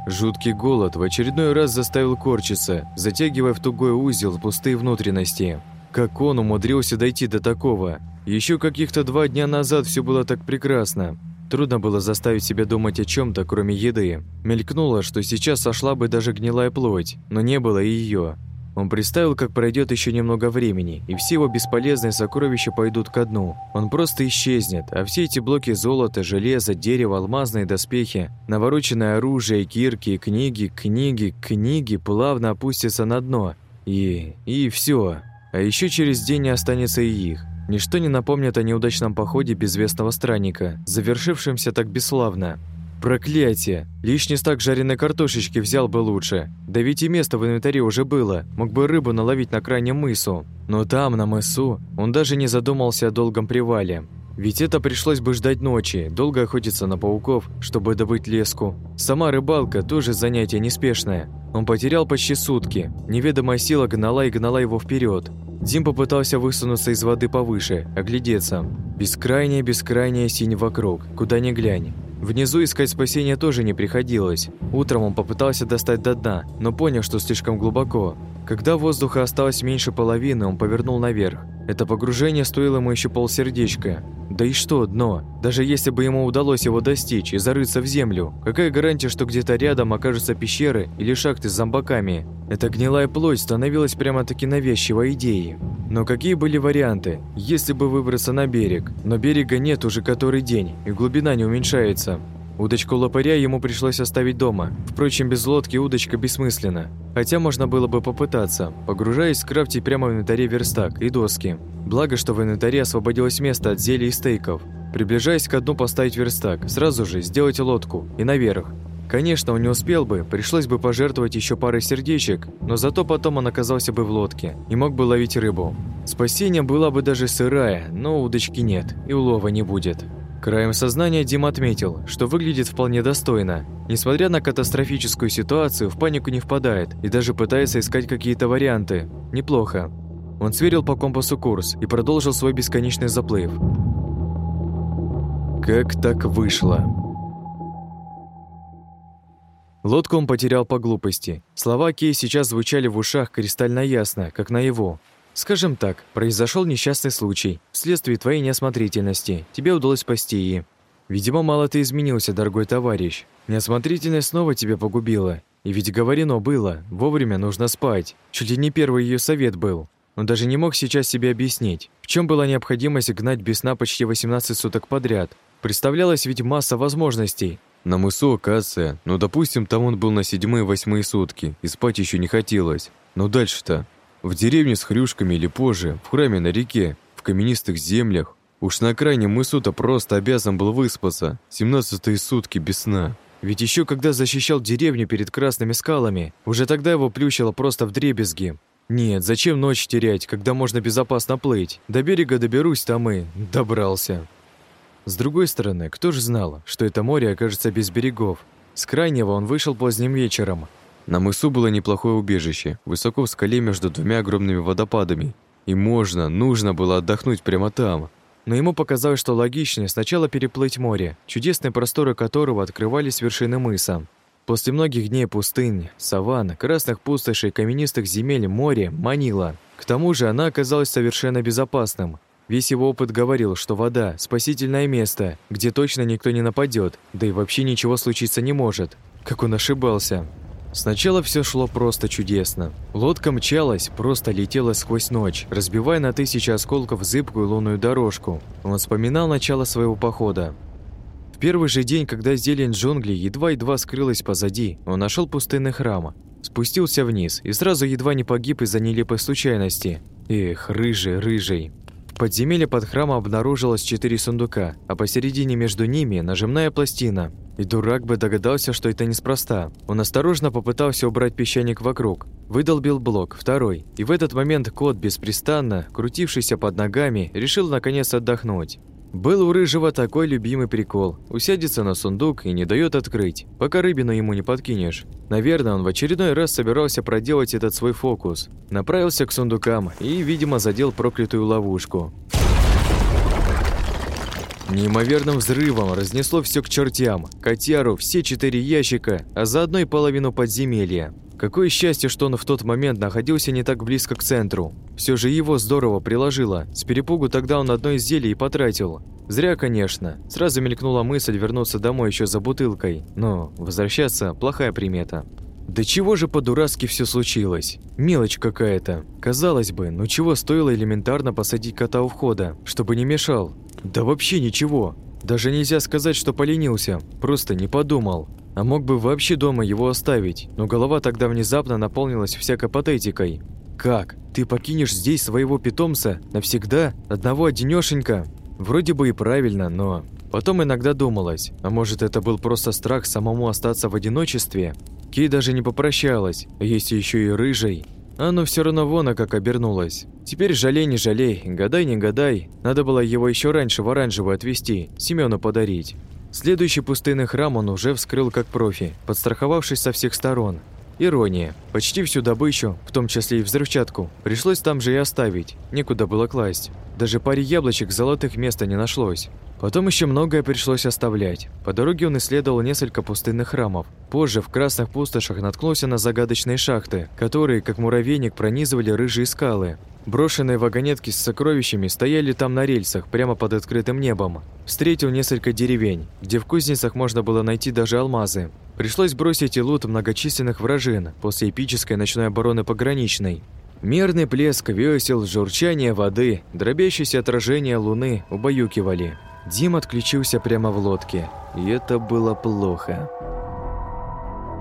Жуткий голод в очередной раз заставил корчиться, затягивая в тугой узел пустые внутренности. Как он умудрился дойти до такого? Еще каких-то два дня назад все было так прекрасно. Трудно было заставить себя думать о чем то кроме еды. Мелькнуло, что сейчас сошла бы даже гнилая плоть, но не было и ее. Он представил, как пройдет еще немного времени, и все его бесполезные сокровища пойдут ко дну. Он просто исчезнет, а все эти блоки золота, железа, дерева, алмазные доспехи, навороченное оружие, кирки, книги, книги, книги плавно опустятся на дно. И... и все. А еще через день не останется и их. Ничто не напомнит о неудачном походе безвестного странника, завершившемся так бесславно. Проклятие! Лишний стак жареной картошечки взял бы лучше. Да ведь и место в инвентаре уже было. Мог бы рыбу наловить на крайнем мысу. Но там, на мысу, он даже не задумался о долгом привале. Ведь это пришлось бы ждать ночи, долго охотиться на пауков, чтобы добыть леску. Сама рыбалка тоже занятие неспешное. Он потерял почти сутки. Неведомая сила гнала и гнала его вперед. Дим попытался высунуться из воды повыше, оглядеться. Бескрайняя-бескрайняя синь вокруг, куда ни глянь. Внизу искать спасения тоже не приходилось. Утром он попытался достать до дна, но понял, что слишком глубоко. Когда воздуха осталось меньше половины, он повернул наверх. Это погружение стоило ему еще полсердечка. Да и что дно? Даже если бы ему удалось его достичь и зарыться в землю, какая гарантия, что где-то рядом окажутся пещеры или шахты с зомбаками? Эта гнилая плоть становилась прямо-таки навязчивой идеей. Но какие были варианты, если бы выбраться на берег? Но берега нет уже который день, и глубина не уменьшается. Удочку лопаря ему пришлось оставить дома. Впрочем, без лодки удочка бессмысленна. Хотя можно было бы попытаться, погружаясь в скрафтить прямо в инвентаре верстак и доски. Благо, что в инвентаре освободилось место от зелий и стейков. Приближаясь к дну поставить верстак, сразу же сделать лодку и наверх. Конечно, он не успел бы, пришлось бы пожертвовать еще парой сердечек, но зато потом он оказался бы в лодке и мог бы ловить рыбу. Спасение была бы даже сырая, но удочки нет и улова не будет. Краем сознания Дим отметил, что выглядит вполне достойно. Несмотря на катастрофическую ситуацию, в панику не впадает и даже пытается искать какие-то варианты. Неплохо. Он сверил по компасу курс и продолжил свой бесконечный заплыв. Как так вышло? Лодку он потерял по глупости. Слова Кей сейчас звучали в ушах кристально ясно, как на его. Скажем так, произошел несчастный случай. Вследствие твоей неосмотрительности тебе удалось спасти и... Видимо, мало ты изменился, дорогой товарищ. Неосмотрительность снова тебя погубила. И ведь говорено было, вовремя нужно спать. Чуть ли не первый ее совет был. Он даже не мог сейчас себе объяснить, в чем была необходимость гнать без сна почти 18 суток подряд. Представлялась ведь масса возможностей, на мысу акация, ну, допустим, там он был на седьмые-восьмые сутки, и спать еще не хотелось. Но дальше-то? В деревне с хрюшками или позже, в храме на реке, в каменистых землях. Уж на крайнем мысу-то просто обязан был выспаться. Семнадцатые сутки без сна. Ведь еще когда защищал деревню перед красными скалами, уже тогда его плющило просто в дребезги. Нет, зачем ночь терять, когда можно безопасно плыть? До берега доберусь, там и добрался. С другой стороны, кто же знал, что это море окажется без берегов? С крайнего он вышел поздним вечером. На мысу было неплохое убежище, высоко в скале между двумя огромными водопадами. И можно, нужно было отдохнуть прямо там. Но ему показалось, что логичнее сначала переплыть море, чудесные просторы которого открывались вершины мыса. После многих дней пустынь, саван, красных пустошей, каменистых земель море манило. К тому же она оказалась совершенно безопасным. Весь его опыт говорил, что вода – спасительное место, где точно никто не нападет, да и вообще ничего случиться не может. Как он ошибался. Сначала все шло просто чудесно. Лодка мчалась, просто летела сквозь ночь, разбивая на тысячи осколков зыбкую лунную дорожку. Он вспоминал начало своего похода. В первый же день, когда зелень джунглей едва-едва скрылась позади, он нашел пустынный храм. Спустился вниз и сразу едва не погиб из-за нелепой случайности. Эх, рыжий, рыжий. Подземелье под храмом обнаружилось четыре сундука, а посередине между ними нажимная пластина. И дурак бы догадался, что это неспроста. Он осторожно попытался убрать песчаник вокруг. Выдолбил блок, второй. И в этот момент кот, беспрестанно, крутившийся под ногами, решил наконец отдохнуть. Был у Рыжего такой любимый прикол. Усядется на сундук и не дает открыть, пока рыбину ему не подкинешь. Наверное, он в очередной раз собирался проделать этот свой фокус. Направился к сундукам и, видимо, задел проклятую ловушку. Неимоверным взрывом разнесло все к чертям. Котяру, все четыре ящика, а заодно и половину подземелья. Какое счастье, что он в тот момент находился не так близко к центру. Все же его здорово приложило. С перепугу тогда он одно из зелий потратил. Зря, конечно. Сразу мелькнула мысль вернуться домой еще за бутылкой. Но возвращаться – плохая примета. Да чего же по-дурацки все случилось? Мелочь какая-то. Казалось бы, ну чего стоило элементарно посадить кота у входа, чтобы не мешал? Да вообще ничего. Даже нельзя сказать, что поленился, просто не подумал. А мог бы вообще дома его оставить, но голова тогда внезапно наполнилась всякой патетикой. Как? Ты покинешь здесь своего питомца навсегда, одного одинёшенька? Вроде бы и правильно, но... Потом иногда думалось, а может это был просто страх самому остаться в одиночестве? Кей даже не попрощалась, есть еще и рыжий. А ну все равно вон, а как обернулась. Теперь жалей не жалей, гадай не гадай. Надо было его еще раньше в оранжевый отвезти, Семену подарить. Следующий пустынный храм он уже вскрыл как профи, подстраховавшись со всех сторон. Ирония. Почти всю добычу, в том числе и взрывчатку, пришлось там же и оставить. Некуда было класть. Даже паре яблочек золотых места не нашлось. Потом еще многое пришлось оставлять. По дороге он исследовал несколько пустынных храмов. Позже в красных пустошах наткнулся на загадочные шахты, которые, как муравейник, пронизывали рыжие скалы. Брошенные вагонетки с сокровищами стояли там на рельсах, прямо под открытым небом. Встретил несколько деревень, где в кузницах можно было найти даже алмазы. Пришлось бросить и лут многочисленных вражин после эпической ночной обороны пограничной. Мерный плеск весел, журчание воды, дробящееся отражение луны убаюкивали. Дим отключился прямо в лодке, и это было плохо.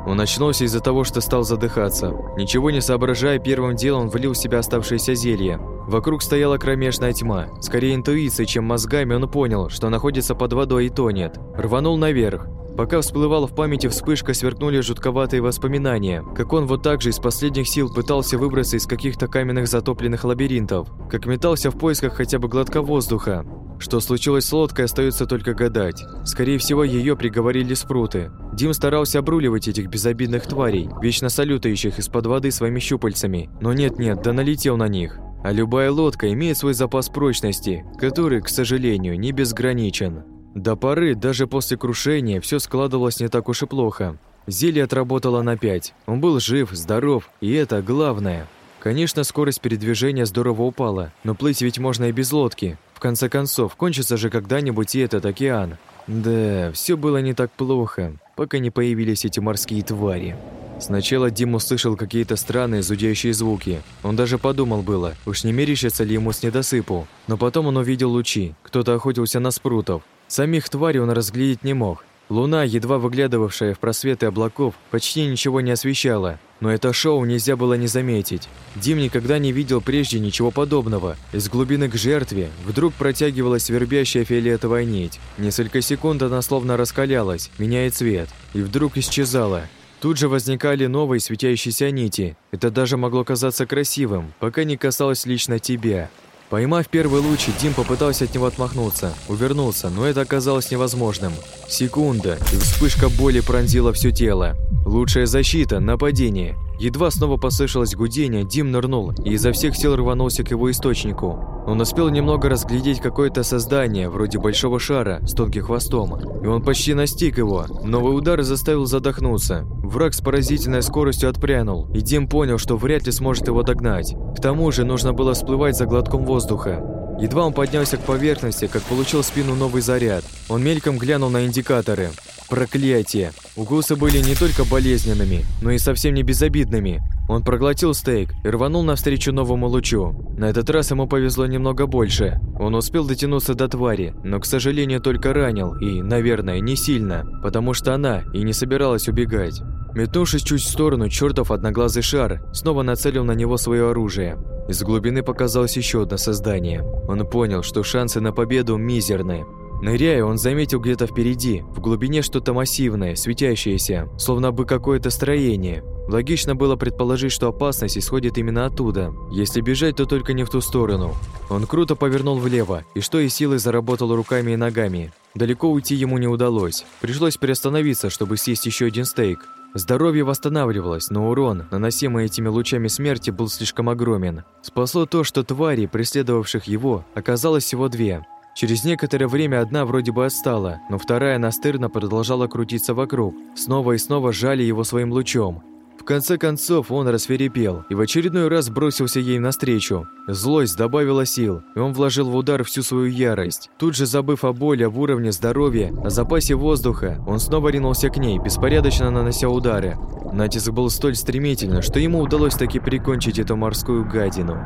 Он очнулся из-за того, что стал задыхаться. Ничего не соображая, первым делом влил в себя оставшееся зелье. Вокруг стояла кромешная тьма. Скорее интуицией, чем мозгами, он понял, что находится под водой и тонет. Рванул наверх. Пока всплывала в памяти вспышка, сверкнули жутковатые воспоминания, как он вот так же из последних сил пытался выбраться из каких-то каменных затопленных лабиринтов, как метался в поисках хотя бы глотка воздуха. Что случилось с лодкой, остается только гадать. Скорее всего, ее приговорили спруты. Дим старался обруливать этих безобидных тварей, вечно салютающих из-под воды своими щупальцами. Но нет-нет, да налетел на них. А любая лодка имеет свой запас прочности, который, к сожалению, не безграничен. До поры, даже после крушения, все складывалось не так уж и плохо. Зелье отработало на 5. Он был жив, здоров, и это главное. Конечно, скорость передвижения здорово упала, но плыть ведь можно и без лодки. В конце концов, кончится же когда-нибудь и этот океан. Да, все было не так плохо, пока не появились эти морские твари. Сначала Дим услышал какие-то странные зудящие звуки. Он даже подумал было, уж не мерещится ли ему с недосыпу. Но потом он увидел лучи, кто-то охотился на спрутов. Самих тварей он разглядеть не мог. Луна, едва выглядывавшая в просветы облаков, почти ничего не освещала. Но это шоу нельзя было не заметить. Дим никогда не видел прежде ничего подобного. Из глубины к жертве вдруг протягивалась свербящая фиолетовая нить. Несколько секунд она словно раскалялась, меняя цвет, и вдруг исчезала. Тут же возникали новые светящиеся нити. Это даже могло казаться красивым, пока не касалось лично тебя. Поймав первый луч, Дим попытался от него отмахнуться, увернулся, но это оказалось невозможным. Секунда, и вспышка боли пронзила все тело. Лучшая защита – нападение. Едва снова послышалось гудение, Дим нырнул и изо всех сил рванулся к его источнику. Он успел немного разглядеть какое-то создание, вроде большого шара с тонким хвостом, и он почти настиг его. Новый удар заставил задохнуться. Враг с поразительной скоростью отпрянул, и Дим понял, что вряд ли сможет его догнать. К тому же нужно было всплывать за глотком воздуха. Едва он поднялся к поверхности, как получил спину новый заряд. Он мельком глянул на индикаторы. Проклятие! Укусы были не только болезненными, но и совсем не безобидными. Он проглотил стейк и рванул навстречу новому лучу. На этот раз ему повезло немного больше. Он успел дотянуться до твари, но, к сожалению, только ранил и, наверное, не сильно, потому что она и не собиралась убегать. Метнувшись чуть в сторону, чертов одноглазый шар снова нацелил на него свое оружие. Из глубины показалось еще одно создание. Он понял, что шансы на победу мизерны. Ныряя, он заметил где-то впереди, в глубине что-то массивное, светящееся, словно бы какое-то строение. Логично было предположить, что опасность исходит именно оттуда. Если бежать, то только не в ту сторону. Он круто повернул влево, и что из силы заработал руками и ногами. Далеко уйти ему не удалось. Пришлось приостановиться, чтобы съесть еще один стейк. Здоровье восстанавливалось, но урон, наносимый этими лучами смерти, был слишком огромен. Спасло то, что твари, преследовавших его, оказалось всего две. Через некоторое время одна вроде бы отстала, но вторая настырно продолжала крутиться вокруг, снова и снова жали его своим лучом. В конце концов он рассверепел и в очередной раз бросился ей навстречу. Злость добавила сил, и он вложил в удар всю свою ярость. Тут же забыв о боли, об уровне здоровья, о запасе воздуха, он снова ринулся к ней, беспорядочно нанося удары. Натиск был столь стремительно, что ему удалось таки прикончить эту морскую гадину.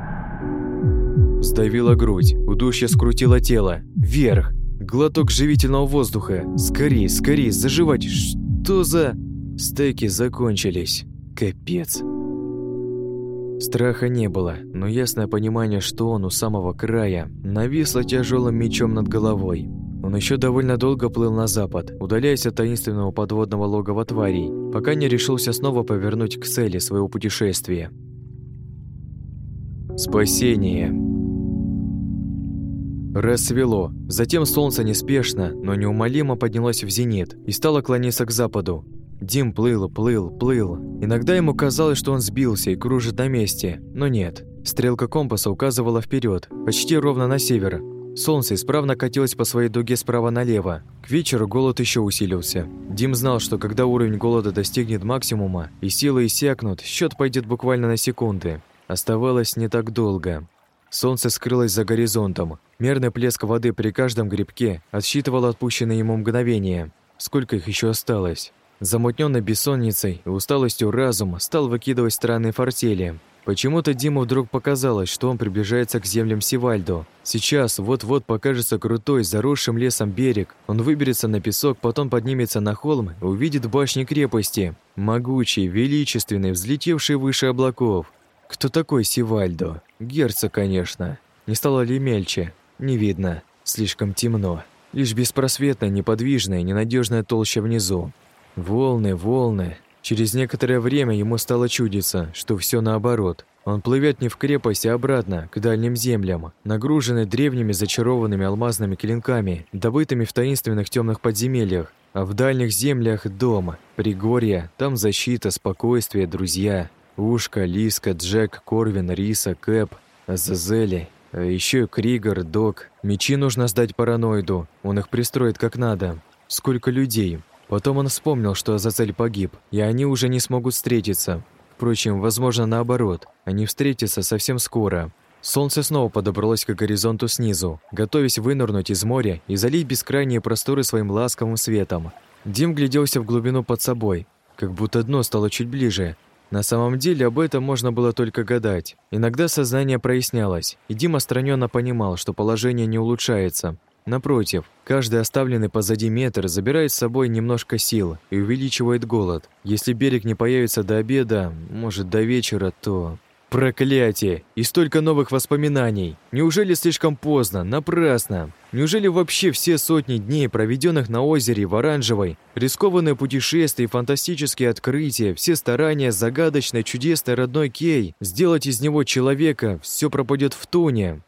Сдавила грудь, удушье скрутило тело. Вверх. Глоток живительного воздуха. Скорей, скорей, заживать. Что за... Стейки закончились. Капец. Страха не было, но ясное понимание, что он у самого края, нависло тяжелым мечом над головой. Он еще довольно долго плыл на запад, удаляясь от таинственного подводного логова тварей, пока не решился снова повернуть к цели своего путешествия. Спасение. Рассвело. Затем солнце неспешно, но неумолимо поднялось в зенит и стало клониться к западу, Дим плыл, плыл, плыл. Иногда ему казалось, что он сбился и кружит на месте, но нет. Стрелка компаса указывала вперед, почти ровно на север. Солнце исправно катилось по своей дуге справа налево. К вечеру голод еще усилился. Дим знал, что когда уровень голода достигнет максимума и силы иссякнут, счет пойдет буквально на секунды. Оставалось не так долго. Солнце скрылось за горизонтом. Мерный плеск воды при каждом грибке отсчитывал отпущенные ему мгновения. Сколько их еще осталось? Замутненный бессонницей и усталостью разум стал выкидывать странные фортели. Почему-то Диму вдруг показалось, что он приближается к землям Сивальдо. Сейчас вот-вот покажется крутой, заросшим лесом берег. Он выберется на песок, потом поднимется на холм и увидит башни крепости. Могучий, величественный, взлетевший выше облаков. Кто такой Сивальдо? Герцог, конечно. Не стало ли мельче? Не видно. Слишком темно. Лишь беспросветная, неподвижная, ненадежная толща внизу. Волны, волны. Через некоторое время ему стало чудиться, что все наоборот. Он плывет не в крепость, а обратно, к дальним землям, нагруженный древними зачарованными алмазными клинками, добытыми в таинственных темных подземельях, а в дальних землях дом, пригорье, там защита, спокойствие, друзья. Ушка, Лиска, Джек, Корвин, Риса, Кэп, Азазели, а еще Кригор, Док. Мечи нужно сдать параноиду, он их пристроит как надо. Сколько людей, Потом он вспомнил, что Азазель погиб, и они уже не смогут встретиться. Впрочем, возможно, наоборот, они встретятся совсем скоро. Солнце снова подобралось к горизонту снизу, готовясь вынырнуть из моря и залить бескрайние просторы своим ласковым светом. Дим гляделся в глубину под собой, как будто дно стало чуть ближе. На самом деле об этом можно было только гадать. Иногда сознание прояснялось, и Дим остранённо понимал, что положение не улучшается. Напротив, каждый оставленный позади метр забирает с собой немножко сил и увеличивает голод. Если берег не появится до обеда, может, до вечера, то... Проклятие! И столько новых воспоминаний! Неужели слишком поздно? Напрасно! Неужели вообще все сотни дней, проведенных на озере в Оранжевой, рискованные путешествия и фантастические открытия, все старания загадочной, чудесной родной Кей, сделать из него человека, все пропадет в туне?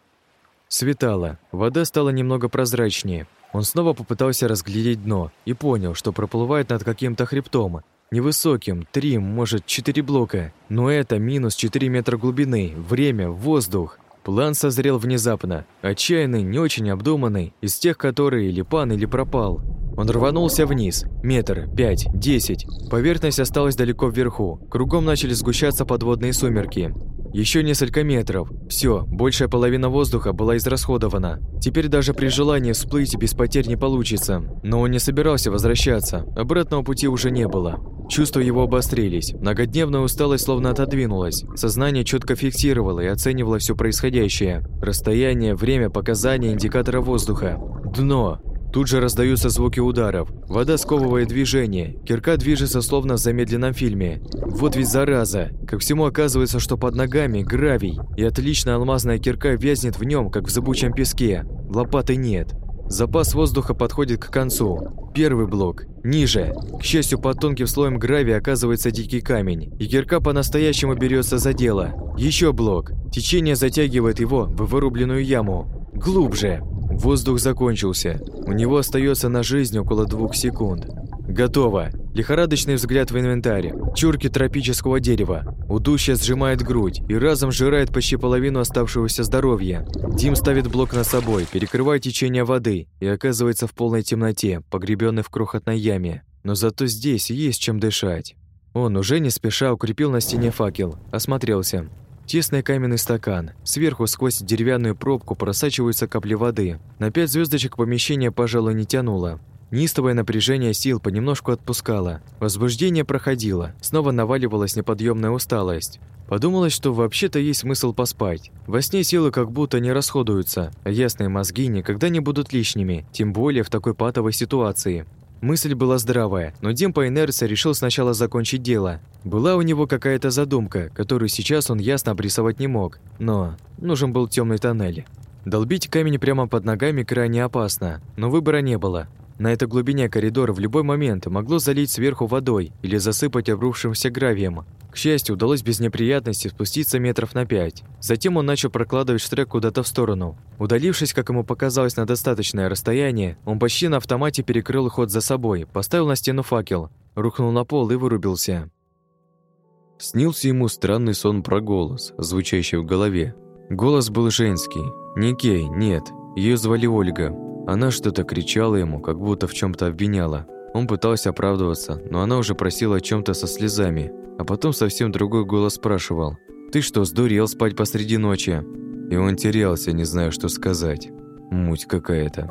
Светало, вода стала немного прозрачнее. Он снова попытался разглядеть дно и понял, что проплывает над каким-то хребтом. Невысоким, три, может, четыре блока. Но это минус четыре метра глубины, время, воздух. План созрел внезапно, отчаянный, не очень обдуманный, из тех, которые или пан, или пропал. Он рванулся вниз. Метр, пять, десять. Поверхность осталась далеко вверху. Кругом начали сгущаться подводные сумерки. Еще несколько метров. Все, большая половина воздуха была израсходована. Теперь даже при желании всплыть без потерь не получится. Но он не собирался возвращаться. Обратного пути уже не было. Чувства его обострились. Многодневная усталость словно отодвинулась. Сознание четко фиксировало и оценивало все происходящее. Расстояние, время, показания, индикатора воздуха. Дно. Тут же раздаются звуки ударов. Вода сковывает движение. Кирка движется словно в замедленном фильме. Вот ведь зараза. Как всему оказывается, что под ногами гравий. И отличная алмазная кирка вязнет в нем, как в зыбучем песке. Лопаты нет. Запас воздуха подходит к концу. Первый блок. Ниже. К счастью, под тонким слоем гравия оказывается дикий камень, и кирка по-настоящему берется за дело. Еще блок. Течение затягивает его в вырубленную яму. Глубже. Воздух закончился. У него остается на жизнь около двух секунд. Готово. Лихорадочный взгляд в инвентарь. Чурки тропического дерева. Удушье сжимает грудь и разом сжирает почти половину оставшегося здоровья. Дим ставит блок на собой, перекрывая течение воды и оказывается в полной темноте, погребенный в крохотной яме. Но зато здесь есть чем дышать. Он уже не спеша укрепил на стене факел, осмотрелся. Тесный каменный стакан. Сверху сквозь деревянную пробку просачиваются капли воды. На пять звездочек помещение, пожалуй, не тянуло. Нистовое напряжение сил понемножку отпускало. Возбуждение проходило, снова наваливалась неподъемная усталость. Подумалось, что вообще-то есть смысл поспать. Во сне силы как будто не расходуются, а ясные мозги никогда не будут лишними, тем более в такой патовой ситуации. Мысль была здравая, но Дим по инерции решил сначала закончить дело. Была у него какая-то задумка, которую сейчас он ясно обрисовать не мог, но нужен был темный тоннель. Долбить камень прямо под ногами крайне опасно, но выбора не было. На этой глубине коридора в любой момент могло залить сверху водой или засыпать обрушившимся гравием. К счастью, удалось без неприятностей спуститься метров на пять. Затем он начал прокладывать штрек куда-то в сторону. Удалившись, как ему показалось, на достаточное расстояние, он почти на автомате перекрыл ход за собой, поставил на стену факел, рухнул на пол и вырубился. Снился ему странный сон про голос, звучащий в голове. Голос был женский. Не Кей, нет. Ее звали Ольга. Она что-то кричала ему, как будто в чем то обвиняла. Он пытался оправдываться, но она уже просила о чем то со слезами. А потом совсем другой голос спрашивал. «Ты что, сдурел спать посреди ночи?» И он терялся, не зная, что сказать. Муть какая-то.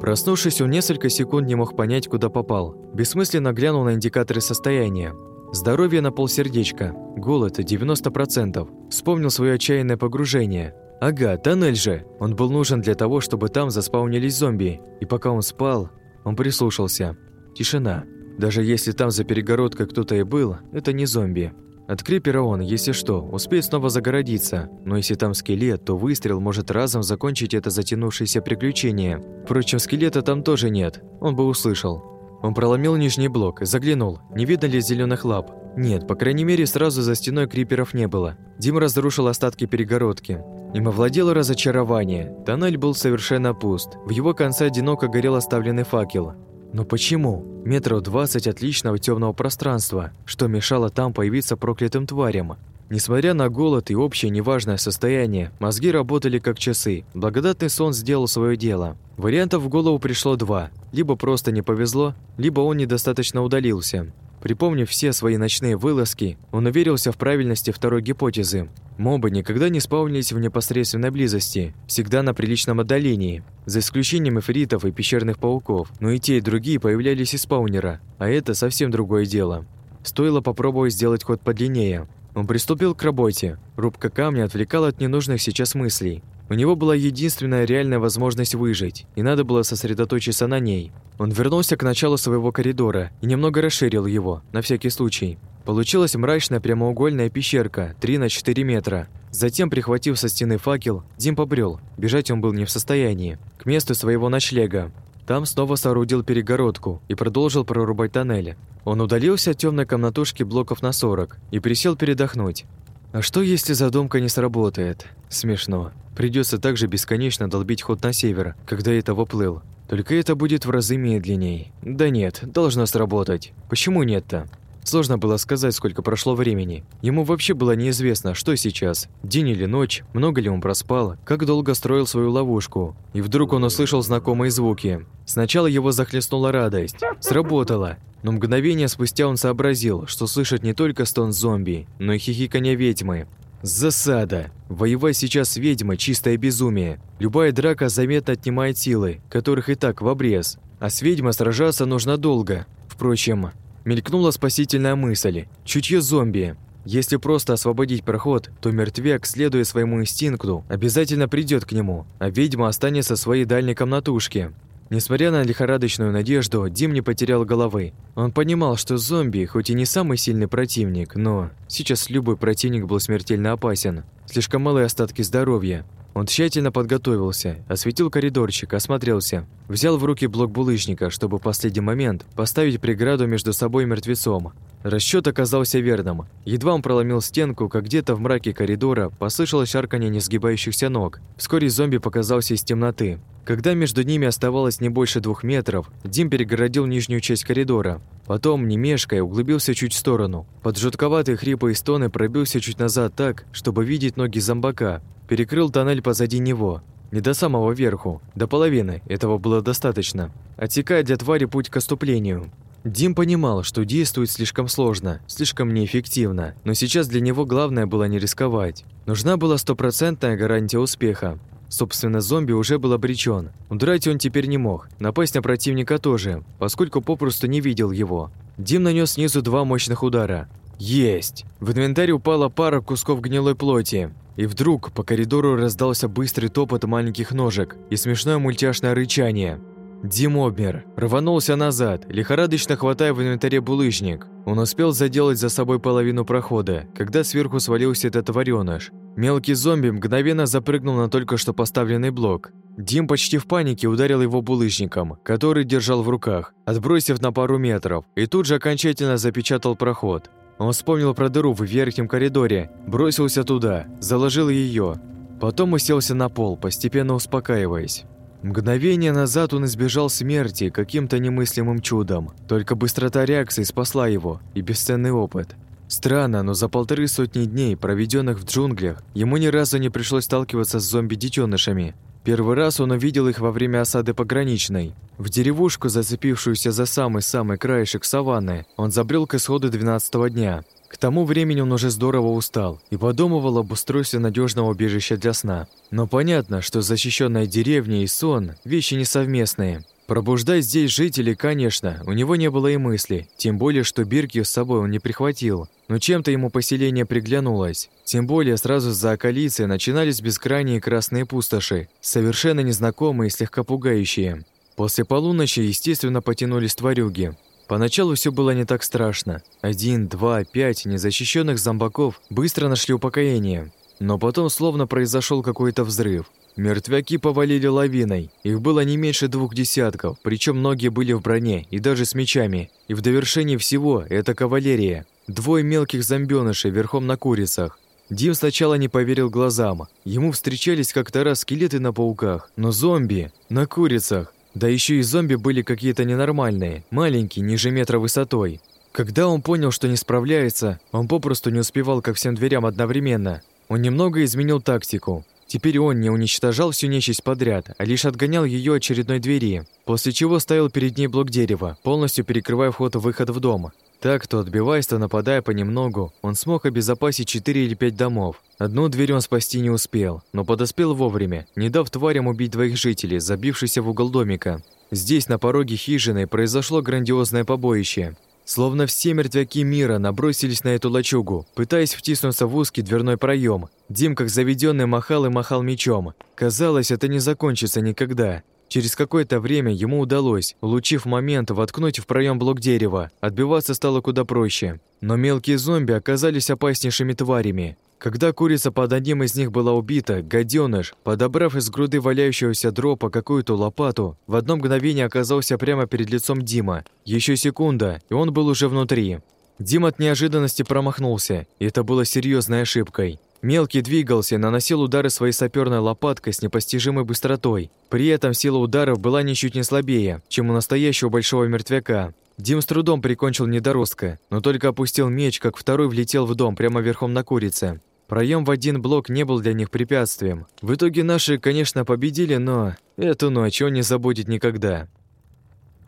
Проснувшись, он несколько секунд не мог понять, куда попал. Бессмысленно глянул на индикаторы состояния. Здоровье на полсердечка, голод 90%. Вспомнил свое отчаянное погружение. Ага, тоннель же. Он был нужен для того, чтобы там заспаунились зомби. И пока он спал, он прислушался. Тишина. Даже если там за перегородкой кто-то и был, это не зомби. От крипера он, если что, успеет снова загородиться, но если там скелет, то выстрел может разом закончить это затянувшееся приключение. Впрочем, скелета там тоже нет, он бы услышал. Он проломил нижний блок, заглянул, не видно ли зеленых лап. Нет, по крайней мере, сразу за стеной криперов не было. Дим разрушил остатки перегородки. Им овладело разочарование. Тоннель был совершенно пуст. В его конце одиноко горел оставленный факел. Но почему? Метров двадцать отличного темного пространства, что мешало там появиться проклятым тварям. Несмотря на голод и общее неважное состояние, мозги работали как часы. Благодатный сон сделал свое дело. Вариантов в голову пришло два. Либо просто не повезло, либо он недостаточно удалился. Припомнив все свои ночные вылазки, он уверился в правильности второй гипотезы. Мобы никогда не спаунились в непосредственной близости, всегда на приличном отдалении, за исключением эфритов и пещерных пауков, но и те, и другие появлялись из спаунера, а это совсем другое дело. Стоило попробовать сделать ход подлиннее. Он приступил к работе. Рубка камня отвлекала от ненужных сейчас мыслей. У него была единственная реальная возможность выжить, и надо было сосредоточиться на ней. Он вернулся к началу своего коридора и немного расширил его, на всякий случай. Получилась мрачная прямоугольная пещерка, 3 на 4 метра. Затем, прихватив со стены факел, Дим побрел. Бежать он был не в состоянии. К месту своего ночлега. Там снова соорудил перегородку и продолжил прорубать тоннели. Он удалился от темной комнатушки блоков на 40 и присел передохнуть. А что, если задумка не сработает? Смешно. Придется также бесконечно долбить ход на север, когда я того плыл. Только это будет в разы медленней. Да нет, должно сработать. Почему нет-то? Сложно было сказать, сколько прошло времени. Ему вообще было неизвестно, что сейчас, день или ночь, много ли он проспал, как долго строил свою ловушку. И вдруг он услышал знакомые звуки. Сначала его захлестнула радость. Сработало. Но мгновение спустя он сообразил, что слышит не только стон зомби, но и хихиканье ведьмы. Засада. Воевать сейчас с ведьмой – чистое безумие. Любая драка заметно отнимает силы, которых и так в обрез. А с ведьмой сражаться нужно долго. Впрочем, мелькнула спасительная мысль. Чутье зомби. Если просто освободить проход, то мертвяк, следуя своему инстинкту, обязательно придет к нему, а ведьма останется в своей дальней комнатушке. Несмотря на лихорадочную надежду, Дим не потерял головы. Он понимал, что зомби, хоть и не самый сильный противник, но сейчас любой противник был смертельно опасен. Слишком малые остатки здоровья. Он тщательно подготовился, осветил коридорчик, осмотрелся. Взял в руки блок булыжника, чтобы в последний момент поставить преграду между собой и мертвецом. Расчет оказался верным. Едва он проломил стенку, как где-то в мраке коридора послышалось шарканье несгибающихся ног. Вскоре зомби показался из темноты. Когда между ними оставалось не больше двух метров, Дим перегородил нижнюю часть коридора. Потом, не мешкая, углубился чуть в сторону. Под жутковатые хрипы и стоны пробился чуть назад так, чтобы видеть ноги зомбака. Перекрыл тоннель позади него. Не до самого верху, до половины, этого было достаточно. Отсекая для твари путь к оступлению. Дим понимал, что действует слишком сложно, слишком неэффективно, но сейчас для него главное было не рисковать. Нужна была стопроцентная гарантия успеха. Собственно, зомби уже был обречен. Удрать он теперь не мог, напасть на противника тоже, поскольку попросту не видел его. Дим нанес снизу два мощных удара. Есть! В инвентарь упала пара кусков гнилой плоти. И вдруг по коридору раздался быстрый топот маленьких ножек и смешное мультяшное рычание. Дим обмер, рванулся назад, лихорадочно хватая в инвентаре булыжник. Он успел заделать за собой половину прохода, когда сверху свалился этот вареныш. Мелкий зомби мгновенно запрыгнул на только что поставленный блок. Дим почти в панике ударил его булыжником, который держал в руках, отбросив на пару метров, и тут же окончательно запечатал проход. Он вспомнил про дыру в верхнем коридоре, бросился туда, заложил ее. Потом уселся на пол, постепенно успокаиваясь. Мгновение назад он избежал смерти каким-то немыслимым чудом. Только быстрота реакции спасла его и бесценный опыт. Странно, но за полторы сотни дней, проведенных в джунглях, ему ни разу не пришлось сталкиваться с зомби-детенышами. Первый раз он увидел их во время осады пограничной. В деревушку, зацепившуюся за самый-самый краешек саванны, он забрел к исходу 12 дня. К тому времени он уже здорово устал и подумывал об устройстве надежного убежища для сна. Но понятно, что защищенная деревня и сон – вещи несовместные. Пробуждать здесь жителей, конечно, у него не было и мысли, тем более, что Бирки с собой он не прихватил. Но чем-то ему поселение приглянулось. Тем более, сразу за околицей начинались бескрайние красные пустоши, совершенно незнакомые и слегка пугающие. После полуночи, естественно, потянулись тварюги. Поначалу все было не так страшно. Один, два, пять незащищенных зомбаков быстро нашли упокоение. Но потом словно произошел какой-то взрыв. Мертвяки повалили лавиной. Их было не меньше двух десятков, причем многие были в броне и даже с мечами. И в довершении всего это кавалерия. Двое мелких зомбёнышей верхом на курицах. Дим сначала не поверил глазам. Ему встречались как-то раз скелеты на пауках, но зомби на курицах. Да еще и зомби были какие-то ненормальные, маленькие, ниже метра высотой. Когда он понял, что не справляется, он попросту не успевал ко всем дверям одновременно. Он немного изменил тактику. Теперь он не уничтожал всю нечисть подряд, а лишь отгонял ее очередной двери, после чего ставил перед ней блок дерева, полностью перекрывая вход-выход в дом. Так, то отбиваясь, то нападая понемногу, он смог обезопасить четыре или пять домов. Одну дверь он спасти не успел, но подоспел вовремя, не дав тварям убить двоих жителей, забившихся в угол домика. Здесь, на пороге хижины, произошло грандиозное побоище. Словно все мертвяки мира набросились на эту лачугу, пытаясь втиснуться в узкий дверной проем. Дим, как заведенный, махал и махал мечом. Казалось, это не закончится никогда. Через какое-то время ему удалось, улучив момент, воткнуть в проем блок дерева. Отбиваться стало куда проще. Но мелкие зомби оказались опаснейшими тварями. Когда курица под одним из них была убита, гаденыш, подобрав из груды валяющегося дропа какую-то лопату, в одно мгновение оказался прямо перед лицом Дима. Еще секунда, и он был уже внутри. Дим от неожиданности промахнулся, и это было серьезной ошибкой. Мелкий двигался наносил удары своей саперной лопаткой с непостижимой быстротой. При этом сила ударов была ничуть не слабее, чем у настоящего большого мертвяка. Дим с трудом прикончил недоростка, но только опустил меч, как второй влетел в дом прямо верхом на курице. Проем в один блок не был для них препятствием. В итоге наши, конечно, победили, но эту ночь он не забудет никогда.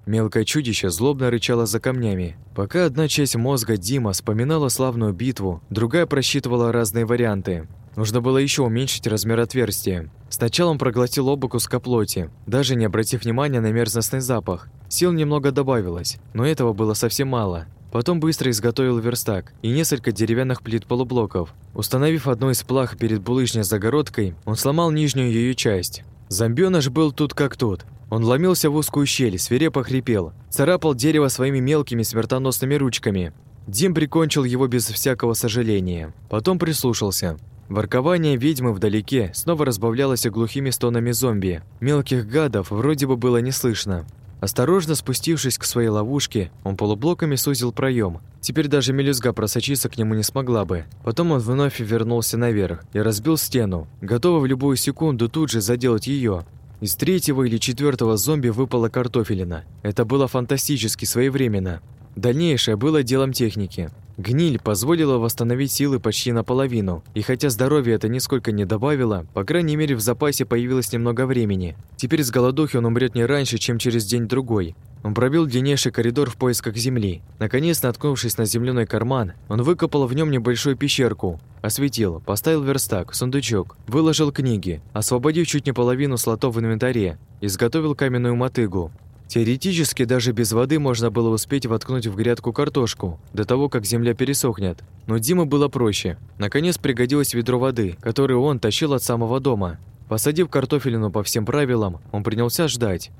Мелкое чудище злобно рычало за камнями. Пока одна часть мозга Дима вспоминала славную битву, другая просчитывала разные варианты. Нужно было еще уменьшить размер отверстия. Сначала он проглотил оба куска плоти, даже не обратив внимания на мерзостный запах. Сил немного добавилось, но этого было совсем мало. Потом быстро изготовил верстак и несколько деревянных плит полублоков. Установив одну из плах перед булыжной загородкой, он сломал нижнюю ее часть. Зомбёныш был тут как тут. Он ломился в узкую щель, свирепо хрипел, царапал дерево своими мелкими смертоносными ручками. Дим прикончил его без всякого сожаления. Потом прислушался. Воркование ведьмы вдалеке снова разбавлялось глухими стонами зомби. Мелких гадов вроде бы было не слышно. Осторожно спустившись к своей ловушке, он полублоками сузил проем. Теперь даже мелюзга просочиться к нему не смогла бы. Потом он вновь вернулся наверх и разбил стену, готовый в любую секунду тут же заделать ее. Из третьего или четвертого зомби выпала картофелина. Это было фантастически своевременно. Дальнейшее было делом техники. Гниль позволила восстановить силы почти наполовину, и хотя здоровье это нисколько не добавило, по крайней мере в запасе появилось немного времени. Теперь с голодухи он умрет не раньше, чем через день-другой. Он пробил длиннейший коридор в поисках земли. Наконец, наткнувшись на земляной карман, он выкопал в нем небольшую пещерку, осветил, поставил верстак, сундучок, выложил книги, освободив чуть не половину слотов в инвентаре, изготовил каменную мотыгу, Теоретически даже без воды можно было успеть воткнуть в грядку картошку до того, как земля пересохнет. Но Дима было проще. Наконец пригодилось ведро воды, которое он тащил от самого дома. Посадив картофелину по всем правилам, он принялся ждать.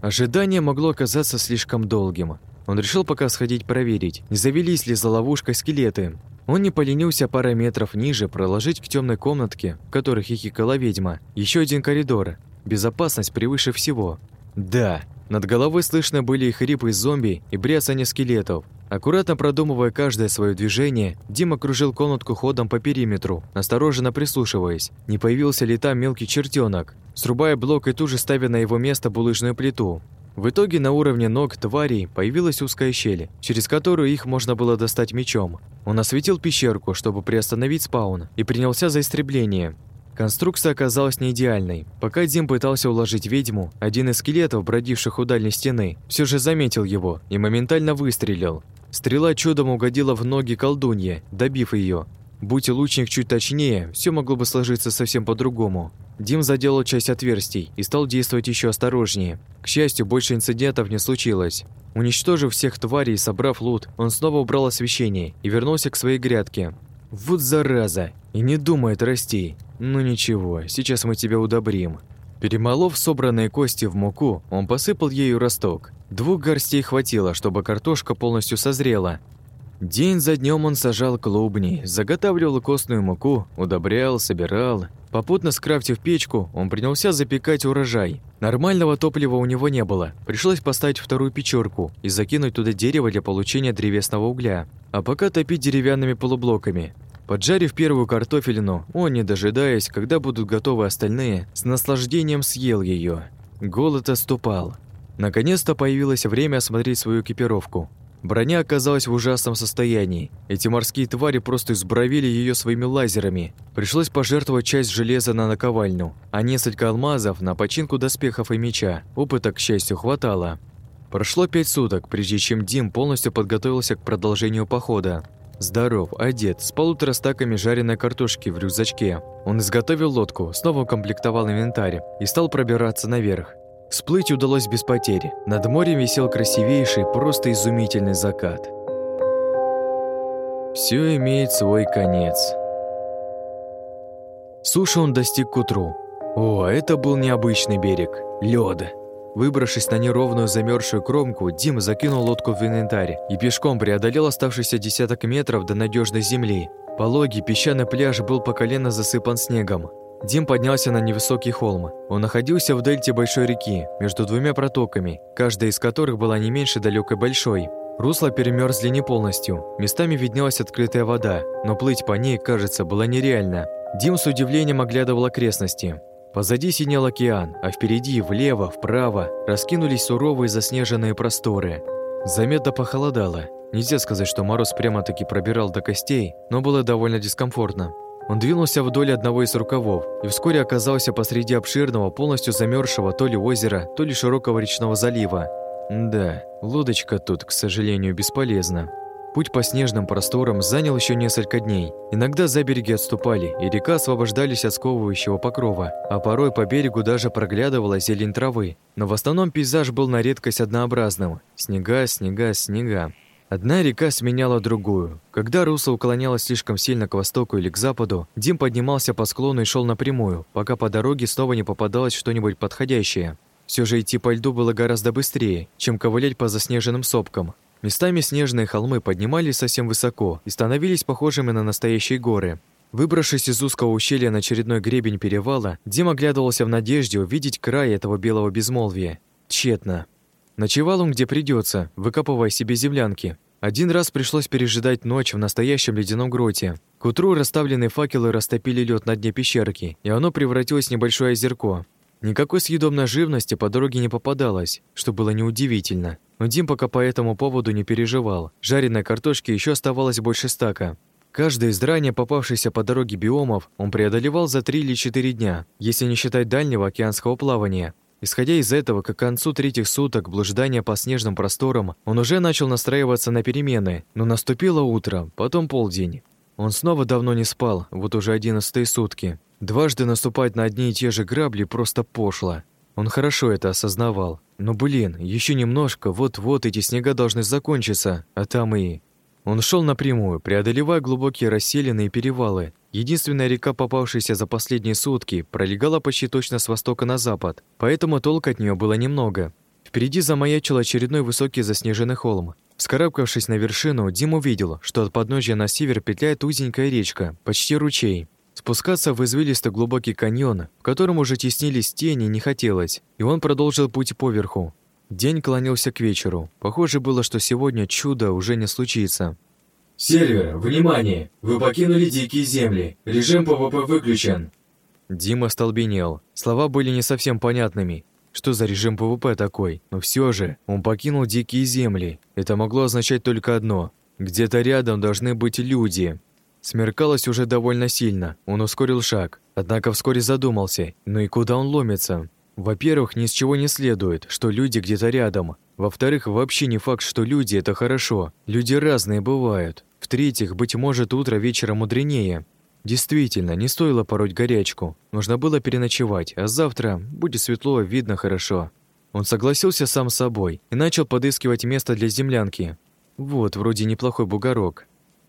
Ожидание могло оказаться слишком долгим. Он решил пока сходить проверить, не завелись ли за ловушкой скелеты. Он не поленился пара метров ниже проложить к темной комнатке, в которой хихикала ведьма, еще один коридор. Безопасность превыше всего. Да, над головой слышно были и хрипы зомби, и бряцание скелетов. Аккуратно продумывая каждое свое движение, Дима кружил комнатку ходом по периметру, осторожно прислушиваясь, не появился ли там мелкий чертенок, срубая блок и тут же ставя на его место булыжную плиту. В итоге на уровне ног тварей появилась узкая щель, через которую их можно было достать мечом. Он осветил пещерку, чтобы приостановить спаун, и принялся за истребление. Конструкция оказалась не идеальной. Пока Дим пытался уложить ведьму, один из скелетов, бродивших у дальней стены, все же заметил его и моментально выстрелил. Стрела чудом угодила в ноги колдунье, добив ее. Будь лучник чуть точнее, все могло бы сложиться совсем по-другому. Дим заделал часть отверстий и стал действовать еще осторожнее. К счастью, больше инцидентов не случилось. Уничтожив всех тварей и собрав лут, он снова убрал освещение и вернулся к своей грядке. Вот зараза! И не думает расти. Ну ничего, сейчас мы тебя удобрим. Перемолов собранные кости в муку, он посыпал ею росток. Двух горстей хватило, чтобы картошка полностью созрела. День за днем он сажал клубни, заготавливал костную муку, удобрял, собирал. Попутно скрафтив печку, он принялся запекать урожай. Нормального топлива у него не было. Пришлось поставить вторую печёрку и закинуть туда дерево для получения древесного угля. А пока топить деревянными полублоками. Поджарив первую картофелину, он, не дожидаясь, когда будут готовы остальные, с наслаждением съел ее. Голод оступал. Наконец-то появилось время осмотреть свою экипировку. Броня оказалась в ужасном состоянии. Эти морские твари просто избровили ее своими лазерами. Пришлось пожертвовать часть железа на наковальню, а несколько алмазов на починку доспехов и меча. Опыта, к счастью, хватало. Прошло пять суток, прежде чем Дим полностью подготовился к продолжению похода. Здоров, одет, с полутора стаками жареной картошки в рюкзачке. Он изготовил лодку, снова укомплектовал инвентарь и стал пробираться наверх. Сплыть удалось без потери. Над морем висел красивейший, просто изумительный закат. Все имеет свой конец. Суши он достиг к утру. О, это был необычный берег. Лёда. Выбравшись на неровную замерзшую кромку, Дим закинул лодку в инвентарь и пешком преодолел оставшийся десяток метров до надежной земли. Пологий песчаный пляж был по колено засыпан снегом. Дим поднялся на невысокий холм. Он находился в дельте большой реки, между двумя протоками, каждая из которых была не меньше далекой большой. Русло перемерзли не полностью, местами виднелась открытая вода, но плыть по ней, кажется, было нереально. Дим с удивлением оглядывал окрестности. Позади синел океан, а впереди, влево, вправо, раскинулись суровые заснеженные просторы. Заметно похолодало. Нельзя сказать, что мороз прямо-таки пробирал до костей, но было довольно дискомфортно. Он двинулся вдоль одного из рукавов и вскоре оказался посреди обширного, полностью замерзшего то ли озера, то ли широкого речного залива. Да, лодочка тут, к сожалению, бесполезна. Путь по снежным просторам занял еще несколько дней. Иногда за береги отступали, и река освобождались от сковывающего покрова, а порой по берегу даже проглядывала зелень травы. Но в основном пейзаж был на редкость однообразным. Снега, снега, снега. Одна река сменяла другую. Когда русло уклонялось слишком сильно к востоку или к западу, Дим поднимался по склону и шел напрямую, пока по дороге снова не попадалось что-нибудь подходящее. Все же идти по льду было гораздо быстрее, чем ковылять по заснеженным сопкам. Местами снежные холмы поднимались совсем высоко и становились похожими на настоящие горы. Выбравшись из узкого ущелья на очередной гребень перевала, Дим оглядывался в надежде увидеть край этого белого безмолвия. Тщетно. Ночевал он где придется, выкапывая себе землянки. Один раз пришлось пережидать ночь в настоящем ледяном гроте. К утру расставленные факелы растопили лед на дне пещерки, и оно превратилось в небольшое озерко. Никакой съедобной живности по дороге не попадалось, что было неудивительно. Но Дим пока по этому поводу не переживал. Жареной картошки еще оставалось больше стака. Каждый из ранее попавшихся по дороге биомов он преодолевал за три или четыре дня, если не считать дальнего океанского плавания. Исходя из этого, к концу третьих суток блуждания по снежным просторам, он уже начал настраиваться на перемены, но наступило утро, потом полдень. Он снова давно не спал, вот уже одиннадцатые сутки. Дважды наступать на одни и те же грабли просто пошло. Он хорошо это осознавал. Но, блин, еще немножко, вот-вот эти снега должны закончиться, а там и... Он шел напрямую, преодолевая глубокие расселенные перевалы. Единственная река, попавшаяся за последние сутки, пролегала почти точно с востока на запад, поэтому толка от нее было немного. Впереди замаячил очередной высокий заснеженный холм. Вскарабкавшись на вершину, Дим увидел, что от подножья на север петляет узенькая речка, почти ручей. Спускаться в извилистый глубокий каньон, в котором уже теснились тени, не хотелось, и он продолжил путь поверху, День клонился к вечеру. Похоже было, что сегодня чудо уже не случится. «Сервер, внимание! Вы покинули дикие земли. Режим PvP выключен». Дим остолбенел. Слова были не совсем понятными. Что за режим PvP такой? Но все же, он покинул дикие земли. Это могло означать только одно. Где-то рядом должны быть люди. Смеркалось уже довольно сильно. Он ускорил шаг. Однако вскоре задумался. Ну и куда он ломится? Во-первых, ни с чего не следует, что люди где-то рядом. Во-вторых, вообще не факт, что люди – это хорошо. Люди разные бывают. В-третьих, быть может, утро вечера мудренее. Действительно, не стоило пороть горячку. Нужно было переночевать, а завтра будет светло, видно хорошо. Он согласился сам с собой и начал подыскивать место для землянки. Вот, вроде неплохой бугорок.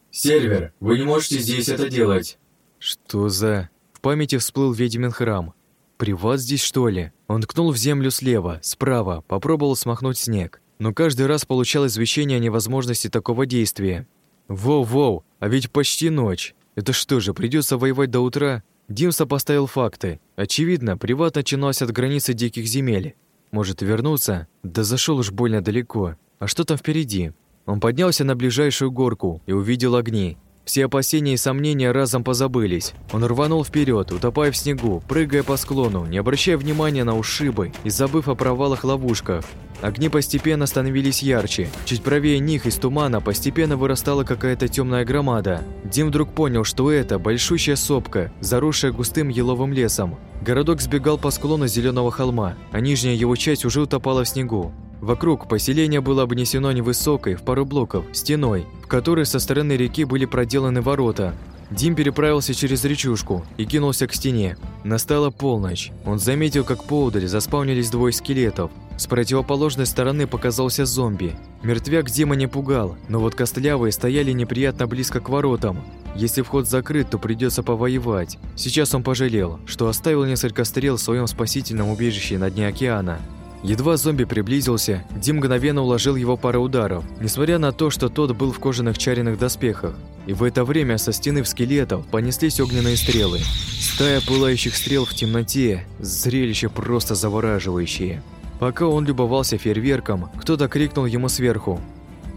«Сервер, вы не можете здесь это делать!» «Что за...» В памяти всплыл ведьмин храм. Приват здесь, что ли? Он ткнул в землю слева, справа, попробовал смахнуть снег. Но каждый раз получал извещение о невозможности такого действия. Воу-воу, а ведь почти ночь. Это что же, придется воевать до утра? Дим сопоставил факты. Очевидно, приват начинался от границы диких земель. Может вернуться? Да зашел уж больно далеко. А что там впереди? Он поднялся на ближайшую горку и увидел огни. Все опасения и сомнения разом позабылись. Он рванул вперед, утопая в снегу, прыгая по склону, не обращая внимания на ушибы и забыв о провалах-ловушках. Огни постепенно становились ярче. Чуть правее них из тумана постепенно вырастала какая-то темная громада. Дим вдруг понял, что это большущая сопка, заросшая густым еловым лесом. Городок сбегал по склону зеленого холма, а нижняя его часть уже утопала в снегу. Вокруг поселение было обнесено невысокой, в пару блоков, стеной, в которой со стороны реки были проделаны ворота. Дим переправился через речушку и кинулся к стене. Настала полночь. Он заметил, как поудаль заспавнились двое скелетов. С противоположной стороны показался зомби. Мертвяк Дима не пугал, но вот костлявые стояли неприятно близко к воротам. Если вход закрыт, то придется повоевать. Сейчас он пожалел, что оставил несколько стрел в своем спасительном убежище на дне океана. Едва зомби приблизился, Дим мгновенно уложил его пару ударов, несмотря на то, что тот был в кожаных чаренных доспехах. И в это время со стены в скелетов понеслись огненные стрелы. Стая пылающих стрел в темноте, зрелище просто завораживающее. Пока он любовался фейерверком, кто-то крикнул ему сверху.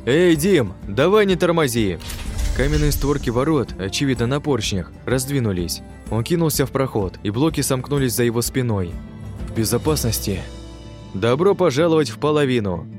«Эй, Дим, давай не тормози!» Каменные створки ворот, очевидно на поршнях, раздвинулись. Он кинулся в проход, и блоки сомкнулись за его спиной. В безопасности «Добро пожаловать в половину!»